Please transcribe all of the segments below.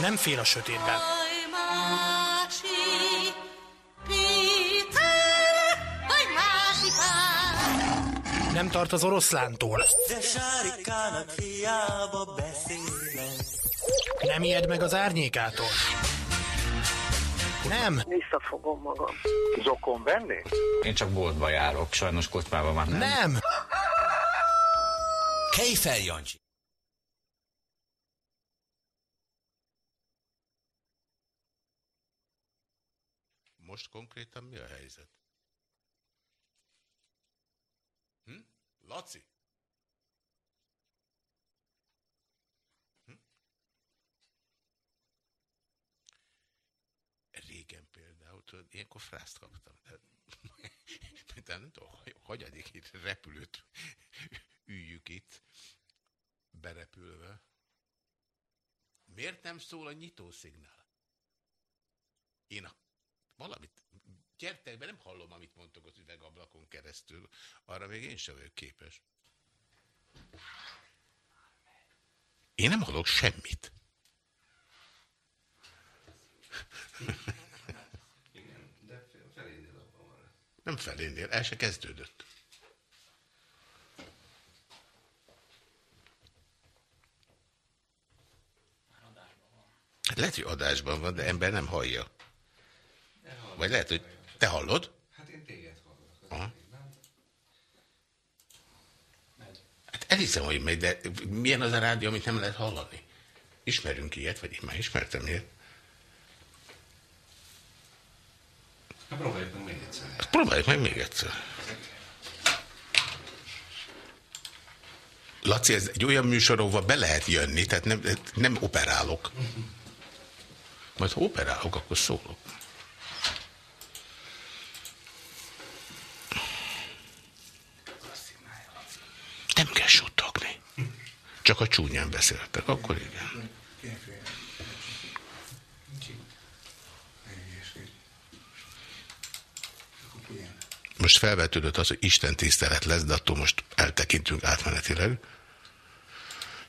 Nem fél a sötétben. Nem tart az oroszlántól. Nem ijed meg az árnyékától. Nem. Visszafogom magam. Zokon venni? Én csak boltba járok, sajnos kocsmában már nem. Nem. Kejfel Jancsi. Most konkrétan mi a helyzet? Hm? Laci? Hm? Régen például, tudod, ilyenkor frászt kaptam. De, de nem tudom, hagyadik itt repülőt üljük itt, berepülve. Miért nem szól a nyitószignál? Én a valamit, gyertek be, nem hallom, amit mondtok az üvegablakon keresztül. Arra még én sem vagyok képes. Én nem hallok semmit. Nem felénél, el se kezdődött. Hát lehet, hogy adásban van, de ember nem hallja. Vagy lehet, hogy te hallod? Hát én téged hallok. Aha. Hát elhiszem, hogy megy, de milyen az a rádió, amit nem lehet hallani? Ismerünk ilyet, vagy én már ismertem ilyet. Hát próbáljuk meg még egyszer. Próbáljuk meg még egyszer. Laci, ez egy olyan műsor, ahova be lehet jönni, tehát nem, nem operálok. Majd ha operálok, akkor szólok. Nem kell suttogni. Csak a csúnyán beszéltek, akkor igen. Most felvetődött az, hogy Isten tisztelet lesz, de attól most eltekintünk átmenetileg.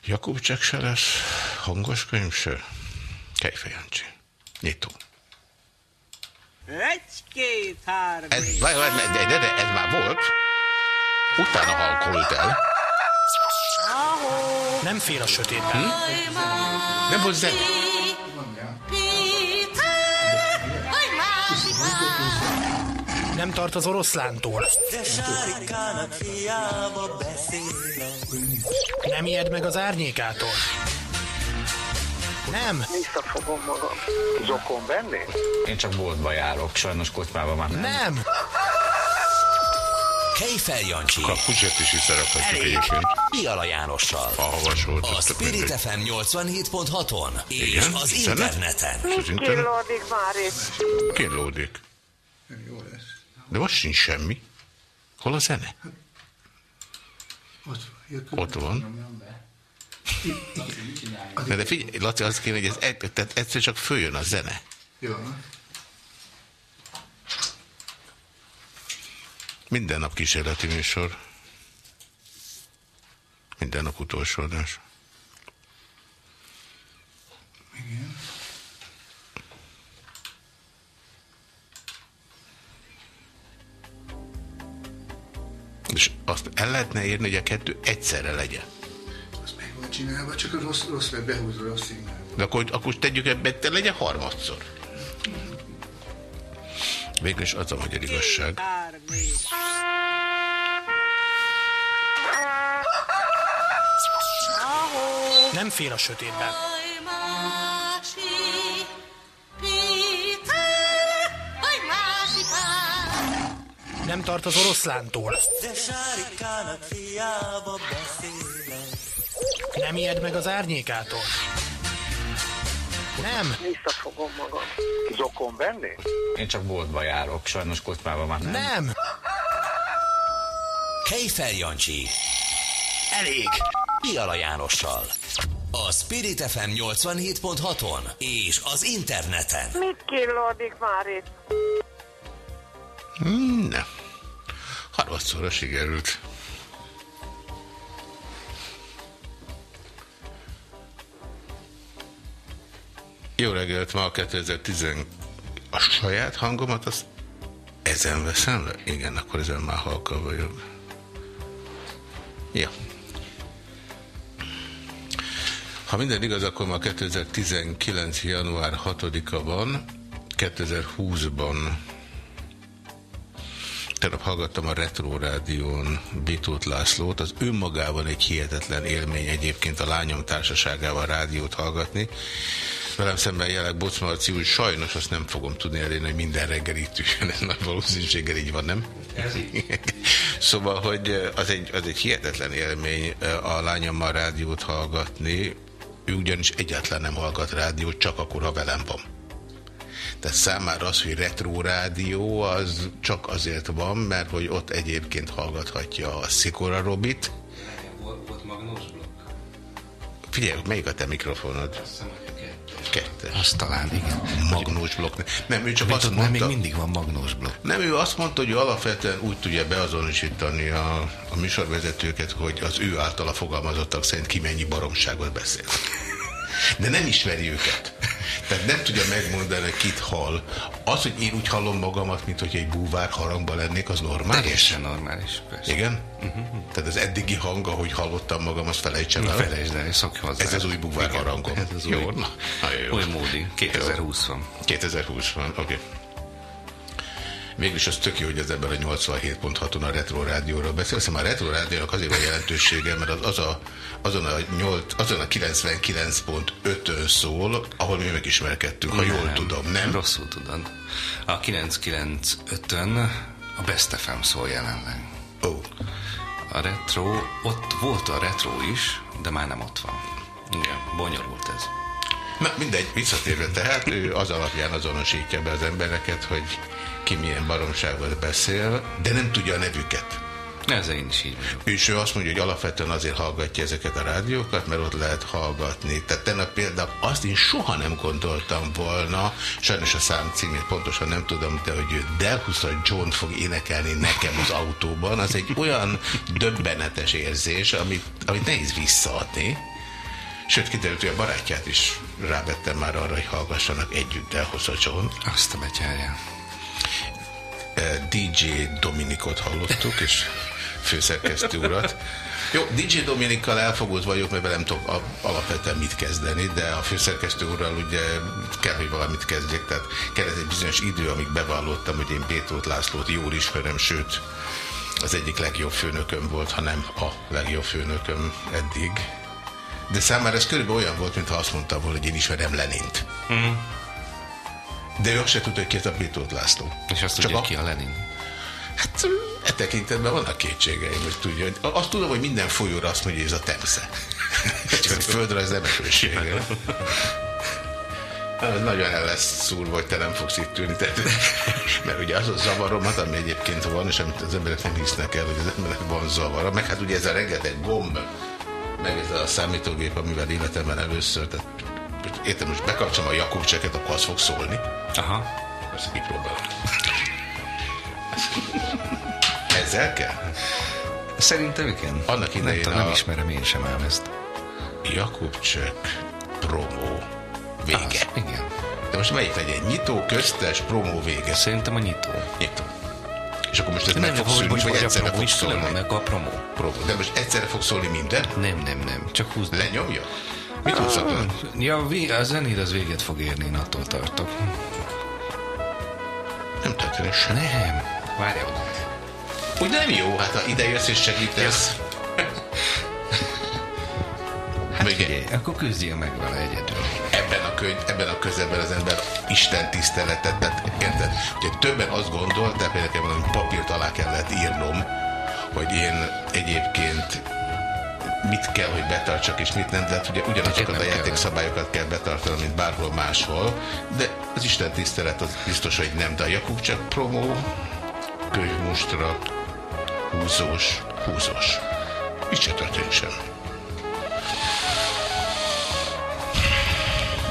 Jakub csak se lesz, hangos könyv se. Kejfej Jancsi. Nyitó. Egy, két, hár, Ez, vaj, vaj, de, de, de, ez már volt. Utána halkolt el. Nem fél a sötétben. Hm? Nem volt zene. Nem tart az oroszlántól. De sárikának hiába beszélek. Nem ijed meg az árnyékától. Nem. Visszafogom magam. Zokon venni? Én csak boltba járok, sajnos kocsmában már nem. Nem. Kejfel Jancsi. Kapucset is is szerepeltük Elég. egyébként. Piala Jánossal. A havasolt. A Spirit FM 87.6-on és Igen? az interneten. Internet? Killódik már itt. Kérlódik. Jó. De most sincs semmi. Hol a zene? Ott, Ott van. De, de figyelj, Laci, azt kéne, hogy ez egy, tehát egyszer csak följön a zene. Jó. Minden nap kísérleti műsor. Minden nap utolsó adás. És azt el lehetne érni, hogy a kettő egyszerre legyen. Azt meg van csinálva, csak a rossz, rossz vagy behúzva a rossz. De akkor, akkor tegyük ebbe, te legyen harmadszor. Végül is az a magyar igazság. Nem fél a sötétben. Nem tart az oroszlántól. De sárikának hiába beszélek. Nem ijed meg az árnyékától. Nem. Visszafogom magam. Zokon venni? Én csak boltba járok, sajnos kocsmában már nem. Nem. Kejfel Jancsi. Elég. Piala Jánossal. A Spirit FM 87.6-on és az interneten. Mit killódik már itt? Nem. Hatszorra sikerült. Jó reggelt, ma a 2010 a saját hangomat, az ezen veszem le? Igen, akkor ezen már halka vagyok. Ja. Ha minden igaz, akkor ma 2019. január 6-a van, 2020-ban Tegnap hallgattam a Retro Rádión Bitót Lászlót, az önmagában egy hihetetlen élmény egyébként a lányom társaságával rádiót hallgatni. Velem szemben jelek Bocmarci úgy sajnos azt nem fogom tudni elérni, hogy minden reggel itt üljön, ez nagy valószínűséggel így van, nem? Szóval, hogy az egy, az egy hihetetlen élmény a lányommal rádiót hallgatni, ő ugyanis egyáltalán nem hallgat rádiót, csak akkor, ha velem van. Tehát számára az, hogy retro rádió, az csak azért van, mert hogy ott egyébként hallgathatja a Szikora Robit. Volt, volt magnós blokk? Figyelj, melyik a te mikrofonod? Azt hiszem, hogy kettes. Talán, igen. Magnós blokk. Nem, ő csak Mit azt mondta... még mindig van magnós blokk. Nem, ő azt mondta, hogy ő alapvetően úgy tudja beazonosítani a, a műsorvezetőket, hogy az ő általa fogalmazottak szerint ki mennyi baromságot beszél. De nem ismeri őket. Tehát nem tudja megmondani, hogy kit hall. Az, hogy én úgy hallom magamat, mint hogy egy búvár harangban lennék, az normális? Teljesen normális, persze. Igen? Uh-huh. Tehát az eddigi hang, ahogy hallottam magam, azt felejtsem el. Felejtsd el, szokj hozzá. Ez az új búvár Igen, harangom. Ez az jó, új, na, jó. új módi. 2020 van. 2020 van, oké. Okay. Mégis az tök jó, hogy ez ebben a 87.6-on a Retro Rádióról beszél. Szóval a Retro Rádiónak azért van jelentősége, mert az, az a, azon a, 8, azon a 99.5-ön szól, ahol mi megismerkedtünk, ha jól nem, tudom, nem? Rosszul tudod. A 995-ön a Best FM szól jelenleg. Ó. Oh. A retro, ott volt a retro is, de már nem ott van. Igen, bonyolult ez. Na mindegy, visszatérve tehát, ő az alapján azonosítja be az embereket, hogy ki milyen baromságot beszél, de nem tudja a nevüket. Ez én is így vagyok. És ő azt mondja, hogy alapvetően azért hallgatja ezeket a rádiókat, mert ott lehet hallgatni. Tehát tegnap például azt én soha nem gondoltam volna, sajnos a szám címét pontosan nem tudom, de hogy ő Delhusa John fog énekelni nekem az autóban, az egy olyan döbbenetes érzés, amit, amit nehéz visszaadni. Sőt, kiderült, hogy a barátját is rávettem már arra, hogy hallgassanak együtt Delhusa John. Azt a betyárján. DJ Dominikot hallottuk, és főszerkesztő urat. Jó, DJ Dominikkal elfogult vagyok, mert velem tudok alapvetően mit kezdeni, de a főszerkesztő úrral ugye kell, hogy valamit kezdjek, tehát kell ez egy bizonyos idő, amíg bevallottam, hogy én Bétót Lászlót jól ismerem, sőt, az egyik legjobb főnököm volt, ha nem a legjobb főnököm eddig. De számára ez körülbelül olyan volt, mintha azt mondtam volna, hogy én ismerem Lenint. Mm. De ő se tudta, hogy ki a Bétót László. És azt tudja, a... ki a Lenin? Hát e tekintetben vannak kétségeim, hogy tudja. Hogy azt tudom, hogy minden folyóra azt mondja, hogy ez a Temsze. Csak a földre az nem erőssége. Ez nagyon el lesz szúrva, hogy te nem fogsz itt ülni. Tehát, mert ugye az a zavaromat, ami egyébként van, és amit az emberek nem hisznek el, hogy az emberek van zavara, meg hát ugye ez a rengeteg gomb, meg ez a számítógép, amivel életemben először, tehát értem, most bekapcsolom a Jakub cseket, akkor az fog szólni. Aha. Persze kipróbálom. Ezzel kell? Szerintem igen. Annak idején nem, tudom, nem a... ismerem én sem ám ezt. Jakub Csök promó vége. Az, igen. De most melyik legyen? Nyitó, köztes, promó vége? Szerintem a nyitó. Nyitó. És akkor most ez meg fog szólni, vagy egyszerre fog szólni? Meg a promó. promó. De most egyszerre fog szólni minden? Nem, nem, nem. Csak húzd. Lenyomja? Mit húzhat ah, Ja, a zenéd az véget fog érni, én attól tartok. Nem történik sem. Nem. Várj oda. Úgy nem jó, hát ha ide jössz és segítesz. hát figyelj, akkor küzdjél meg vele egyedül. Ebben a, könyv, ebben a közegben az ember Isten tiszteletet, tehát érted? Ugye többen azt gondolták, hogy nekem valami papírt alá kellett írnom, hogy én egyébként mit kell, hogy betartsak, és mit nem, de hát ugye ugyanazokat a játékszabályokat kell betartani, mint bárhol máshol, de az Isten tisztelet az biztos, hogy nem, de a Jakub csak promó, könyvmustra, húzós, húzós. Itt se történik sem.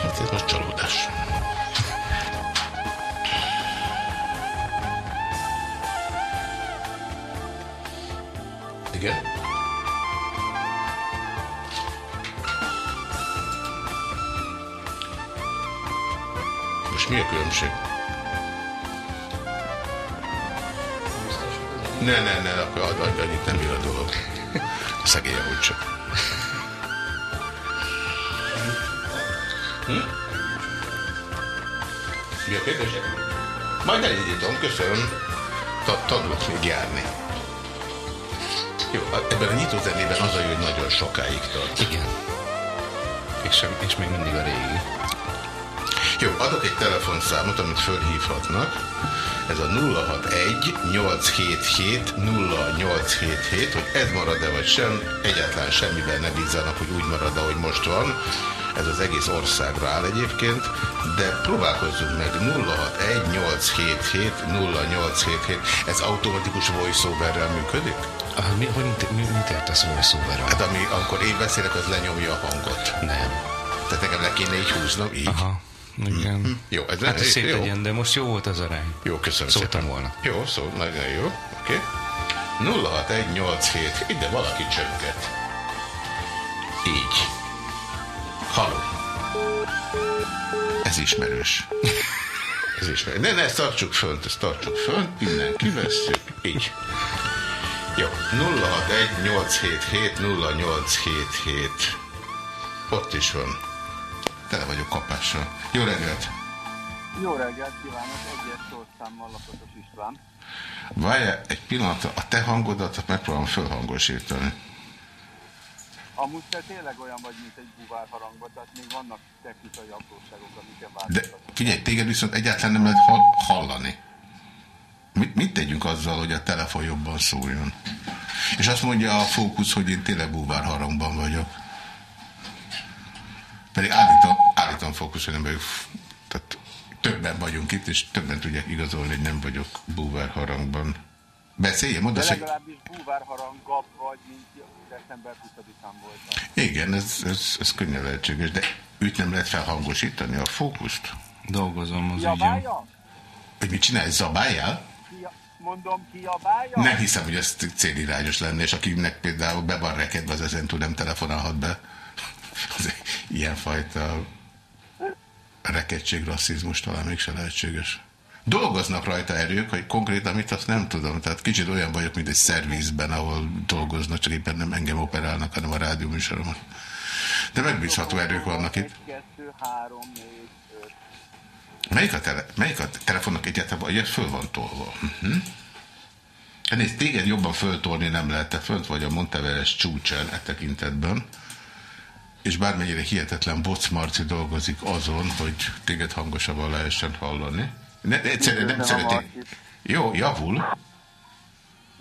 Hát ez most csalódás. Igen? Most mi a különbség? Ne, ne, ne, akkor ad, ad, annyit nem bír a dolog. Szegény amúgy csak. Hm? Mi a kérdés? Majd elindítom, köszönöm. Ta tanulok még járni. Jó, ebben a nyitó zenében az a jó, hogy nagyon sokáig tart. Igen. És, sem- és még mindig a régi. Jó, adok egy telefonszámot, amit fölhívhatnak. Ez a 061 877 0877, hogy ez marad-e vagy sem, egyáltalán semmiben ne bízzanak, hogy úgy marad, ahogy most van. Ez az egész országra áll egyébként, de próbálkozzunk meg 061 877 0877. Ez automatikus voice-overrel működik? Ah, mi, hogy mit, mi, mit értesz voice-over Hát ami, amikor én beszélek, az lenyomja a hangot. Nem. Tehát nekem le kéne így húznom, így. Aha. Igen. Jó, ez Hát ez szép jó. legyen, de most jó volt az arány. Jó, köszönöm Szóltam szépen. volna. Jó, szó, nagyon jó. Oké. Okay. 06187, ide valaki csönget. Így. Haló. Ez ismerős. Ez ismerős. Ne, ne, ezt tartsuk fönt, ezt tartsuk fönt, innen kivesszük. Így. Jó. 061877 0877. Ott is van. Tele vagyok kapással. Jó reggelt! Jó reggelt kívánok, egyes szószámmal Lakatos István. Várjál egy pillanatra, a te hangodat megpróbálom fölhangosítani. Amúgy te tényleg olyan vagy, mint egy buvár harangban, tehát még vannak technikai apróságok, amiket De változtatnak. figyelj, téged viszont egyáltalán nem lehet hall- hallani. Mit, mit tegyünk azzal, hogy a telefon jobban szóljon? És azt mondja a fókusz, hogy én tényleg búvár harangban vagyok. Pedig állítom, állítom fókusz, hogy nem vagyok. Tehát többen vagyunk itt, és többen tudják igazolni, hogy nem vagyok búvár harangban. Beszéljem, mondd De azt, hogy legalábbis búvár harangabb vagy, mint december 20-án voltam. igen, ez, ez, ez könnyen lehetséges, de őt nem lehet felhangosítani, a fókuszt? Dolgozom az ügyem. Hogy mit csinálj, zabáljál? Ki, mondom, kiabálja? Nem hiszem, hogy ez célirányos lenne, és akinek például be van rekedve, az ezen túl nem telefonálhat be. Az ilyenfajta rekedtség, rasszizmus talán mégse lehetséges. Dolgoznak rajta erők, hogy konkrétan mit, azt nem tudom. Tehát kicsit olyan vagyok, mint egy szervizben, ahol dolgoznak, csak éppen nem engem operálnak, hanem a rádióműsoromat. De megbízható erők vannak itt. 1, 2, 3, 4, 5. Melyik a, tele, melyik a telefonnak egyáltalán, vagy ez föl van tolva? Uh-huh. Nézd, téged jobban föltolni nem lehet, te fönt vagy a Monteveres csúcsán e tekintetben, és bármennyire hihetetlen Boc Marci dolgozik azon, hogy téged hangosabban lehessen hallani. Ne, egyszerűen nem. Marcit. Jó, javul.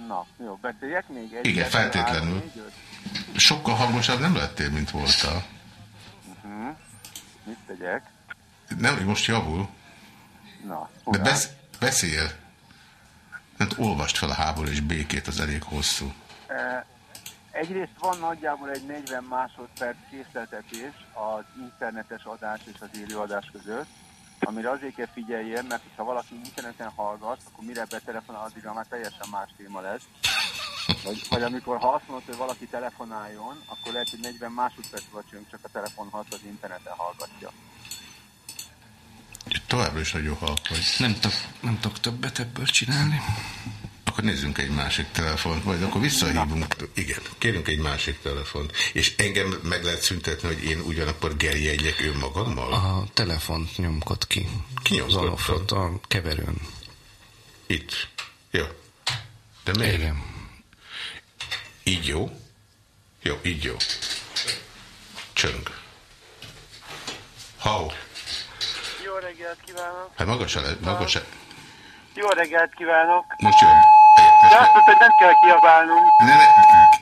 Na, jó, beszéljek még? Egy, Igen, feltétlenül. három, négy, öt. Sokkal hangosabb nem lettél, mint voltál. Uh-huh. Mit tegyek? Nem, most javul. Na, De besz, beszél. Hát olvast fel a háború és békét, az elég hosszú. Eh, Egyrészt van nagyjából egy 40 másodperc készletetés az internetes adás és az élőadás között, amire azért kell figyeljen, mert ha valaki interneten hallgat, akkor mire betelefonál, addigra már teljesen más téma lesz. Vagy, vagy amikor ha azt mondod, hogy valaki telefonáljon, akkor lehet, hogy 40 másodperc vagy csak a telefon hat az interneten hallgatja. Továbbra is nagyon halk vagy. Nem tudok többet ebből csinálni. Akkor nézzünk egy másik telefont, majd akkor visszahívunk. Igen, kérünk egy másik telefont. És engem meg lehet szüntetni, hogy én ugyanakkor gerjegyek önmagammal? A telefont nyomkod ki. Ki Az nyomkodta? alapot a keverőn. Itt. Jó. De miért? Igen. Így jó? Jó, így jó. Csöng. Hau. Jó reggelt kívánok! Hát magas el, magas el. Jó reggelt kívánok! Most jön. Mondta, hogy nem kell kiabálnunk. Ne, ne,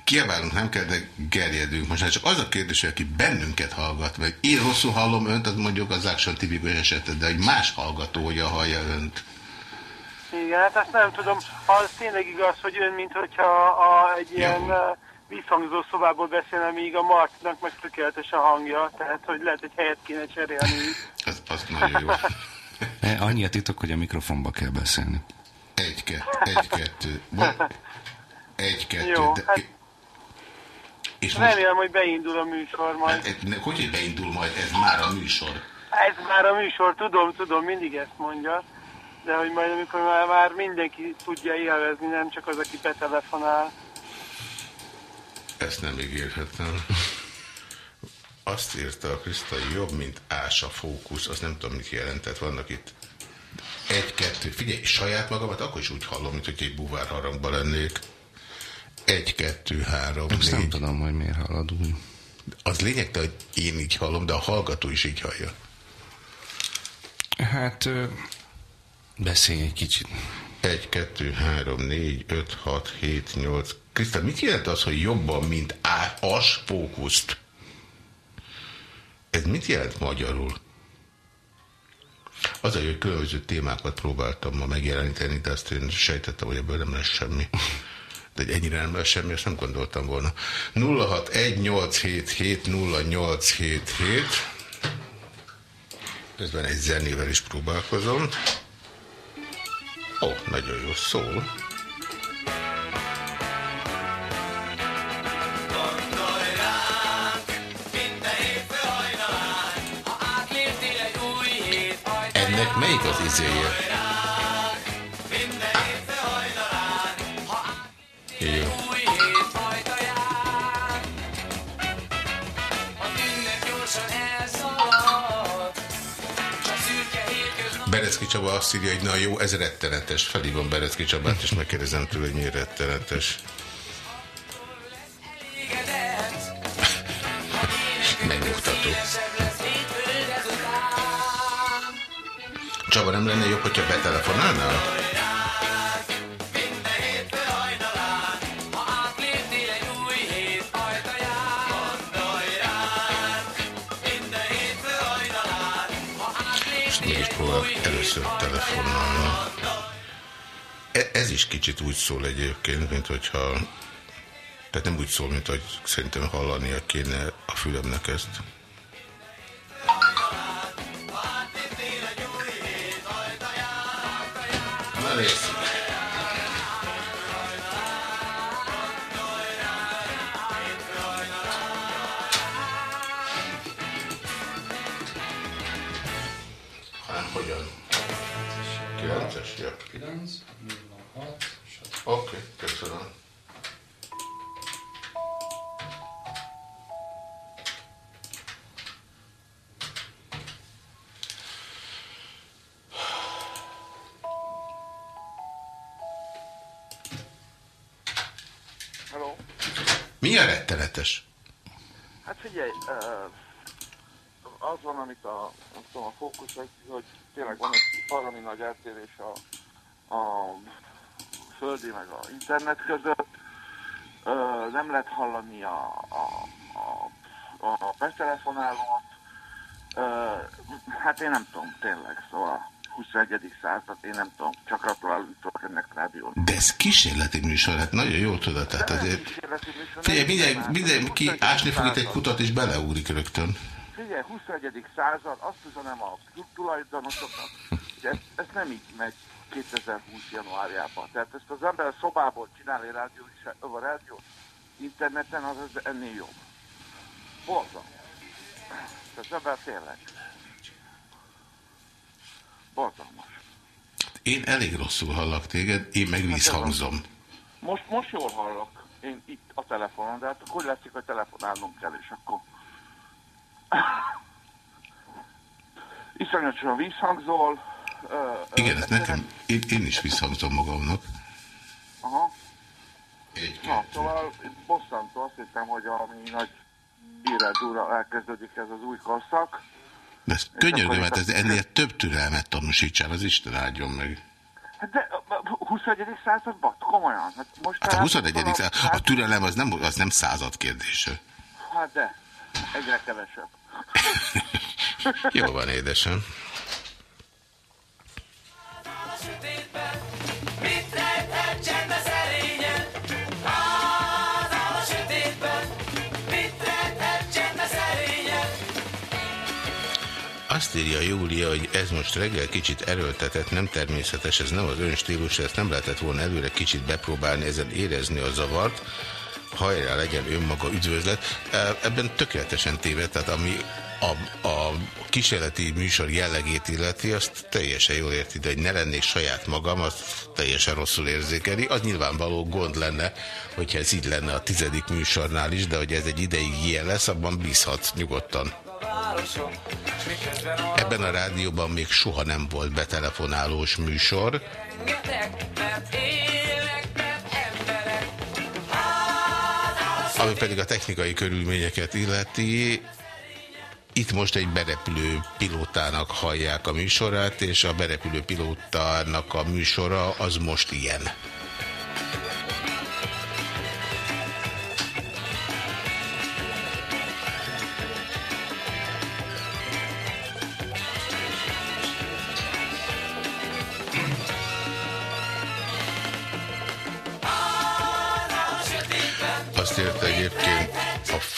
kiabálunk nem kell, de gerjedünk. Most csak az a kérdés, hogy aki bennünket hallgat, vagy én rosszul hallom önt, az mondjuk az Action tipikus esetet, de egy más hallgató hogyan hallja önt. Igen, hát azt nem tudom. Az tényleg igaz, hogy ön, mint hogyha a, egy ilyen uh, visszhangzó szobából beszélne, míg a Marcinak meg tökéletes a hangja, tehát hogy lehet, hogy helyet kéne cserélni. Az, az nagyon jó. E, Annyi a titok, hogy a mikrofonba kell beszélni. Egy, kettő, egy, kettő. Van- Egy, kettő. Jó, de, hát- És most, Remélem, hogy beindul a műsor majd. hát, ez- hogy, hogy beindul majd, ez már a műsor. Ez már a műsor, tudom, tudom, mindig ezt mondja. De hogy majd amikor már, már mindenki tudja élvezni, nem csak az, aki betelefonál. Ezt nem ígérhetem. Azt írta a Kriszta, jobb, mint ás a fókusz, azt nem tudom, mit jelentett. Vannak itt egy-kettő, figyelj, saját magamat akkor is úgy hallom, mint hogy egy buvár harangban lennék. Egy, kettő, három, Azt nem tudom, hogy miért hallod úgy. Az lényegtelen, hogy én így hallom, de a hallgató is így hallja. Hát beszélj egy kicsit. Egy, kettő, három, négy, öt, hat, hét, nyolc. Kriszta, mit jelent az, hogy jobban, mint á, as fókuszt? Ez mit jelent magyarul? Az hogy különböző témákat próbáltam ma megjeleníteni, de azt én sejtettem, hogy ebből nem lesz semmi. De hogy ennyire nem lesz semmi, azt nem gondoltam volna. 0618770877 Közben egy zenével is próbálkozom. Ó, nagyon jó szól. Ennek melyik az izéje? Jó. Berecki Csaba azt írja, hogy na jó, ez rettenetes. Felhívom Berecki Csabát, és megkérdezem tőle, hogy miért rettenetes. Megnyugtató. Csaba, nem lenne jobb, hogyha betelefonálnál? E- Ez is kicsit úgy szól egyébként, mint hogyha... Tehát nem úgy szól, mint hogy szerintem hallania kéne a fülemnek ezt. Na nézzük. Hát figyelj, az van, amit a, nem tudom, a fókusz, hogy, hogy tényleg van egy valami nagy eltérés a, a földi meg a internet között. Nem lehet hallani a, a, a, a betelefonálót. Hát én nem tudom, tényleg, szóval 21. század, én nem tudom, csak gratulálni tudok ennek rádión. De ez kísérleti műsor, hát nagyon jól tudod, tehát azért... Figyelj, minden, mindenki ásni fog itt egy kutat, és beleúrik rögtön. Figyelj, 21. század, azt üzenem a tulajdonosoknak, hogy ez, ez nem így megy 2020 januárjában. Tehát ezt az ember a szobából csinálni rádió, a rádió interneten, az, az ennél jobb. Borzalmas. Az ember tényleg. Borzalmas. Én elég rosszul hallak téged, én meg visszhangzom. Most, most jól hallok. Én itt a telefonon, de hát akkor látszik, hogy telefonálnunk kell, és akkor... Iszonyatosan visszhangzol. Ö, ö, Igen, ez nekem, én, én is visszhangzom magamnak. Aha. Na, szóval bosszantó azt hittem, hogy ami nagy hírrel durra elkezdődik ez az új korszak. De ezt könyörgöm, hát ez ennél több türelmet tanúsítsál, az Isten áldjon meg. Hát de a 21. században? Komolyan? Hát most Hát a már- 21. század, a türelem az nem, az nem század kérdése. Hát de, egyre kevesebb. Jó van, édesem. Azt írja Júlia, hogy ez most reggel kicsit erőltetett, nem természetes, ez nem az ön stílus, ezt nem lehetett volna előre kicsit bepróbálni, ezen érezni a zavart. hajrá legyen önmaga üdvözlet. Ebben tökéletesen téved, tehát ami a, a kísérleti műsor jellegét illeti, azt teljesen jól érti, de hogy ne lennék saját magam, azt teljesen rosszul érzékeli. Az nyilvánvaló gond lenne, hogyha ez így lenne a tizedik műsornál is, de hogy ez egy ideig ilyen lesz, abban bízhat nyugodtan. Ebben a rádióban még soha nem volt betelefonálós műsor. Ami pedig a technikai körülményeket illeti, itt most egy berepülő pilótának hallják a műsorát, és a berepülő pilótának a műsora az most ilyen.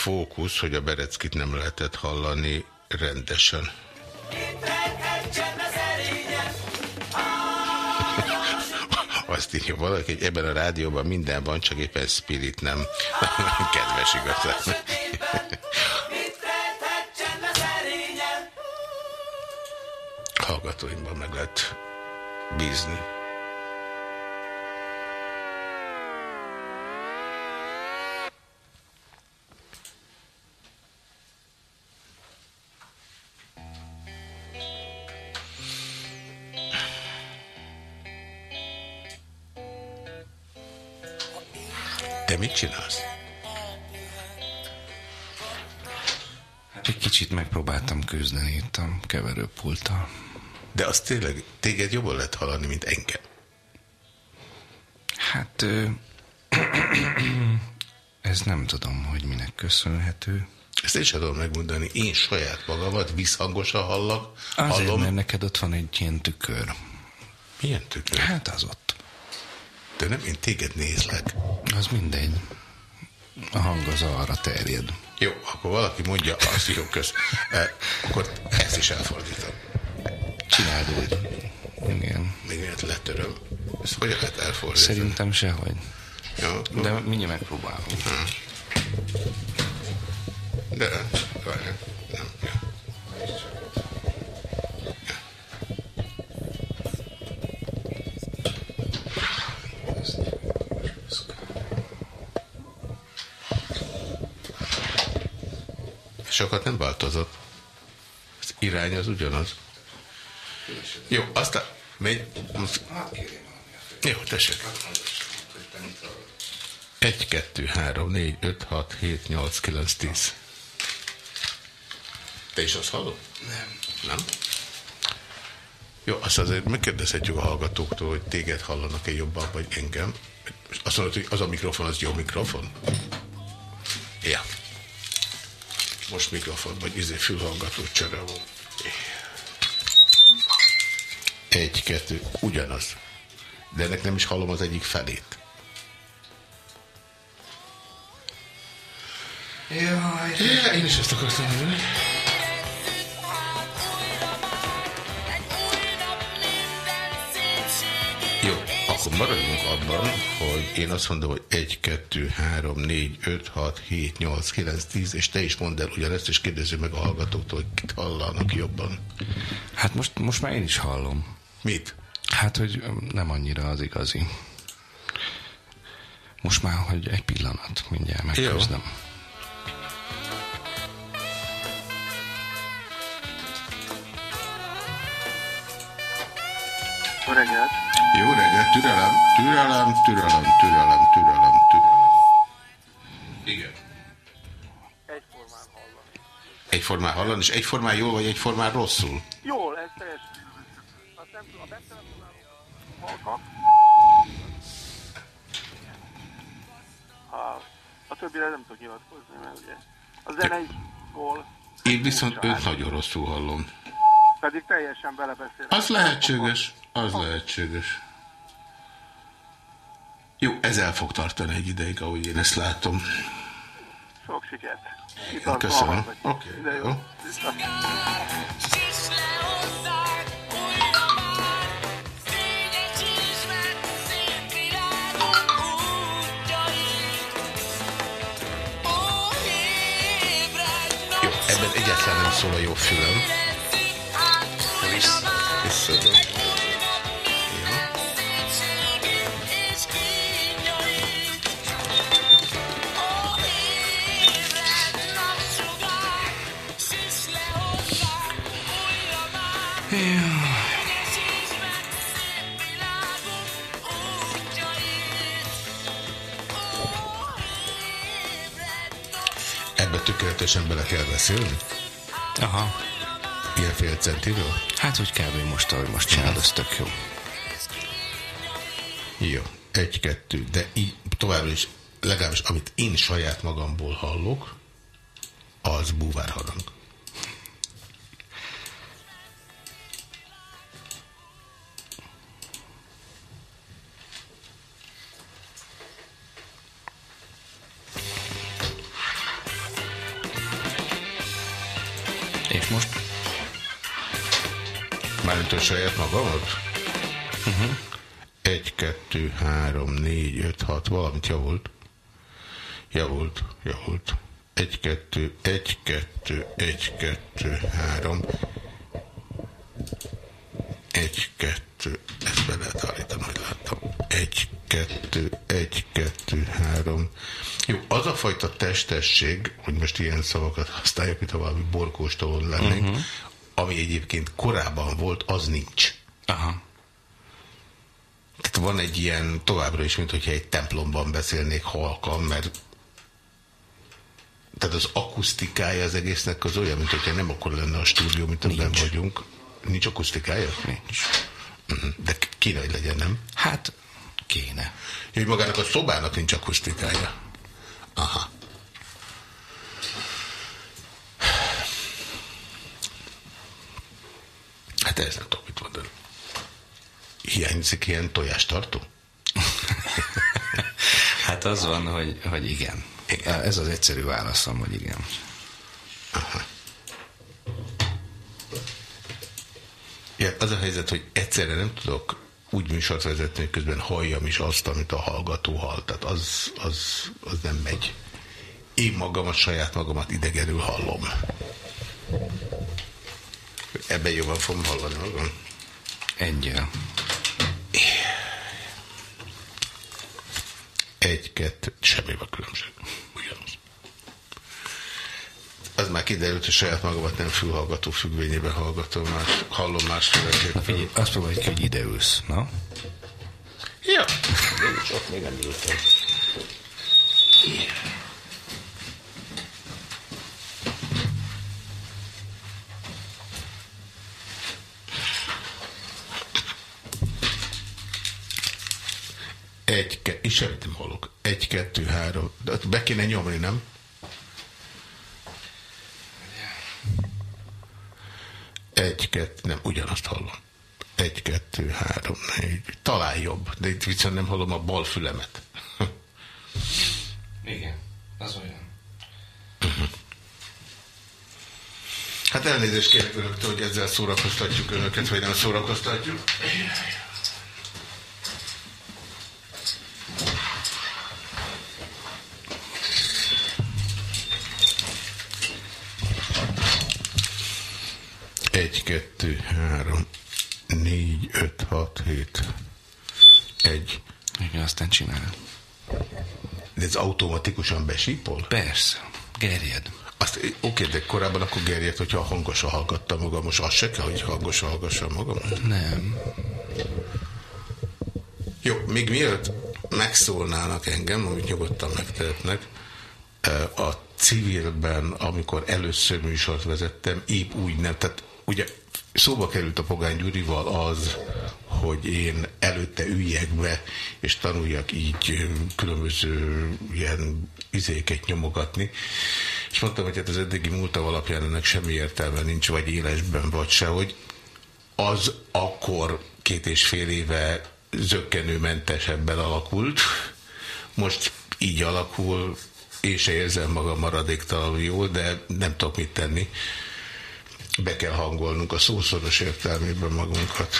Fókusz, hogy a Bereckit nem lehetett hallani rendesen. Azt írja valaki, hogy ebben a rádióban minden van, csak éppen Spirit nem. Kedves igazán. Hallgatóimban meg lehet bízni. Mit csinálsz? Hát egy kicsit megpróbáltam küzdeni itt a keverőpulttal. De az tényleg téged jobban lehet hallani, mint engem. Hát ö, ez nem tudom, hogy minek köszönhető. Ezt én sem tudom megmondani. Én saját magamat visszhangosan hallak. Azért, hallom. mert neked ott van egy ilyen tükör. Milyen tükör? Hát az ott. De nem én téged nézlek. Az mindegy. A hang az arra terjed. Jó, akkor valaki mondja, azt jó, kösz. Eh, akkor ezt is elfordítom. Csináld úgy. Igen. Még miért letöröm. Ezt hogy lehet elfordítani? Szerintem sehogy. Jó, De mindjárt megpróbálom. De, várjál. Sokat nem változott. Az irány az ugyanaz. Jó, aztán megy. Jó, tessék. 1, 2, 3, 4, 5, 6, 7, 8, 9, 10. Te is azt hallod? Nem. Nem? Jó, azt azért megkérdezhetjük a hallgatóktól, hogy téged hallanak-e jobban, vagy engem. Azt mondod, hogy az a mikrofon, az jó mikrofon? Ja. Most mikrofon, vagy izé fülhallgató csere van. Egy, kettő, ugyanaz. De ennek nem is hallom az egyik felét. Jaj, Ja, én is ezt akartam mondani. Akkor maradjunk abban, hogy én azt mondom, hogy 1, 2, 3, 4, 5, 6, 7, 8, 9, 10, és te is mondd el ugyanezt, és kérdezzük meg a hallgatóktól, hogy kit hallanak jobban. Hát most, most már én is hallom. Mit? Hát, hogy nem annyira az igazi. Most már, hogy egy pillanat, mindjárt megközdem. Jó reggelt! Jó reggelt, türelem, türelem, türelem, türelem, türelem, türelem. Igen. Egyformán hallani. Egyformán hallani, és egyformán jól, vagy egyformán rosszul? Jól, ez teljesen. Azt nem tudom, a betelefonáló. A, a többire nem tudok nyilatkozni, mert ugye a zene is Én viszont őt nagyon rosszul hallom. pedig teljesen belebeszél. Az lehetséges, az a... lehetséges. Jó, ez el fog tartani egy ideig, ahogy én ezt látom. Sok sikert. Igen, köszönöm. Oké. Okay. Jó. Jó, ebben egyáltalán nem szól a jó fülem. visz Vissza. Tökéletesen bele kell beszélni? Aha. Ilyen fél centiről? Hát úgy kb. most, ahogy most csinálod, ez tök jó. Jó, egy-kettő, de így továbbra is, legalábbis amit én saját magamból hallok, az búvárharang. Saját magamat? Uh-huh. Egy, kettő, három, négy, öt, hat, valamit javult. Javult, javult. Egy, kettő, egy, kettő, egy, kettő, három. Egy, kettő, ezt be lehet állítani, hogy láttam. Egy, kettő, egy, kettő, három. Jó, az a fajta testesség, hogy most ilyen szavakat használjak, mint ha valami borkóstolón lennénk, Mhm. uh-huh. Ami egyébként korábban volt, az nincs. Aha. Tehát van egy ilyen továbbra is, mint hogyha egy templomban beszélnék halkan, mert tehát az akusztikája az egésznek az olyan, mint hogyha nem akkor lenne a stúdió, mint amiben vagyunk. Nincs akusztikája? Nincs. Uh-huh. De kéne, hogy legyen, nem? Hát, kéne. Hogy magának a szobának nincs akusztikája. Aha. Hát ez nem tudok mit mondani. Hiányzik ilyen tojástartó? Hát az van, hogy, hogy igen. igen. Ez az egyszerű válaszom, hogy igen. Ja, az a helyzet, hogy egyszerre nem tudok úgy műsort vezetni, hogy közben halljam is azt, amit a hallgató hall. Tehát az, az, az nem megy. Én magam a saját magamat idegenül hallom. Ebben jobban fogom hallani magam. Egyel. Egy, kettő, semmi a különbség. Ugyanaz. Az már kiderült, hogy saját magamat nem fülhallgató függvényében hallgatom, más, hallom másféleképpen. Figyelj, azt próbálj ki, hogy ide ülsz, na? Ja. Nincs ott, még nem ültem. Egy, ke- és semmit nem hallok. Egy, kettő, három. De be kéne nyomni, nem? Egy, kettő, nem, ugyanazt hallom. Egy, kettő, három, négy. Talán jobb, de itt viszont nem hallom a bal fülemet. Igen, az olyan. Hát elnézést kérek önöktől, hogy ezzel szórakoztatjuk önöket, vagy nem szórakoztatjuk. Egy, kettő, három, négy, öt, hat, hét, egy. Igen, aztán csinál. De ez automatikusan besípol? Persze, gerjed. Azt, oké, de korábban akkor gerjedt, hogyha hangosan hallgattam magam, most az se kell, hogy hangosan hallgassam magam? Nem. Jó, még mielőtt megszólnának engem, amit nyugodtan megtehetnek, eh, a civilben, amikor először műsort vezettem, épp úgy nem, tehát ugye szóba került a Pogány Gyurival az, hogy én előtte üljek be, és tanuljak így különböző ilyen izéket nyomogatni. És mondtam, hogy hát az eddigi múltav alapján ennek semmi értelme nincs, vagy élesben, vagy se, hogy az akkor két és fél éve zöggenőmentesebben alakult. Most így alakul, én se érzem magam maradéktalanul jól, de nem tudok mit tenni. Be kell hangolnunk a szószoros értelmében magunkat.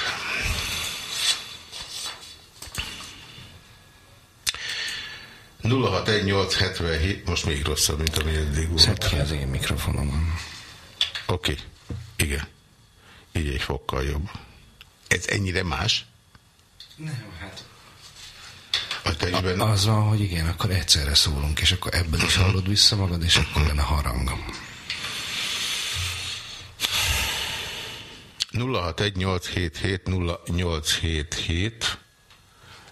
most még rosszabb, mint ami eddig volt. Szedd ki az én mikrofonomon. Oké. Okay. Igen. Így egy fokkal jobb. Ez ennyire más? Nem, hát... A tejben... A, az van, hogy igen, akkor egyszerre szólunk, és akkor ebből is hallod vissza magad, és akkor jön a harang. 0618770877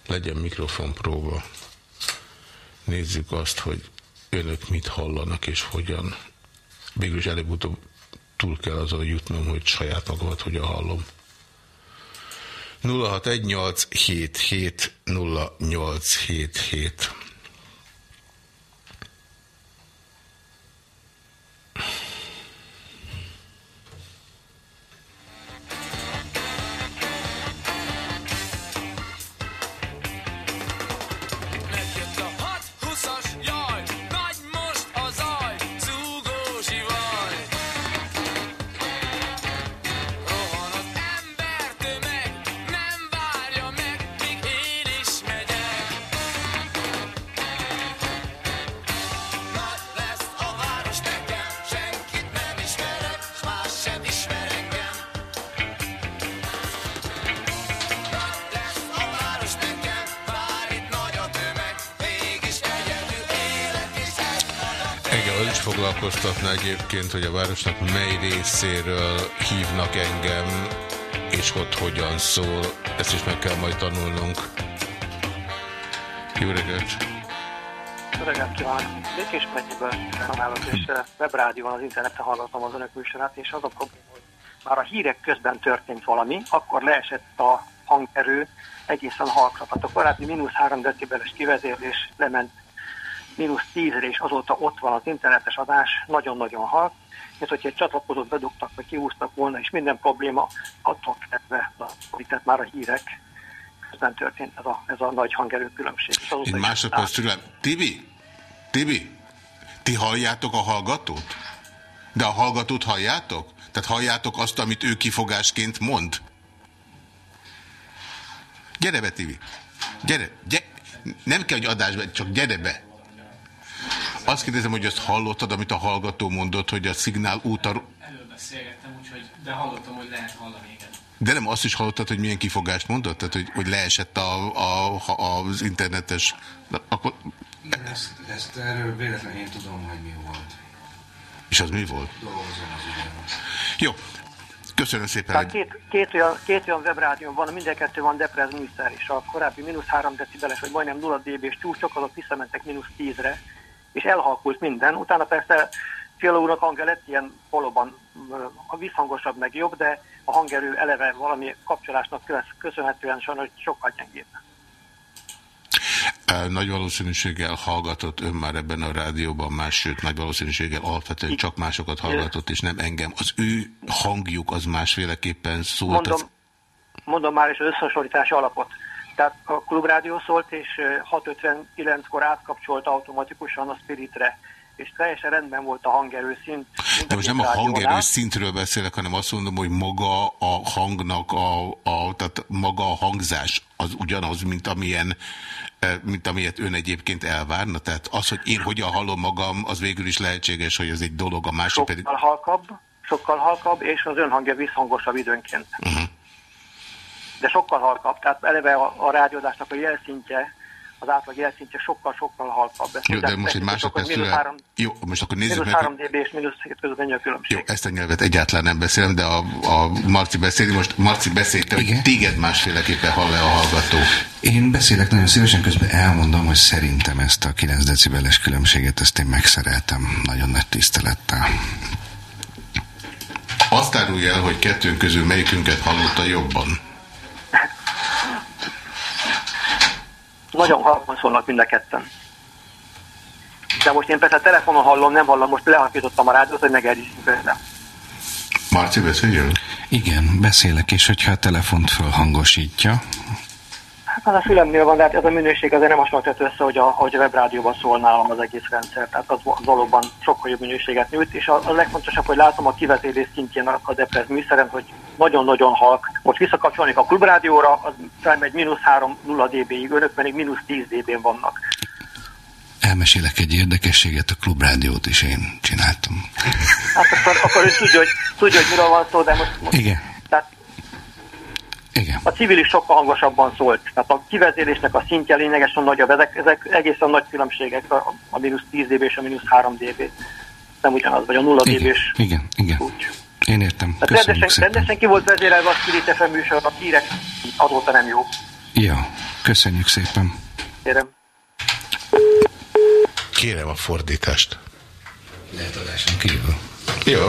legyen mikrofonpróba. Nézzük azt, hogy önök mit hallanak és hogyan. Végülis előbb-utóbb túl kell azon jutnom, hogy saját magamat hogyan hallom. 0618770877 0618770877. hogy a városnak mely részéről hívnak engem, és ott hogyan szól. Ezt is meg kell majd tanulnunk. Jó reggelt! Jó reggelt kívánok! Békés megyéből tanálok, és eh, webrádióban az interneten hallgatom az önök műsorát, és az a probléma, hogy már a hírek közben történt valami, akkor leesett a hangerő egészen halkra. Tehát a korábbi mínusz 3 decibeles kivezérlés lement mínusz 10-re, és azóta ott van az internetes adás, nagyon-nagyon halk, mint hogyha egy csatlakozót bedugtak, vagy kihúztak volna, és minden probléma attól kezdve, tehát már a hírek közben történt ez a, ez a nagy hangerő különbség. Is másodperc türelem. Tibi? Tibi? Ti halljátok a hallgatót? De a hallgatót halljátok? Tehát halljátok azt, amit ő kifogásként mond? Gyere be, Tibi. Gyere, gyere. Nem kell, hogy adásba, csak gyere be. Azt kérdezem, hogy azt hallottad, amit a hallgató mondott, hogy a szignál úta... Előbb beszélgettem, úgyhogy, de hallottam, hogy lehet hallani, igen. De nem azt is hallottad, hogy milyen kifogást mondott? Tehát, hogy, hogy leesett a, a, a, az internetes... Akkor, Igen, ezt, ezt erről véletlenül én tudom, hogy mi volt. és az mi volt? Dolgozom az ügyem. Jó. Köszönöm szépen. Tehát két, két, olyan, két olyan webrádió van, minden kettő van deprez műszer, és a korábbi mínusz 3 decibeles, vagy majdnem 0 dB-s csúcsok, azok visszamentek mínusz 10-re, és elhalkult minden. Utána persze Fiala úrnak hangja lett ilyen valóban visszhangosabb, meg jobb, de a hangerő eleve valami kapcsolásnak köszönhetően sajnos sokkal gyengébb. Nagy valószínűséggel hallgatott ön már ebben a rádióban más, sőt, nagy valószínűséggel alapvetően csak másokat hallgatott, és nem engem. Az ő hangjuk az másféleképpen szólt. Mondom, mondom már is az összehasonlítási alapot. Tehát a klubrádió szólt, és ö, 6.59-kor átkapcsolt automatikusan a Spiritre, és teljesen rendben volt a hangerő szint. De most nem a hangerő szintről beszélek, hanem azt mondom, hogy maga a hangnak, a, a, tehát maga a hangzás az ugyanaz, mint amilyen eh, mint amilyet ön egyébként elvárna. Tehát az, hogy én hogyan hallom magam, az végül is lehetséges, hogy ez egy dolog, a másik pedig... Sokkal halkabb, sokkal halkabb, és az önhangja visszhangosabb időnként. Uh-huh. De sokkal halkabb, tehát eleve a, a rádiódásnak a jelszintje, az átlag jelszintje sokkal-sokkal halkabb. Ezt Jó, de most egy másodperc három- Jó, most akkor nézzük meg, 3 dB és mínusz 7 között ennyi a különbség. Jó, ezt a nyelvet egyáltalán nem beszélem, de a, a Marci beszéli. Most Marci beszélte, hogy téged másféleképpen hall-e a hallgató. Én beszélek nagyon szívesen, közben elmondom, hogy szerintem ezt a 9 decibeles különbséget, ezt én megszereltem nagyon nagy tisztelettel. Azt árulja el, hogy kettőnk közül melyikünket hallotta jobban. Nagyon halkan szólnak mind a ketten. De most én persze telefonon hallom, nem hallom, most lehalkítottam a rádiót, hogy megerősítsük össze. Marci, beszéljön? Igen, beszélek, és hogyha a telefont fölhangosítja, Hát az a fülemnél van, de hát ez a minőség azért nem hasonlítható össze, hogy a, hogy a webrádióban szól nálam az egész rendszer. Tehát az, valóban sokkal jobb minőséget nyújt, és a, a legfontosabb, hogy látom a kivezetés szintjén a, a deprez műszeren, hogy nagyon-nagyon halk. Most visszakapcsolnék a klubrádióra, az felmegy mínusz 3 0 dB-ig, önök pedig mínusz 10 dB-n vannak. elmesélek egy érdekességet, a klubrádiót is én csináltam. Hát akkor, akkor ő tudja, hogy, tudja, hogy miről van szó, de most, most Igen. tehát Igen. a civil is sokkal hangosabban szólt. Tehát a kivezérésnek a szintje lényegesen nagyobb. Ezek, ezek egészen nagy különbségek, a, a mínusz 10 dB és a mínusz 3 dB. Nem ugyanaz, vagy a 0 dB Igen, igen, igen. Én értem. Tehát Köszönjük rendesen, szépen. rendesen ki volt vezérelve a Spirit FM műsor, a hírek azóta nem jó. Jó, köszönjük szépen. Kérem. Kérem a fordítást. Lehet adáson kívül. Jó.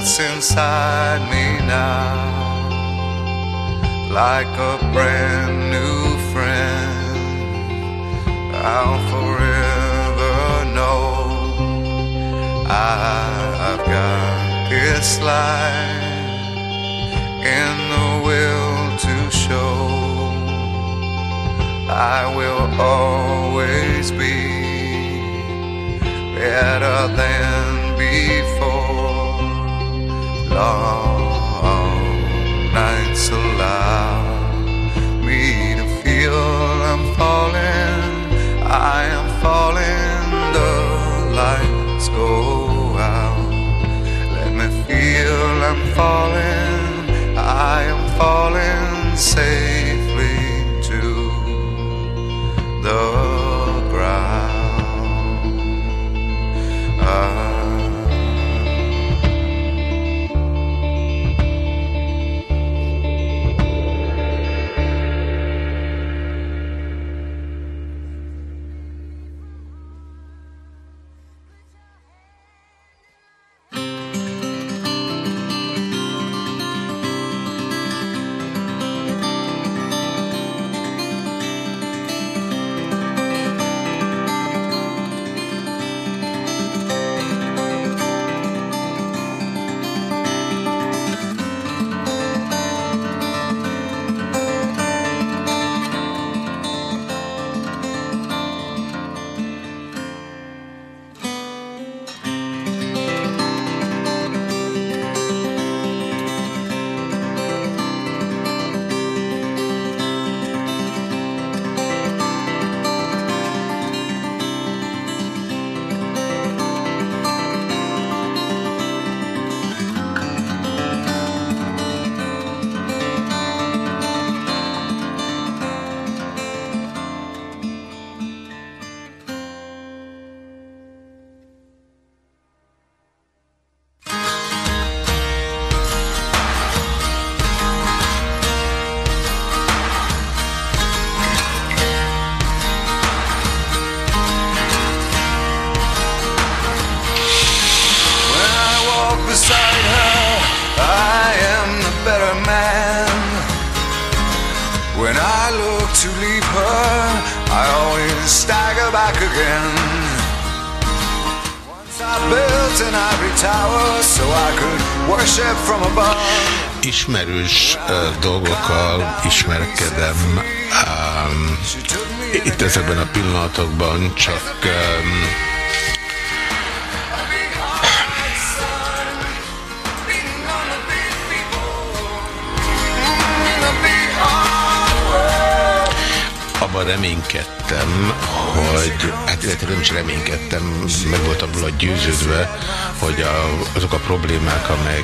that's inside me now, like a brand new friend, I'll forever know I've got this life and the will to show. I will always be better than before nights allow me to feel I'm falling, I am falling, the lights go out. Let me feel I'm falling, I am falling safely to the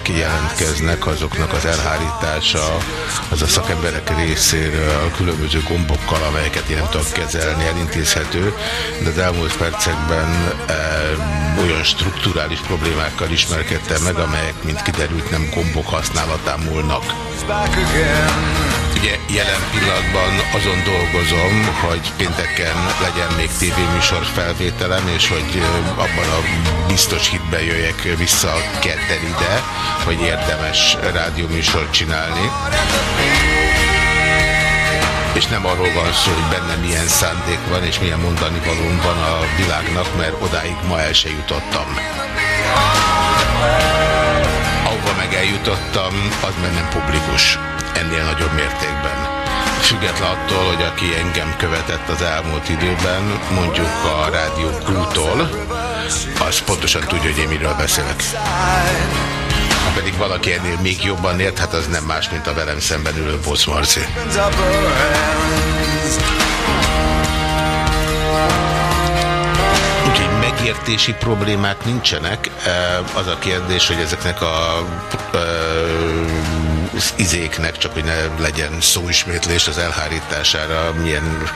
amelyek jelentkeznek, azoknak az elhárítása, az a szakemberek részéről különböző gombokkal, amelyeket én nem tudok kezelni, elintézhető, de az elmúlt percekben e, olyan strukturális problémákkal ismerkedtem meg, amelyek, mint kiderült, nem gombok használatán múlnak. Ugye jelen pillanatban azon dolgozom, hogy pénteken legyen még tévéműsor felvételem, és hogy ö, abban a biztos hitben jöjjek vissza kedden ide, hogy érdemes rádióműsort csinálni. És nem arról van szó, hogy bennem milyen szándék van, és milyen mondani valóm van a világnak, mert odáig ma el se jutottam. Ahova meg eljutottam, az már nem publikus ennél nagyobb mértékben. Független attól, hogy aki engem követett az elmúlt időben, mondjuk a Rádió Q-tól, az pontosan tudja, hogy én miről beszélek. Ha pedig valaki ennél még jobban ért, hát az nem más, mint a velem szemben ülő Bosz Marci. Úgyhogy megértési problémák nincsenek. Az a kérdés, hogy ezeknek a az izéknek, csak hogy ne legyen szóismétlés az elhárítására, milyen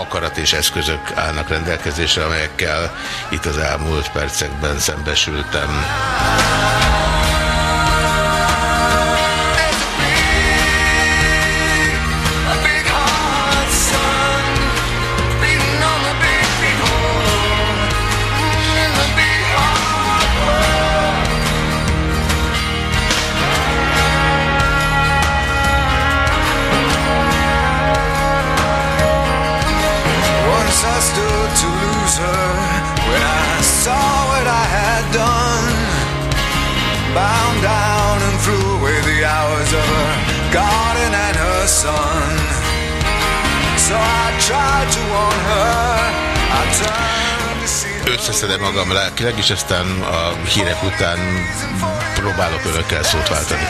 akarat és eszközök állnak rendelkezésre, amelyekkel itt az elmúlt percekben szembesültem. Összeszedem magam lelkileg, és aztán a hírek után próbálok önökkel szót váltani.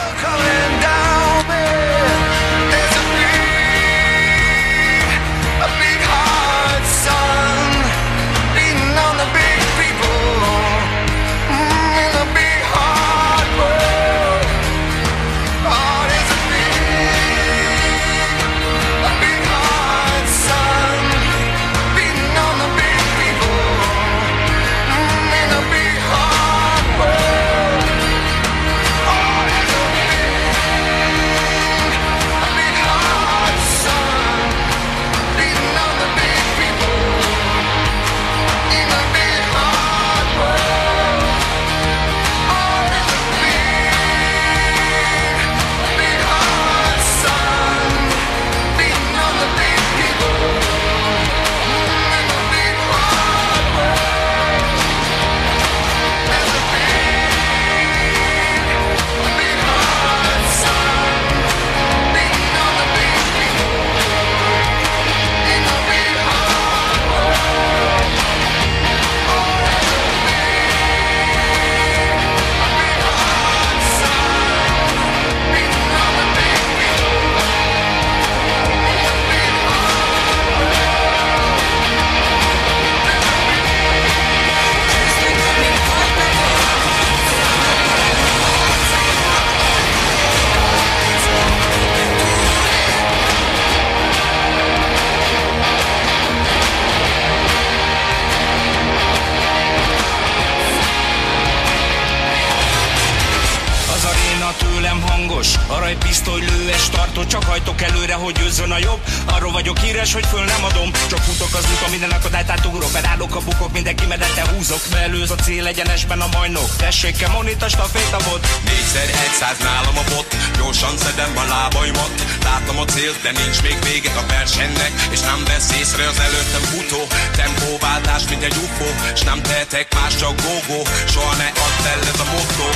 Egyre, hogy győzzön a jobb. Arról vagyok híres, hogy föl nem adom. Csak futok az úton, minden akadályt átugrok. Berállok a bukok, mindenki medette húzok. Belőz a cél egyenesben a majnok Tessék, ke monit a stafétabot Négyszer egyszáz nálam a bot. Gyorsan szedem a lábaimat. Látom a célt, de nincs még vége a versenynek. És nem vesz észre az előttem futó Tempóváltás, mint egy UFO S nem tehetek más, csak gógó Soha ne add el ez a motto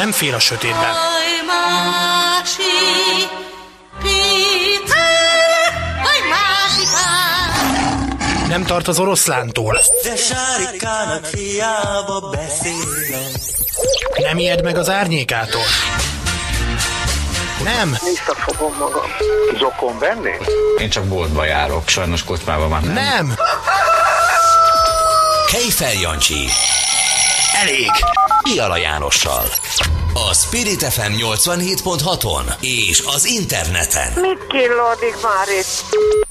Nem fél a sötétben. Nem tart az oroszlántól. De sárikának hiába beszélek. Nem ijed meg az árnyékától. Nem. Visszafogom magam. Zokon venni? Én csak boltba járok, sajnos kocsmába már nem. Nem. Kejfel Jancsi. Elég. Piala Jánossal. A Spirit FM 87.6-on és az interneten. Mit killódik már itt?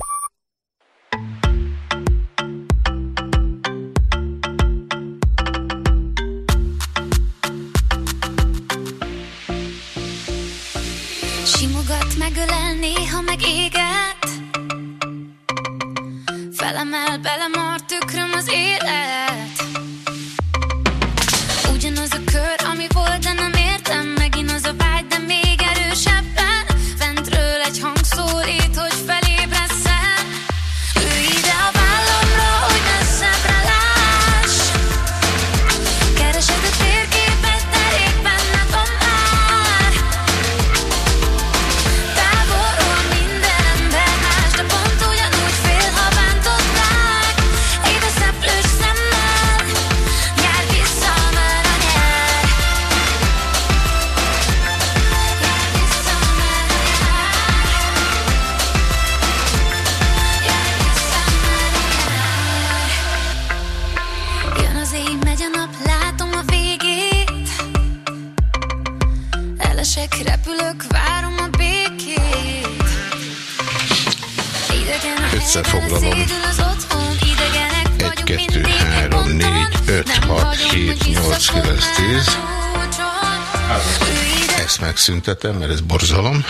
Megszüntetem, mert ez borzalom.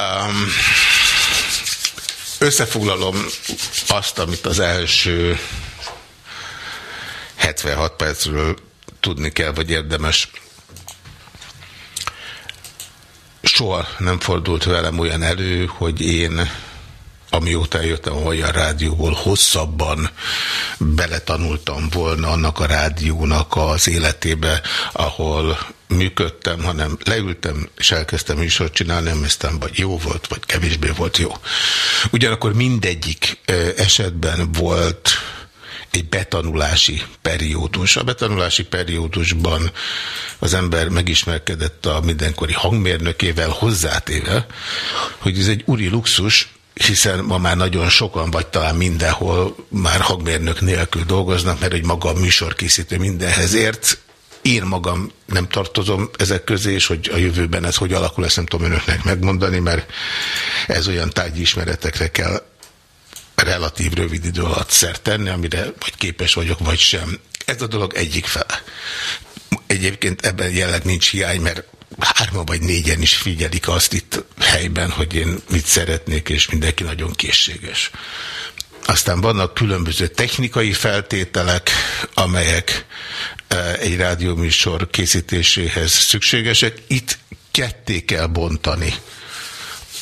Um, összefoglalom azt, amit az első 76 percről tudni kell, vagy érdemes. Soha nem fordult velem olyan elő, hogy én amióta eljöttem a Magyar Rádióból, hosszabban beletanultam volna annak a rádiónak az életébe, ahol működtem, hanem leültem, és elkezdtem műsort csinálni, nem aztán vagy jó volt, vagy kevésbé volt jó. Ugyanakkor mindegyik esetben volt egy betanulási periódus. A betanulási periódusban az ember megismerkedett a mindenkori hangmérnökével hozzátéve, hogy ez egy úri luxus, hiszen ma már nagyon sokan, vagy talán mindenhol már hangmérnök nélkül dolgoznak, mert egy maga a műsorkészítő mindenhez ért. Én magam nem tartozom ezek közé, és hogy a jövőben ez hogy alakul, ezt nem tudom önöknek megmondani, mert ez olyan tárgyi ismeretekre kell relatív rövid idő alatt szert tenni, amire vagy képes vagyok, vagy sem. Ez a dolog egyik fele. Egyébként ebben jelenleg nincs hiány, mert hárman vagy négyen is figyelik azt itt helyben, hogy én mit szeretnék, és mindenki nagyon készséges. Aztán vannak különböző technikai feltételek, amelyek eh, egy rádióműsor készítéséhez szükségesek. Itt ketté kell bontani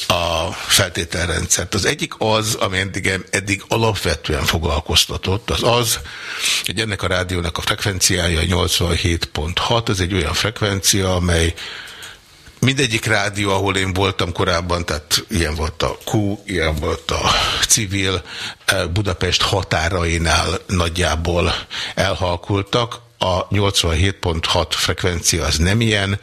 a feltételrendszert. Az egyik az, ami eddig, eddig alapvetően foglalkoztatott, az az, hogy ennek a rádiónak a frekvenciája 87.6, ez egy olyan frekvencia, amely mindegyik rádió, ahol én voltam korábban, tehát ilyen volt a Q, ilyen volt a civil, Budapest határainál nagyjából elhalkultak, a 87.6 frekvencia az nem ilyen,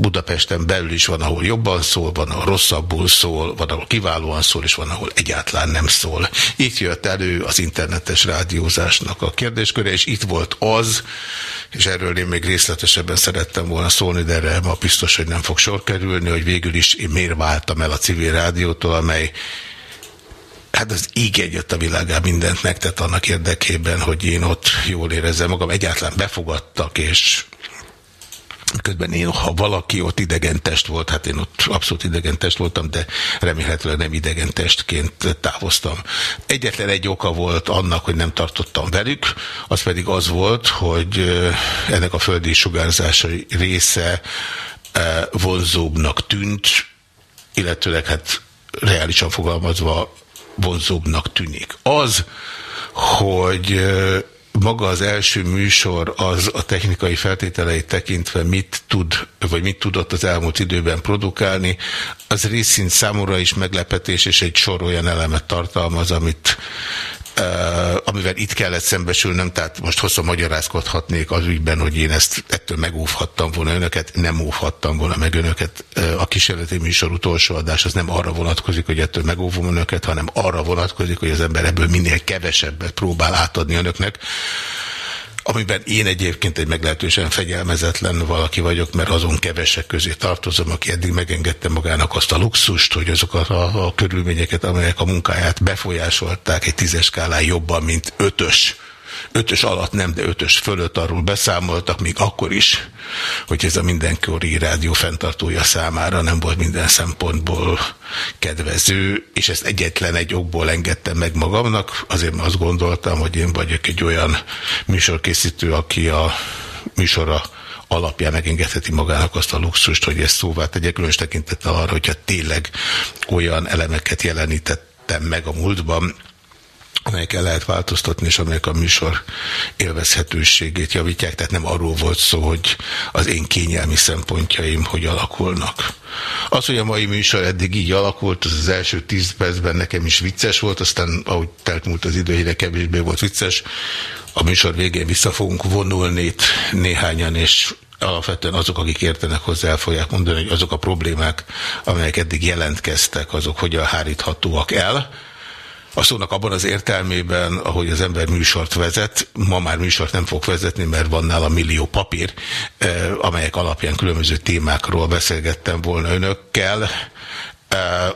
Budapesten belül is van, ahol jobban szól, van, ahol rosszabbul szól, van, ahol kiválóan szól, és van, ahol egyáltalán nem szól. Itt jött elő az internetes rádiózásnak a kérdésköre, és itt volt az, és erről én még részletesebben szerettem volna szólni, de erre ma biztos, hogy nem fog sor kerülni, hogy végül is én miért váltam el a civil rádiótól, amely hát az így egyött a világán mindent megtett annak érdekében, hogy én ott jól érezzem magam. Egyáltalán befogadtak, és Közben én, ha valaki ott idegen test volt, hát én ott abszolút idegen test voltam, de remélhetőleg nem idegen testként távoztam. Egyetlen egy oka volt annak, hogy nem tartottam velük, az pedig az volt, hogy ennek a földi sugárzásai része vonzóbbnak tűnt, illetőleg hát reálisan fogalmazva vonzóbbnak tűnik. Az, hogy maga az első műsor az a technikai feltételeit tekintve mit tud, vagy mit tudott az elmúlt időben produkálni, az részint számomra is meglepetés, és egy sor olyan elemet tartalmaz, amit amivel itt kellett szembesülnöm, tehát most hosszú magyarázkodhatnék az ügyben, hogy én ezt ettől megóvhattam volna önöket, nem óvhattam volna meg önöket. Uh, a kísérleti műsor utolsó adás az nem arra vonatkozik, hogy ettől megóvom önöket, hanem arra vonatkozik, hogy az ember ebből minél kevesebbet próbál átadni önöknek amiben én egyébként egy meglehetősen fegyelmezetlen valaki vagyok, mert azon kevesek közé tartozom, aki eddig megengedte magának azt a luxust, hogy azokat a, a körülményeket, amelyek a munkáját befolyásolták egy tízes skálán jobban, mint ötös ötös alatt nem, de ötös fölött arról beszámoltak, még akkor is, hogy ez a mindenkori rádió fenntartója számára nem volt minden szempontból kedvező, és ezt egyetlen egy okból engedtem meg magamnak, azért mert azt gondoltam, hogy én vagyok egy olyan műsorkészítő, aki a műsora alapján megengedheti magának azt a luxust, hogy ezt szóvá tegye, különös tekintettel arra, hogyha tényleg olyan elemeket jelenítettem meg a múltban, amelyekkel lehet változtatni, és amelyek a műsor élvezhetőségét javítják. Tehát nem arról volt szó, hogy az én kényelmi szempontjaim hogy alakulnak. Az, hogy a mai műsor eddig így alakult, az az első tíz percben nekem is vicces volt, aztán ahogy telt múlt az idő, egyre kevésbé volt vicces. A műsor végén vissza fogunk vonulni itt néhányan, és alapvetően azok, akik értenek hozzá, el fogják mondani, hogy azok a problémák, amelyek eddig jelentkeztek, azok hogyan háríthatóak el a szónak abban az értelmében, ahogy az ember műsort vezet, ma már műsort nem fog vezetni, mert van nála millió papír, eh, amelyek alapján különböző témákról beszélgettem volna önökkel eh,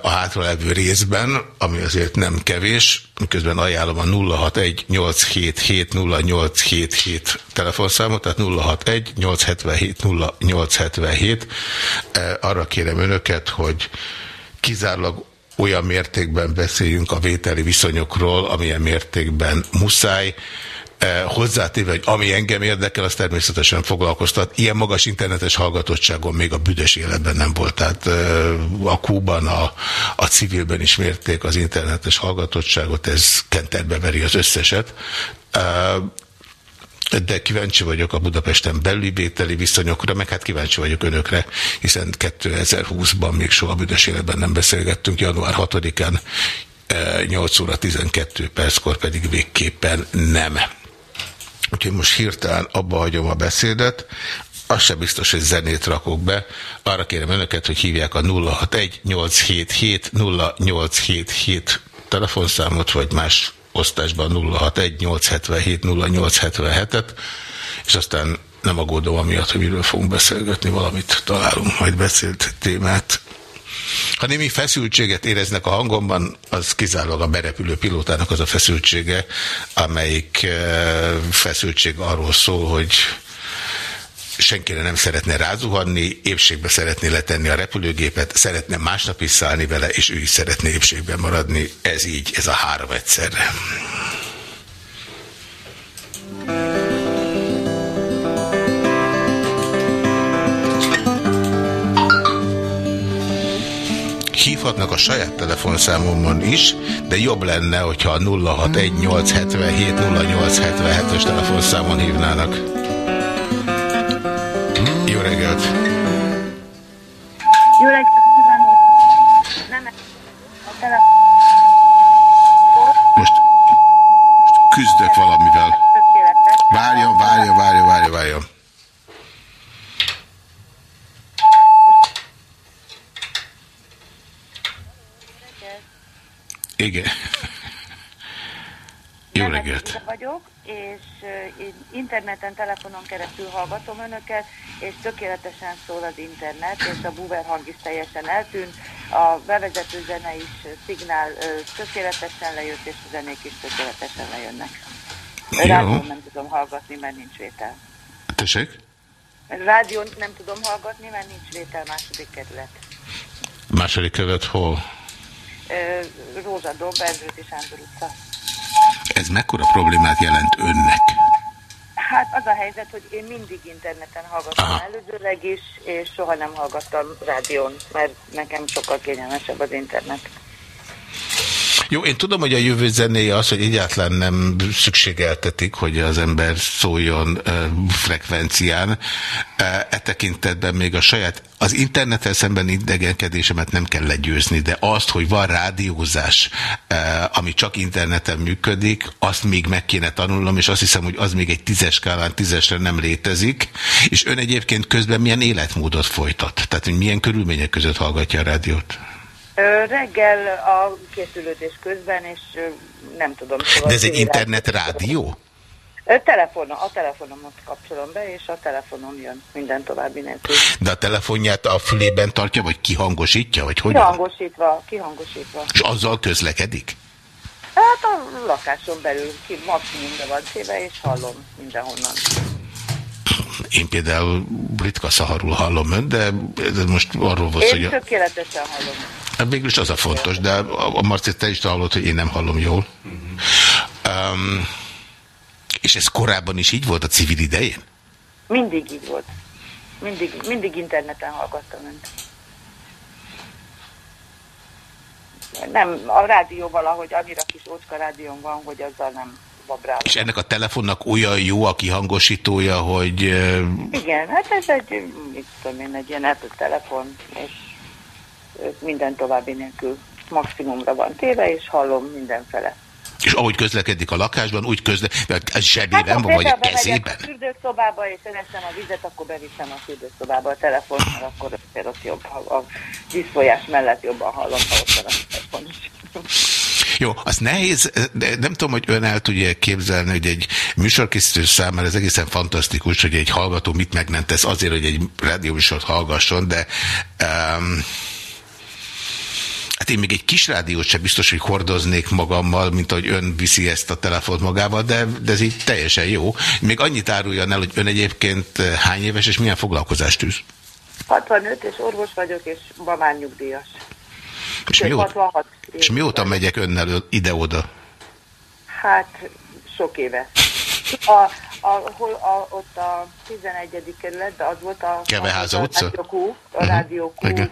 a hátralevő részben, ami azért nem kevés, miközben ajánlom a 061-877-0877 telefonszámot, tehát 061-877-0877. Eh, arra kérem önöket, hogy kizárólag olyan mértékben beszéljünk a vételi viszonyokról, amilyen mértékben muszáj, eh, hozzátéve, hogy ami engem érdekel, az természetesen foglalkoztat. Ilyen magas internetes hallgatottságon még a büdös életben nem volt. Tehát eh, a Kúban, a, a civilben is mérték az internetes hallgatottságot, ez kenterbe veri az összeset. Eh, de kíváncsi vagyok a Budapesten belüli viszonyokra, meg hát kíváncsi vagyok önökre, hiszen 2020-ban még soha büdös életben nem beszélgettünk, január 6-án 8 óra 12 perckor pedig végképpen nem. Úgyhogy most hirtelen abba hagyom a beszédet, az sem biztos, hogy zenét rakok be. Arra kérem önöket, hogy hívják a 061-877-0877 telefonszámot, vagy más osztásban 061-877-0877-et, és aztán nem aggódom amiatt, hogy miről fogunk beszélgetni, valamit találunk majd beszélt témát. Ha némi feszültséget éreznek a hangomban, az kizárólag a berepülő pilótának az a feszültsége, amelyik feszültség arról szól, hogy senkire nem szeretne rázuhanni, épségbe szeretné letenni a repülőgépet, szeretne másnap is szállni vele, és ő is szeretné épségben maradni. Ez így, ez a három egyszerre. hívhatnak a saját telefonszámomon is, de jobb lenne, hogyha a 061-877-0877-es telefonszámon hívnának. Jó reggelt! Jó reggelt kívánok! Nem a telefon. Most, most küzdök valamivel. Várjon, várjon, várjon, várjon, várjon. Igen. Jó Nemes reggelt. Ida vagyok, és én interneten, telefonon keresztül hallgatom önöket, és tökéletesen szól az internet, és a boomer hang is teljesen eltűnt. A bevezető zene is, szignál tökéletesen lejött, és a zenék is tökéletesen lejönnek. Rádión nem tudom hallgatni, mert nincs vétel. Tessék? Rádión nem tudom hallgatni, mert nincs vétel második kerület. Második kerület hol? Ö, Rózsadomb, Erdőti Sándor utca. Ez mekkora problémát jelent önnek? Hát az a helyzet, hogy én mindig interneten hallgatom Aha. előzőleg is, és soha nem hallgattam rádión, mert nekem sokkal kényelmesebb az internet. Jó, én tudom, hogy a jövő zenéje az, hogy egyáltalán nem szükségeltetik, hogy az ember szóljon uh, frekvencián. E tekintetben még a saját, az interneten szemben idegenkedésemet nem kell legyőzni, de azt, hogy van rádiózás, uh, ami csak interneten működik, azt még meg kéne tanulnom, és azt hiszem, hogy az még egy tízes skálán tízesre nem létezik, és ön egyébként közben milyen életmódot folytat? Tehát, hogy milyen körülmények között hallgatja a rádiót? Reggel a készülődés közben, és nem tudom. Szóval De ez egy internet rádió? Ö, Telefon, a telefonomat kapcsolom be, és a telefonon jön minden további nélkül. De a telefonját a fülében tartja, vagy kihangosítja, vagy hogy? Kihangosítva, kihangosítva. És azzal közlekedik? Hát a lakáson belül ki maximumra van téve, és hallom mindenhonnan. Én például ritka szaharul hallom ön, de ez most arról volt, Én hogy... A... tökéletesen hallom. Hát végül is az a fontos, de a Marci, te is hallod, hogy én nem hallom jól. Um, és ez korábban is így volt a civil idején? Mindig így volt. Mindig, mindig interneten hallgattam önt. Nem, a rádió valahogy annyira kis ócska rádión van, hogy azzal nem babrálok. És ennek a telefonnak olyan jó a kihangosítója, hogy... Igen, hát ez egy, mit tudom én, egy ilyen Apple telefon, és minden további nélkül maximumra van téve, és hallom mindenfele. És ahogy közlekedik a lakásban, úgy közle... Ez zsebében van, vagy a kezében? a fürdőszobába, és eleszem a vizet, akkor beviszem a fürdőszobába a telefon, akkor azért ott jobb, a vízfolyás mellett jobban hallom, ha ott van a telefon is. Jó, az nehéz, de nem tudom, hogy ön el tudja képzelni, hogy egy műsorkészítő számára ez egészen fantasztikus, hogy egy hallgató mit meg azért, hogy egy rádióműsort hallgasson, de um, hát én még egy kis rádiót sem biztos, hogy hordoznék magammal, mint ahogy ön viszi ezt a telefont magával, de, de ez így teljesen jó. Még annyit áruljon el, hogy ön egyébként hány éves és milyen foglalkozást űz? 65 és orvos vagyok, és ma nyugdíjas. És mióta, 66 év. és mióta megyek önnel ide-oda? Hát sok éve. A, a, hol, a, ott a 11. kerületben az volt a... Keveháza a utca? Rádió Q, a Mhm. Rádió Q. Igen.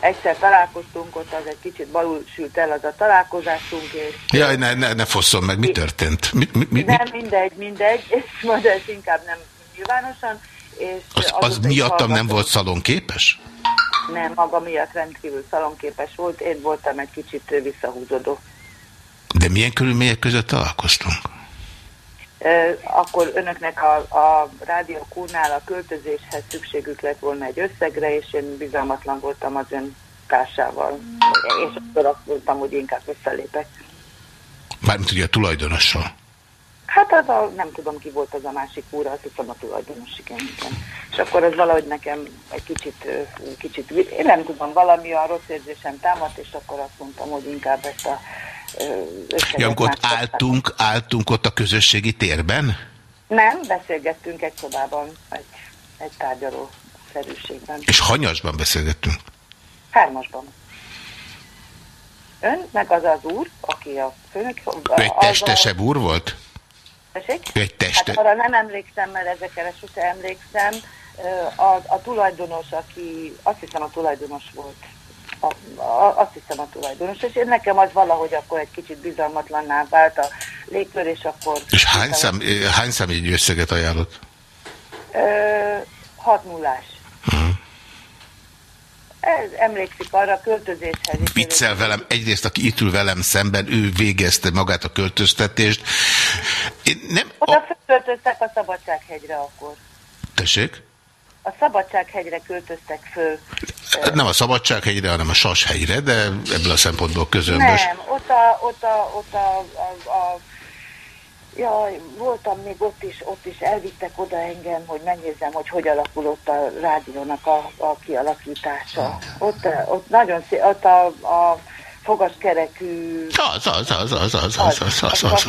Egyszer találkoztunk ott, az egy kicsit balul sült el az a találkozásunk, és Jaj, ne, ne, ne fosszon meg, mi történt? Mi, mi, mi, nem mindegy, mindegy, és majd ez inkább nem nyilvánosan, és Az, az is miattam nem hallgatom. volt szalonképes? Nem, maga miatt rendkívül szalonképes volt, én voltam egy kicsit visszahúzódó. De milyen körülmények között találkoztunk? Akkor önöknek a, a Rádió Q-nál a költözéshez szükségük lett volna egy összegre, és én bizalmatlan voltam az ön társával. És akkor azt mondtam, hogy inkább visszalépek. Mármint ugye a tulajdonossal. Hát az a, nem tudom ki volt az a másik úr, azt hiszem a tulajdonos, igen, igen. És akkor az valahogy nekem egy kicsit, kicsit, én nem tudom, valami a rossz érzésem támadt, és akkor azt mondtam, hogy inkább ezt a Ja, amikor ott álltunk, álltunk ott a közösségi térben? Nem, beszélgettünk egy szobában, egy, egy tárgyaló szerűségben. És hanyasban beszélgettünk. Hármasban. Ön, meg az az úr, aki a főnök... Ő egy testesebb úr volt? Tessék? Egy teste... Hát arra nem emlékszem, mert ezekre sose emlékszem. A, a tulajdonos, aki, azt hiszem a tulajdonos volt. A, a, azt hiszem a tulajdonos, és én nekem az valahogy akkor egy kicsit bizalmatlanná vált a légkör, és akkor... És hány, szám, eh, hány számjegyű összeget ajánlott? Hat nullás. Ez emlékszik arra a költözéshez. Viccel velem, egyrészt aki itt ül velem szemben, ő végezte magát a költöztetést. Én nem... Oda fölköltöztek a Szabadsághegyre akkor. Tessék? A Szabadsághegyre költöztek föl. Nem a Szabadsághegyre, hanem a Sashegyre, de ebből a szempontból közömbös. Nem, ott ott a, ott a, ott a, a, a Jaj, voltam még ott is, ott is elvittek oda engem, hogy megnézzem, hogy hogy alakul ott a rádiónak a, a kialakítása. Ott, ott nagyon szép, ott a, a fogaskerekű... Az, az, az, az, az, az, az, az, az, az,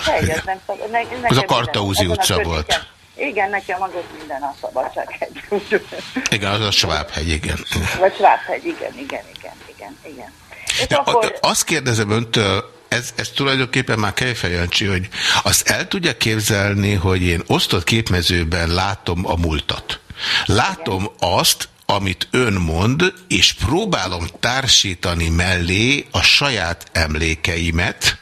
Az a Kartaúzi utca volt. Igen, nekem az ott minden a szabadsághegy. Igen, az a Svábhegy, igen. Vagy Svábhegy, igen, igen, igen, igen, igen. De akkor... Azt kérdezem öntől, ez, ez tulajdonképpen már Kejfejancsi, hogy azt el tudja képzelni, hogy én osztott képmezőben látom a múltat. Látom azt, amit ön mond, és próbálom társítani mellé a saját emlékeimet,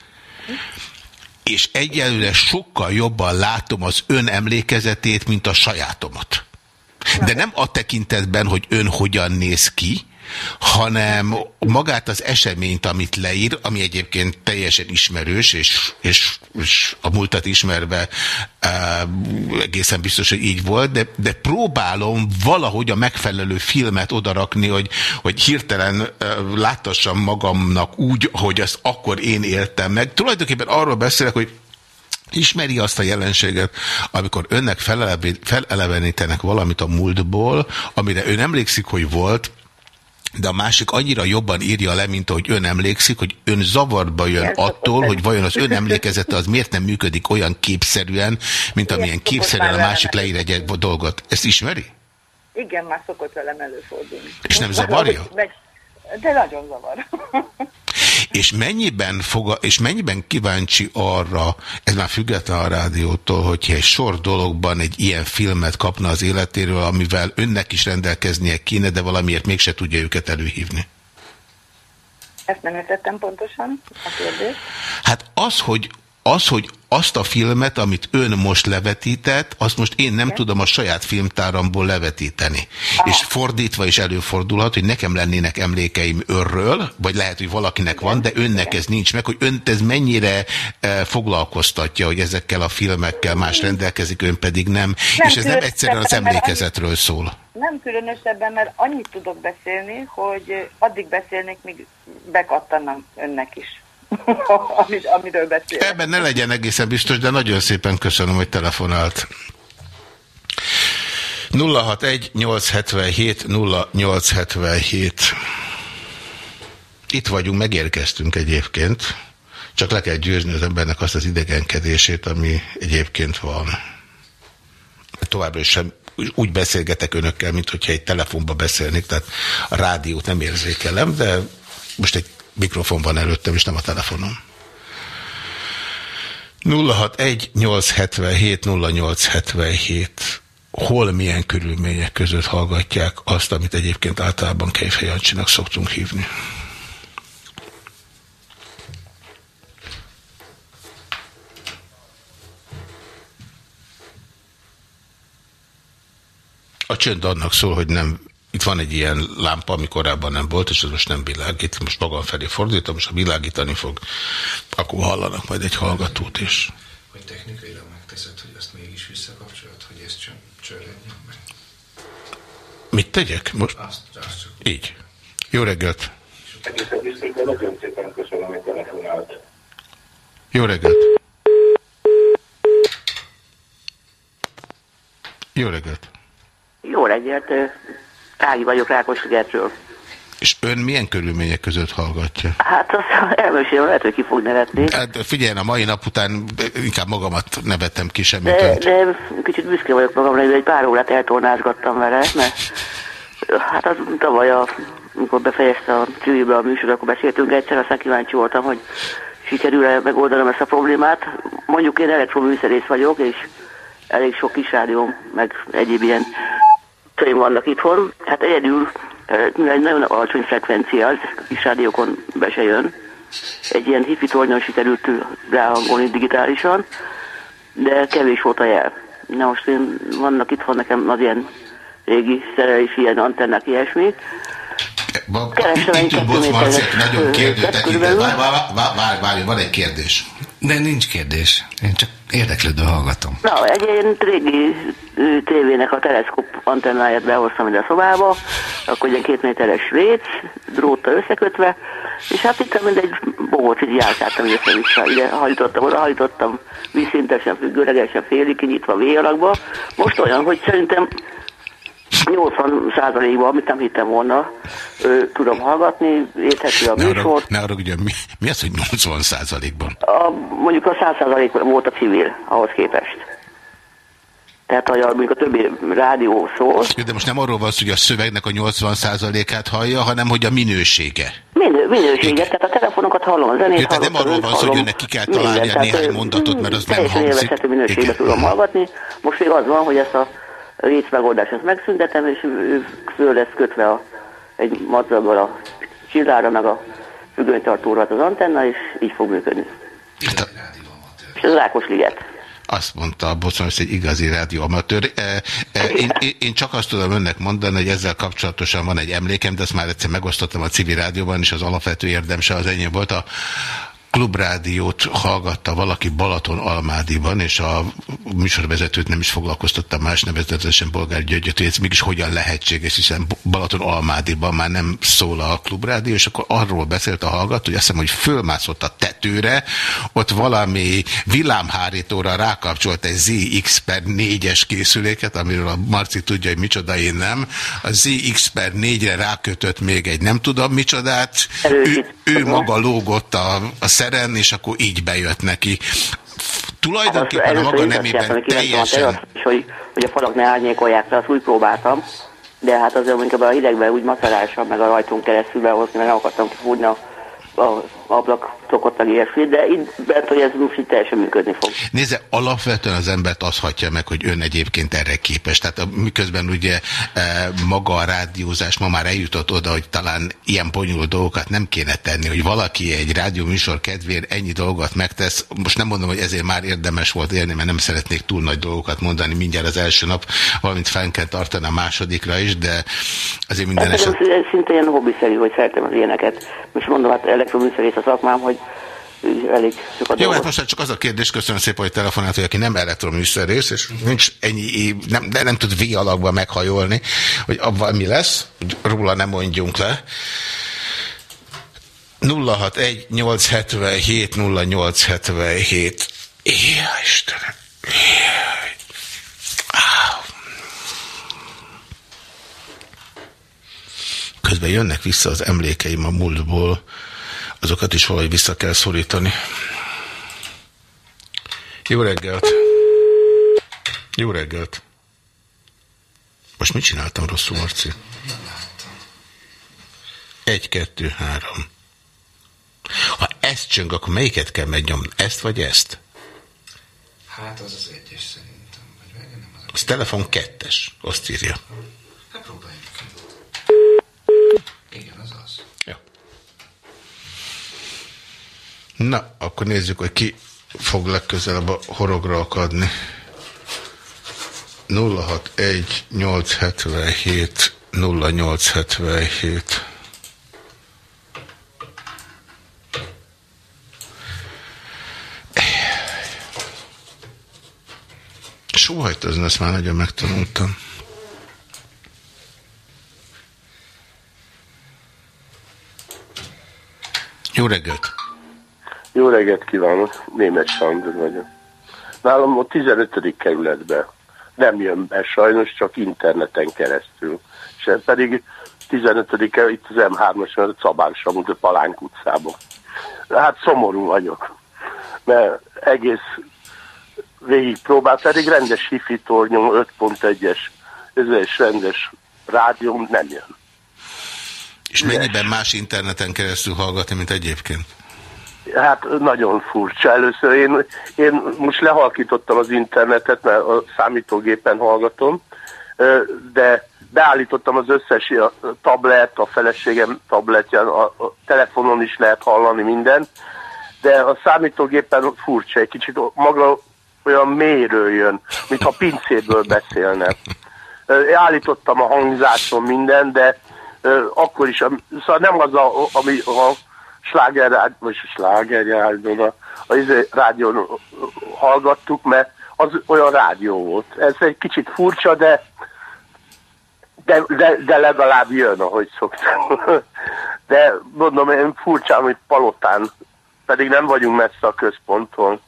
és egyelőre sokkal jobban látom az ön emlékezetét, mint a sajátomat. De nem a tekintetben, hogy ön hogyan néz ki, hanem magát az eseményt, amit leír, ami egyébként teljesen ismerős, és, és, és a múltat ismerve uh, egészen biztos, hogy így volt, de, de próbálom valahogy a megfelelő filmet odarakni, hogy, hogy hirtelen uh, láttassam magamnak úgy, hogy azt akkor én éltem meg. Tulajdonképpen arról beszélek, hogy Ismeri azt a jelenséget, amikor önnek felelevenítenek valamit a múltból, amire ön emlékszik, hogy volt, de a másik annyira jobban írja le, mint ahogy ön emlékszik, hogy ön zavarba jön Igen, attól, hogy vajon az ön emlékezete az miért nem működik olyan képszerűen, mint amilyen képszerűen a másik leír egy dolgot. Ezt ismeri? Igen, már szokott velem előfordulni. És nem zavarja? De nagyon zavar. És mennyiben, foga, és mennyiben kíváncsi arra, ez már független a rádiótól, hogyha egy sor dologban egy ilyen filmet kapna az életéről, amivel önnek is rendelkeznie kéne, de valamiért mégse tudja őket előhívni? Ezt nem értettem pontosan, a kérdést. Hát az, hogy az, hogy azt a filmet, amit ön most levetített, azt most én nem tudom a saját filmtáramból levetíteni. Aha. És fordítva is előfordulhat, hogy nekem lennének emlékeim örről, vagy lehet, hogy valakinek Igen. van, de önnek ez nincs meg, hogy önt ez mennyire e, foglalkoztatja, hogy ezekkel a filmekkel más rendelkezik, ön pedig nem. nem és ez nem egyszerűen az emlékezetről szól. Nem különösebben, mert annyit tudok beszélni, hogy addig beszélnék, míg bekattannak önnek is. Amit, amiről beszél. Ebben ne legyen egészen biztos, de nagyon szépen köszönöm, hogy telefonált. 061 877 0877 Itt vagyunk, megérkeztünk egyébként. Csak le kell győzni az embernek azt az idegenkedését, ami egyébként van. Továbbra sem úgy beszélgetek önökkel, mint hogyha egy telefonba beszélnék, tehát a rádiót nem érzékelem, de most egy mikrofon van előttem, és nem a telefonom. 061-877-0877 hol milyen körülmények között hallgatják azt, amit egyébként általában Kejfej Jancsinak szoktunk hívni. A csönd annak szól, hogy nem itt van egy ilyen lámpa, ami korábban nem volt, és ez most nem világít. Most magam felé fordítom, és ha világítani fog, akkor hallanak majd egy hallgatót is. Hogy technikailag megteszed, hogy azt mégis visszakapcsolod, hogy ez csörrenjen meg? Mit tegyek? Most? Azt, azt csak. Így. Jó reggelt! Nagyon szépen köszönöm, hogy telefonált. Jó reggelt! Jó reggelt! Jó reggelt! Ági vagyok Rákosligetről. És ön milyen körülmények között hallgatja? Hát azt elmesélem, lehet, hogy ki fog nevetni. Hát figyelj, a mai nap után inkább magamat nevettem ki semmit. De, de kicsit büszke vagyok magamra, hogy egy pár órát eltornázgattam vele, mert hát az tavaly, a, amikor befejezte a civilbe a műsor, akkor beszéltünk egyszer, aztán kíváncsi voltam, hogy sikerül-e megoldanom ezt a problémát. Mondjuk én elektroműszerész vagyok, és elég sok kis rádióm, meg egyéb ilyen barátaim vannak itthon, hát egyedül, mivel egy nagyon alacsony frekvencia, az kis rádiókon be se jön. Egy ilyen hifi tornyon sikerült ráhangolni digitálisan, de kevés volt a jel. Na most én, vannak itthon nekem az ilyen régi szerelési ilyen antennák, ilyesmi. Keresem egy Nagyon kérdő Várj, várj, van egy kérdés. De nincs kérdés. Én csak Érdeklődő hallgatom. Na, egy ilyen régi tévének a teleszkóp antennáját behoztam ide a szobába, akkor ilyen két méteres réc, dróttal összekötve, és hát itt mint egy bohóc így járkáltam össze-vissza, ide hajtottam, oda hajtottam, vízszintesen, függőlegesen, félig kinyitva V. Most olyan, hogy szerintem 80 százalékban, amit nem hittem volna, ö, tudom hallgatni, érthető a Ne arra, műsor. ne arra ugye, mi, mi az, hogy 80 százalékban? A, mondjuk a 100 százalék volt a civil ahhoz képest. Tehát, hogy a, mondjuk a többi rádió szól, De most nem arról van szó, hogy a szövegnek a 80 százalékát hallja, hanem hogy a minősége. minő, minőséget, tehát a telefonokat hallom, a zenét Jó, tehát nem hallom, arról van szó, hogy hallom, önnek ki kell találni tehát, néhány ö, mondatot, mert az nem teljesen hangzik. élvezhető minőségben tudom hallgatni. Most még az van, hogy ezt a réc megoldást ezt megszüntetem, és ő föl lesz kötve a, egy madzaggal a csillára, meg a függönytartóra az antenna, és így fog működni. És ez Rákos liget. Azt mondta a Bocsonos, hogy egy igazi rádióamatőr. E, e, Én, én- én csak azt tudom önnek mondani, hogy ezzel kapcsolatosan van egy emlékem, de ezt már egyszer megosztottam a civil rádióban, és az alapvető érdem se az enyém volt. A klubrádiót hallgatta valaki Balaton Almádiban, és a műsorvezetőt nem is foglalkoztatta más nevezetesen Bolgár Györgyöt, hogy ez mégis hogyan lehetséges, hiszen Balaton Almádiban már nem szól a klubrádió, és akkor arról beszélt a hallgató, hogy azt hiszem, hogy fölmászott a tetőre, ott valami villámhárítóra rákapcsolt egy ZX per 4-es készüléket, amiről a Marci tudja, hogy micsoda, én nem. A ZX per 4-re rákötött még egy nem tudom micsodát, ő, ő maga lógott a, a szeren, és akkor így bejött neki. Tulajdonképpen a maga nemében teljesen... És hogy, hogy a falak ne árnyékolják le, azt úgy próbáltam, de hát azért mondjuk ebben a hidegben úgy macerással, meg a rajtunk keresztül behozni, mert nem akartam kifúrni a, a ablakokot, meg ilyesmit, de így bent, hogy ez így teljesen működni fog. Nézze, alapvetően az embert az hatja meg, hogy ön egyébként erre képes. Tehát miközben ugye e, maga a rádiózás ma már eljutott oda, hogy talán ilyen bonyolult dolgokat nem kéne tenni, hogy valaki egy rádióműsor kedvéért ennyi dolgot megtesz. Most nem mondom, hogy ezért már érdemes volt élni, mert nem szeretnék túl nagy dolgokat mondani mindjárt az első nap, valamint fenn kell tartani a másodikra is, de azért minden Hát eset... ez szinte ilyen hobbiszerű, hogy szeretem az ilyeneket. Most mondom, hát elektroműszerész a szakmám, hogy elég sokat Jó, hát most már csak az a kérdés, köszönöm szépen, hogy telefonált, hogy aki nem elektroműszerész, és nincs ennyi nem, nem tud V alakba meghajolni, hogy abban mi lesz, hogy róla nem mondjunk le. 061 877 0877 Éjjel, Istenem! Áh. Közben jönnek vissza az emlékeim a múltból, azokat is valahogy vissza kell szorítani. Jó reggelt! Jó reggelt! Most mit csináltam rosszul, Marci? Egy, kettő, három. Ha ezt csöng, akkor melyiket kell megnyomni? Ezt vagy ezt? Hát az az egyes szerintem. Vagy nem az Az telefon kettes, azt írja. Hát próbáljuk. Igen, az az. Na, akkor nézzük, hogy ki fog legközelebb a horogra akadni. 061 877 0877 Sóhajtozni, ezt már nagyon megtanultam. Jó reggelt! Jó reggelt kívánok, német Sándor vagyok. Nálam a 15. kerületben nem jön be sajnos, csak interneten keresztül. És ez pedig 15 itt az M3-as, a Cabán a Palánk utcában. Hát szomorú vagyok, mert egész végig próbál, pedig rendes hifi tornyom, 5.1-es, ez is rendes rádióm nem jön. És mennyiben más interneten keresztül hallgatni, mint egyébként? Hát nagyon furcsa. Először én, én most lehalkítottam az internetet, mert a számítógépen hallgatom, de beállítottam az összes a tablet, a feleségem tabletje, a, telefonon is lehet hallani mindent, de a számítógépen furcsa, egy kicsit maga olyan mélyről jön, mintha pincéből beszélne. Állítottam a hangzáson minden, de akkor is, szóval nem az, a, ami a sláger, vagy sláger rádión, a, a izé rádión hallgattuk, mert az olyan rádió volt. Ez egy kicsit furcsa, de de, de, de legalább jön, ahogy szoktam. De mondom, én furcsa, amit Palotán, pedig nem vagyunk messze a központtól,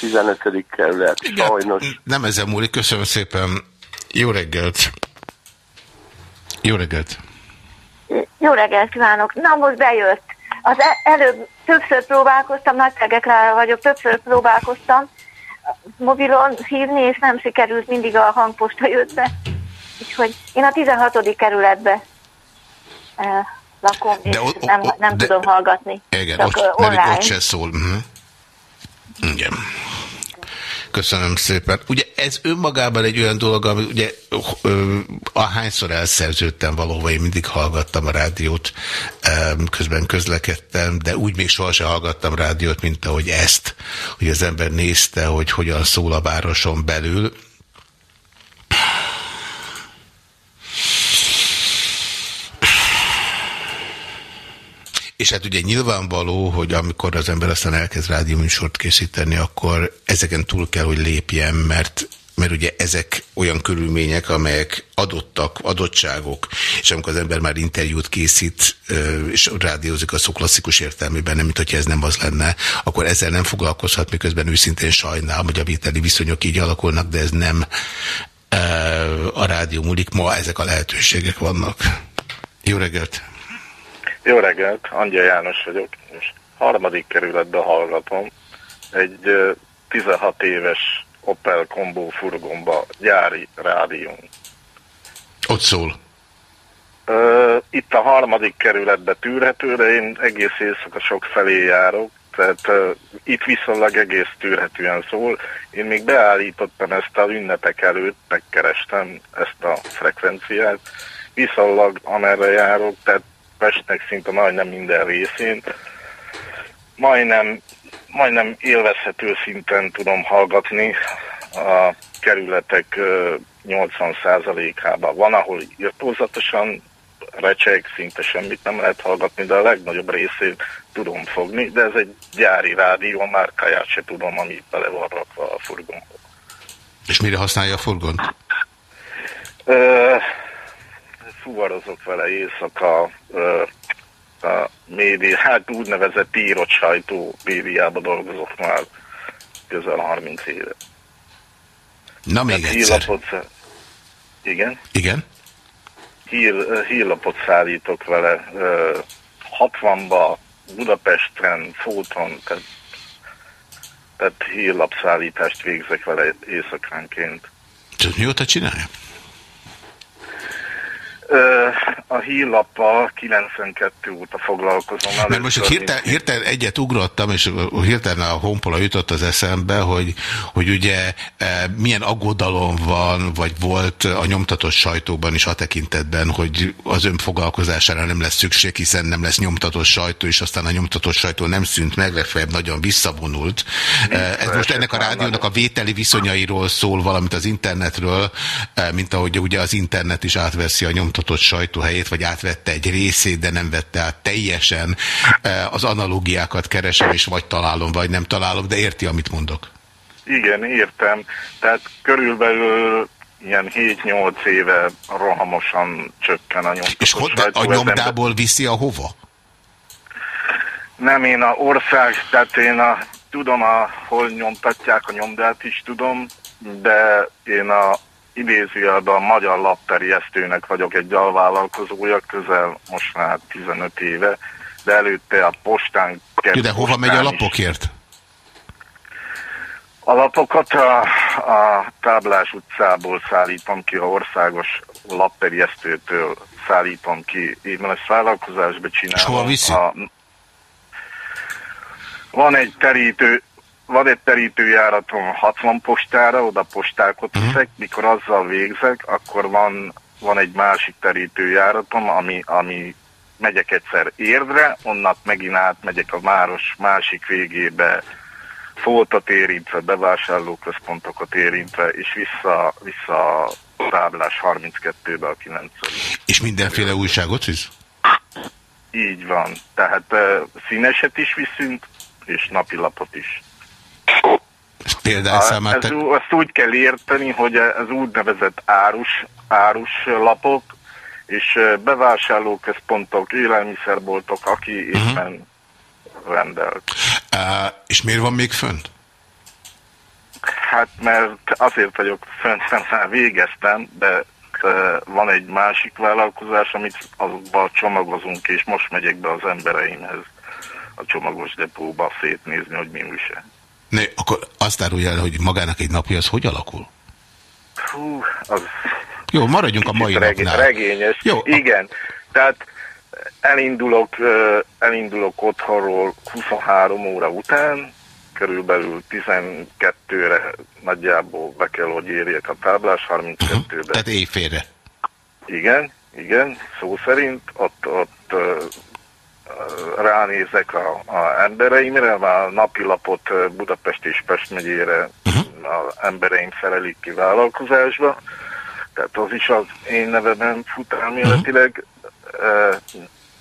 15. kerület, sajnos. Nem ezen múlik, köszönöm szépen. Jó reggelt! Jó reggelt! Jó reggelt kívánok! Na, most bejött. Az e- előbb többször próbálkoztam, nagy Klára vagyok, többször próbálkoztam mobilon hívni, és nem sikerült, mindig a hangposta jött be. Úgyhogy én a 16. kerületbe eh, lakom, és De o- o- nem, nem de- tudom hallgatni. Igen, csak ott, online. ott se szól. Uh-huh. Igen. Köszönöm szépen. Ugye ez önmagában egy olyan dolog, ami ugye ö, ahányszor elszerződtem valahova, én mindig hallgattam a rádiót, közben közlekedtem, de úgy még sohasem hallgattam rádiót, mint ahogy ezt, hogy az ember nézte, hogy hogyan szól a városon belül. És hát ugye nyilvánvaló, hogy amikor az ember aztán elkezd rádióműsort készíteni, akkor ezeken túl kell, hogy lépjen, mert mert ugye ezek olyan körülmények, amelyek adottak, adottságok, és amikor az ember már interjút készít, és rádiózik a szó klasszikus értelmében, nem, mint hogyha ez nem az lenne, akkor ezzel nem foglalkozhat, miközben őszintén sajnálom, hogy a vételi viszonyok így alakulnak, de ez nem a rádió múlik. Ma ezek a lehetőségek vannak. Jó reggelt! Jó reggelt, Angyal János vagyok, és harmadik kerületben hallgatom. Egy ö, 16 éves Opel Combo furgonba gyári rádión. Ott szól. Ö, Itt a harmadik kerületben tűrhető, de én egész éjszaka sok felé járok, tehát ö, itt viszonylag egész tűrhetően szól. Én még beállítottam ezt a ünnepek előtt, megkerestem ezt a frekvenciát, viszonylag amerre járok, tehát Pestnek szinte majdnem minden részén, majdnem, majdnem élvezhető szinten tudom hallgatni a kerületek ö, 80%-ában. Van, ahol írtózatosan recseg, szinte semmit nem lehet hallgatni, de a legnagyobb részét tudom fogni, de ez egy gyári rádió, márkáját se tudom, ami bele van rakva a furgonba. És mire használja a furgont? Ö, fuvarozok vele éjszaka, ö, a média, hát úgynevezett írott sajtó médiában dolgozok már közel 30 éve. Na még Hát egyszer. Hírlapot, igen, Igen? hír, hírlapot szállítok vele ö, 60-ba, Budapesten, Fóton, tehát, tehát hírlapszállítást végzek vele éjszakánként. Tudod, mióta csinálja? A hírlappal 92 óta foglalkozom. Mert most Először hirtelen, hirtelen egyet ugrottam, és hirtelen a honpola jutott az eszembe, hogy, hogy ugye e, milyen aggodalom van, vagy volt a nyomtatott sajtóban is a tekintetben, hogy az ön foglalkozására nem lesz szükség, hiszen nem lesz nyomtatott sajtó, és aztán a nyomtatott sajtó nem szűnt meg, legfeljebb nagyon visszavonult. E, Ez most ennek a rádiónak a vételi viszonyairól szól, valamint az internetről, e, mint ahogy ugye az internet is átveszi a nyomtatott sajtó helyét, vagy átvette egy részét, de nem vette át teljesen. E, Az analógiákat keresem, és vagy találom, vagy nem találom, de érti, amit mondok. Igen, értem. Tehát körülbelül ilyen 7-8 éve rohamosan csökken a nyomtatott És hogy, a nyomdából viszi a hova? Nem én a ország, tehát én a, tudom, a, hol nyomtatják a nyomdát is tudom, de én a idézőjelben a magyar lapterjesztőnek vagyok egy alvállalkozója, közel most már 15 éve, de előtte a postán Jó, de hova megy a postán is. lapokért? A lapokat a, a Táblás utcából szállítom ki, a országos lapterjesztőtől szállítom ki. Én ezt vállalkozásba csinálom. És hova viszi? A, van egy terítő, van egy terítőjáratom 60 postára, oda postákat Mhm. viszek, mikor azzal végzek, akkor van, van egy másik terítőjáratom, ami, ami megyek egyszer Érdre, onnan megint átmegyek a város másik végébe, Foltot érintve, bevásárlóközpontokat érintve, és vissza, vissza a táblás 32-be a 9 És mindenféle újságot visz? Így van. Tehát ö, színeset is viszünk, és napilapot is. Példányszámát... Ez, azt úgy kell érteni, hogy ez úgynevezett árus, árus lapok, és bevásárlóközpontok, élelmiszerboltok, aki éppen rendel. Uh, és miért van még fönt? Hát mert azért vagyok fönt, mert már végeztem, de van egy másik vállalkozás, amit azokban csomagozunk, és most megyek be az embereimhez a csomagos depóba szétnézni, hogy mi újság. Ne, akkor azt árulja el, hogy magának egy napja az hogy alakul? Hú, az Jó, maradjunk a mai reg- napnál. regényes. Jó, Igen, tehát elindulok, elindulok otthonról 23 óra után, körülbelül 12-re nagyjából be kell, hogy érjek a táblás, 32-be. Tehát éjfélre. Igen, igen, szó szerint ott, ott ránézek a, a embereimre, a napilapot Budapest és Pest megyére az embereim szerelik ki vállalkozásba, tehát az is az én nevemben fut elméletileg, ö,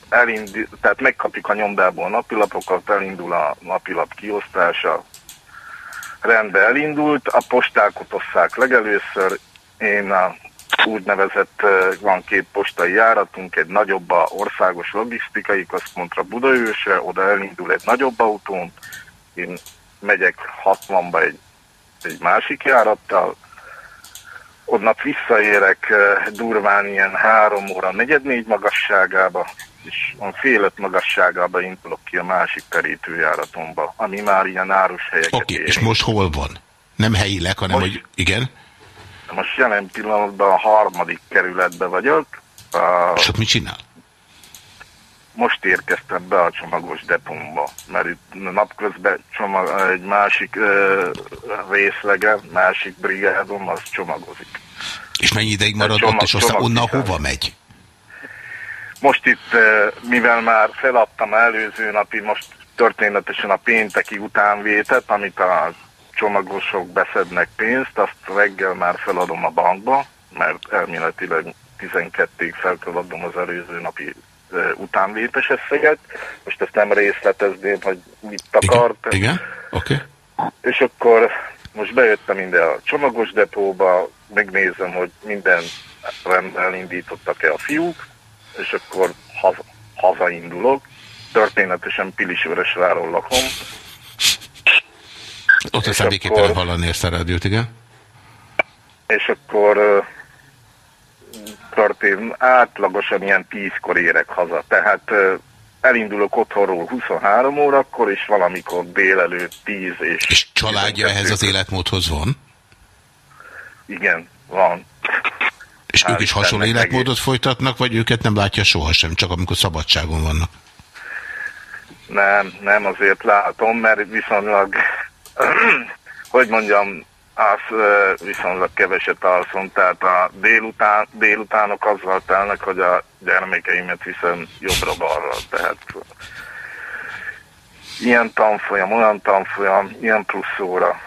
elindul, tehát megkapjuk a nyomdából a napilapokat, elindul a napilap kiosztása, rendbe elindult, a postákat osszák legelőször, én a úgynevezett, van két postai járatunk, egy nagyobb a országos logisztikai központra Budaősre, oda elindul egy nagyobb autón, én megyek 60-ba egy, egy másik járattal, onnap visszaérek durván ilyen három óra negyed-négy magasságába, és a fél öt magasságába indulok ki a másik terítőjáratomba, ami már ilyen árus helyeket Oké, okay, és most hol van? Nem helyileg, hanem Most- hogy igen? Most jelen pillanatban a harmadik kerületben vagyok. A, És ott mit csinál? most érkeztem be a csomagos depómba, mert itt napközben csomag, egy másik ö, részlege, másik brigádom, az csomagozik. És mennyi ideig marad csomag- ott, és aztán onnan hova megy? Most itt, mivel már feladtam előző napi, most történetesen a pénteki utánvétet, amit a csomagosok beszednek pénzt, azt reggel már feladom a bankba, mert elméletileg 12-ig fel kell adnom az előző napi utánvétes összeget. Most ezt nem részletezném, hogy mit akart. Igen? Oké. Okay. És akkor most bejöttem ide a csomagos depóba, megnézem, hogy minden rendben elindítottak-e a fiúk, és akkor haza, hazaindulok. Történetesen Pilisvörösváron lakom. Ott aztán végképpen akkor- hallani ezt a rádiót, igen? és akkor ö, történ, átlagosan ilyen tízkor érek haza. Tehát elindulok otthonról 23 órakor, és valamikor délelőtt 10 és... És családja ehhez az életmódhoz van? Igen, van. És Hál' ők is hasonló életmódot folytatnak, vagy őket nem látja sohasem, csak amikor szabadságon vannak? Nem, nem azért látom, mert viszonylag, hogy mondjam, az viszonylag keveset alszom, tehát a délután, délutánok azzal telnek, hogy a gyermekeimet viszem jobbra-balra, tehát ilyen tanfolyam, olyan tanfolyam, ilyen plusz óra.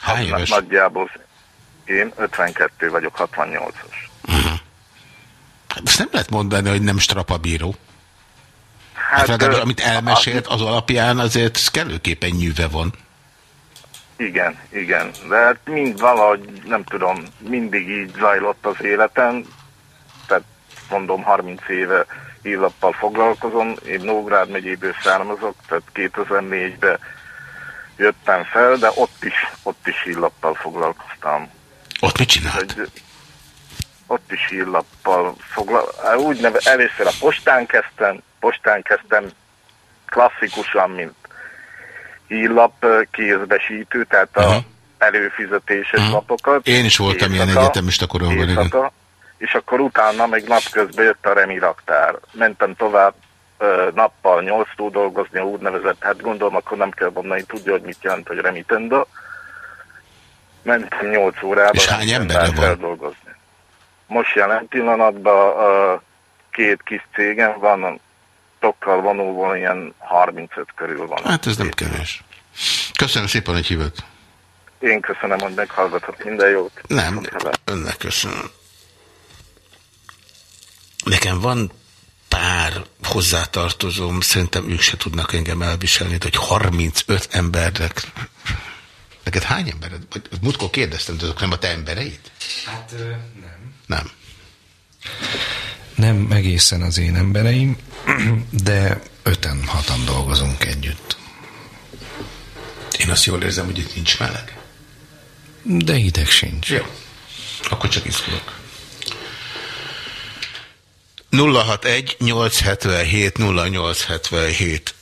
Hány éves? Nagyjából én 52 vagyok, 68-os. Ezt nem lehet mondani, hogy nem strapabíró. Hát, hát legalábbis, amit elmesélt, az alapján azért kellőképpen nyűve van. Igen, igen. De hát mind valahogy, nem tudom, mindig így zajlott az életem. Tehát mondom, 30 éve hírlappal foglalkozom. Én Nógrád megyéből származok, tehát 2004-ben jöttem fel, de ott is, ott is hírlappal foglalkoztam. Ott mit csinált? Hogy ott is hírlappal foglalkoztam. Úgy neve, először a postán kezdtem, postán kezdtem klasszikusan, mint hírlap kézbesítő, tehát a Aha. előfizetéses lapokat. Én is voltam ilyen Éjszaka- egyetemista koromban, igen. és akkor utána meg napközben jött a Remi raktár. Mentem tovább nappal 8 dolgozni, a úgynevezett, hát gondolom akkor nem kell mondani, tudja, hogy mit jelent, hogy remitenda. Mentem 8 órába. És hány emberre van? feldolgozni. Most jelen pillanatban a két kis cégem van, tokkal vonóval ilyen 35 körül van. Hát ez nem kevés. Köszönöm szépen, hogy hívott. Én köszönöm, hogy meghallgatott minden jót. Nem, önnek köszönöm. Nekem van pár hozzátartozom, szerintem ők se tudnak engem elviselni, de hogy 35 embernek... Neked hány embered? Múltkor kérdeztem, de azok nem a te embereid? Hát nem. Nem. Nem egészen az én embereim, de öten, hatan dolgozunk együtt. Én azt jól érzem, hogy itt nincs meleg. De hideg sincs. Jó. Akkor csak izgulok. 061 877 0877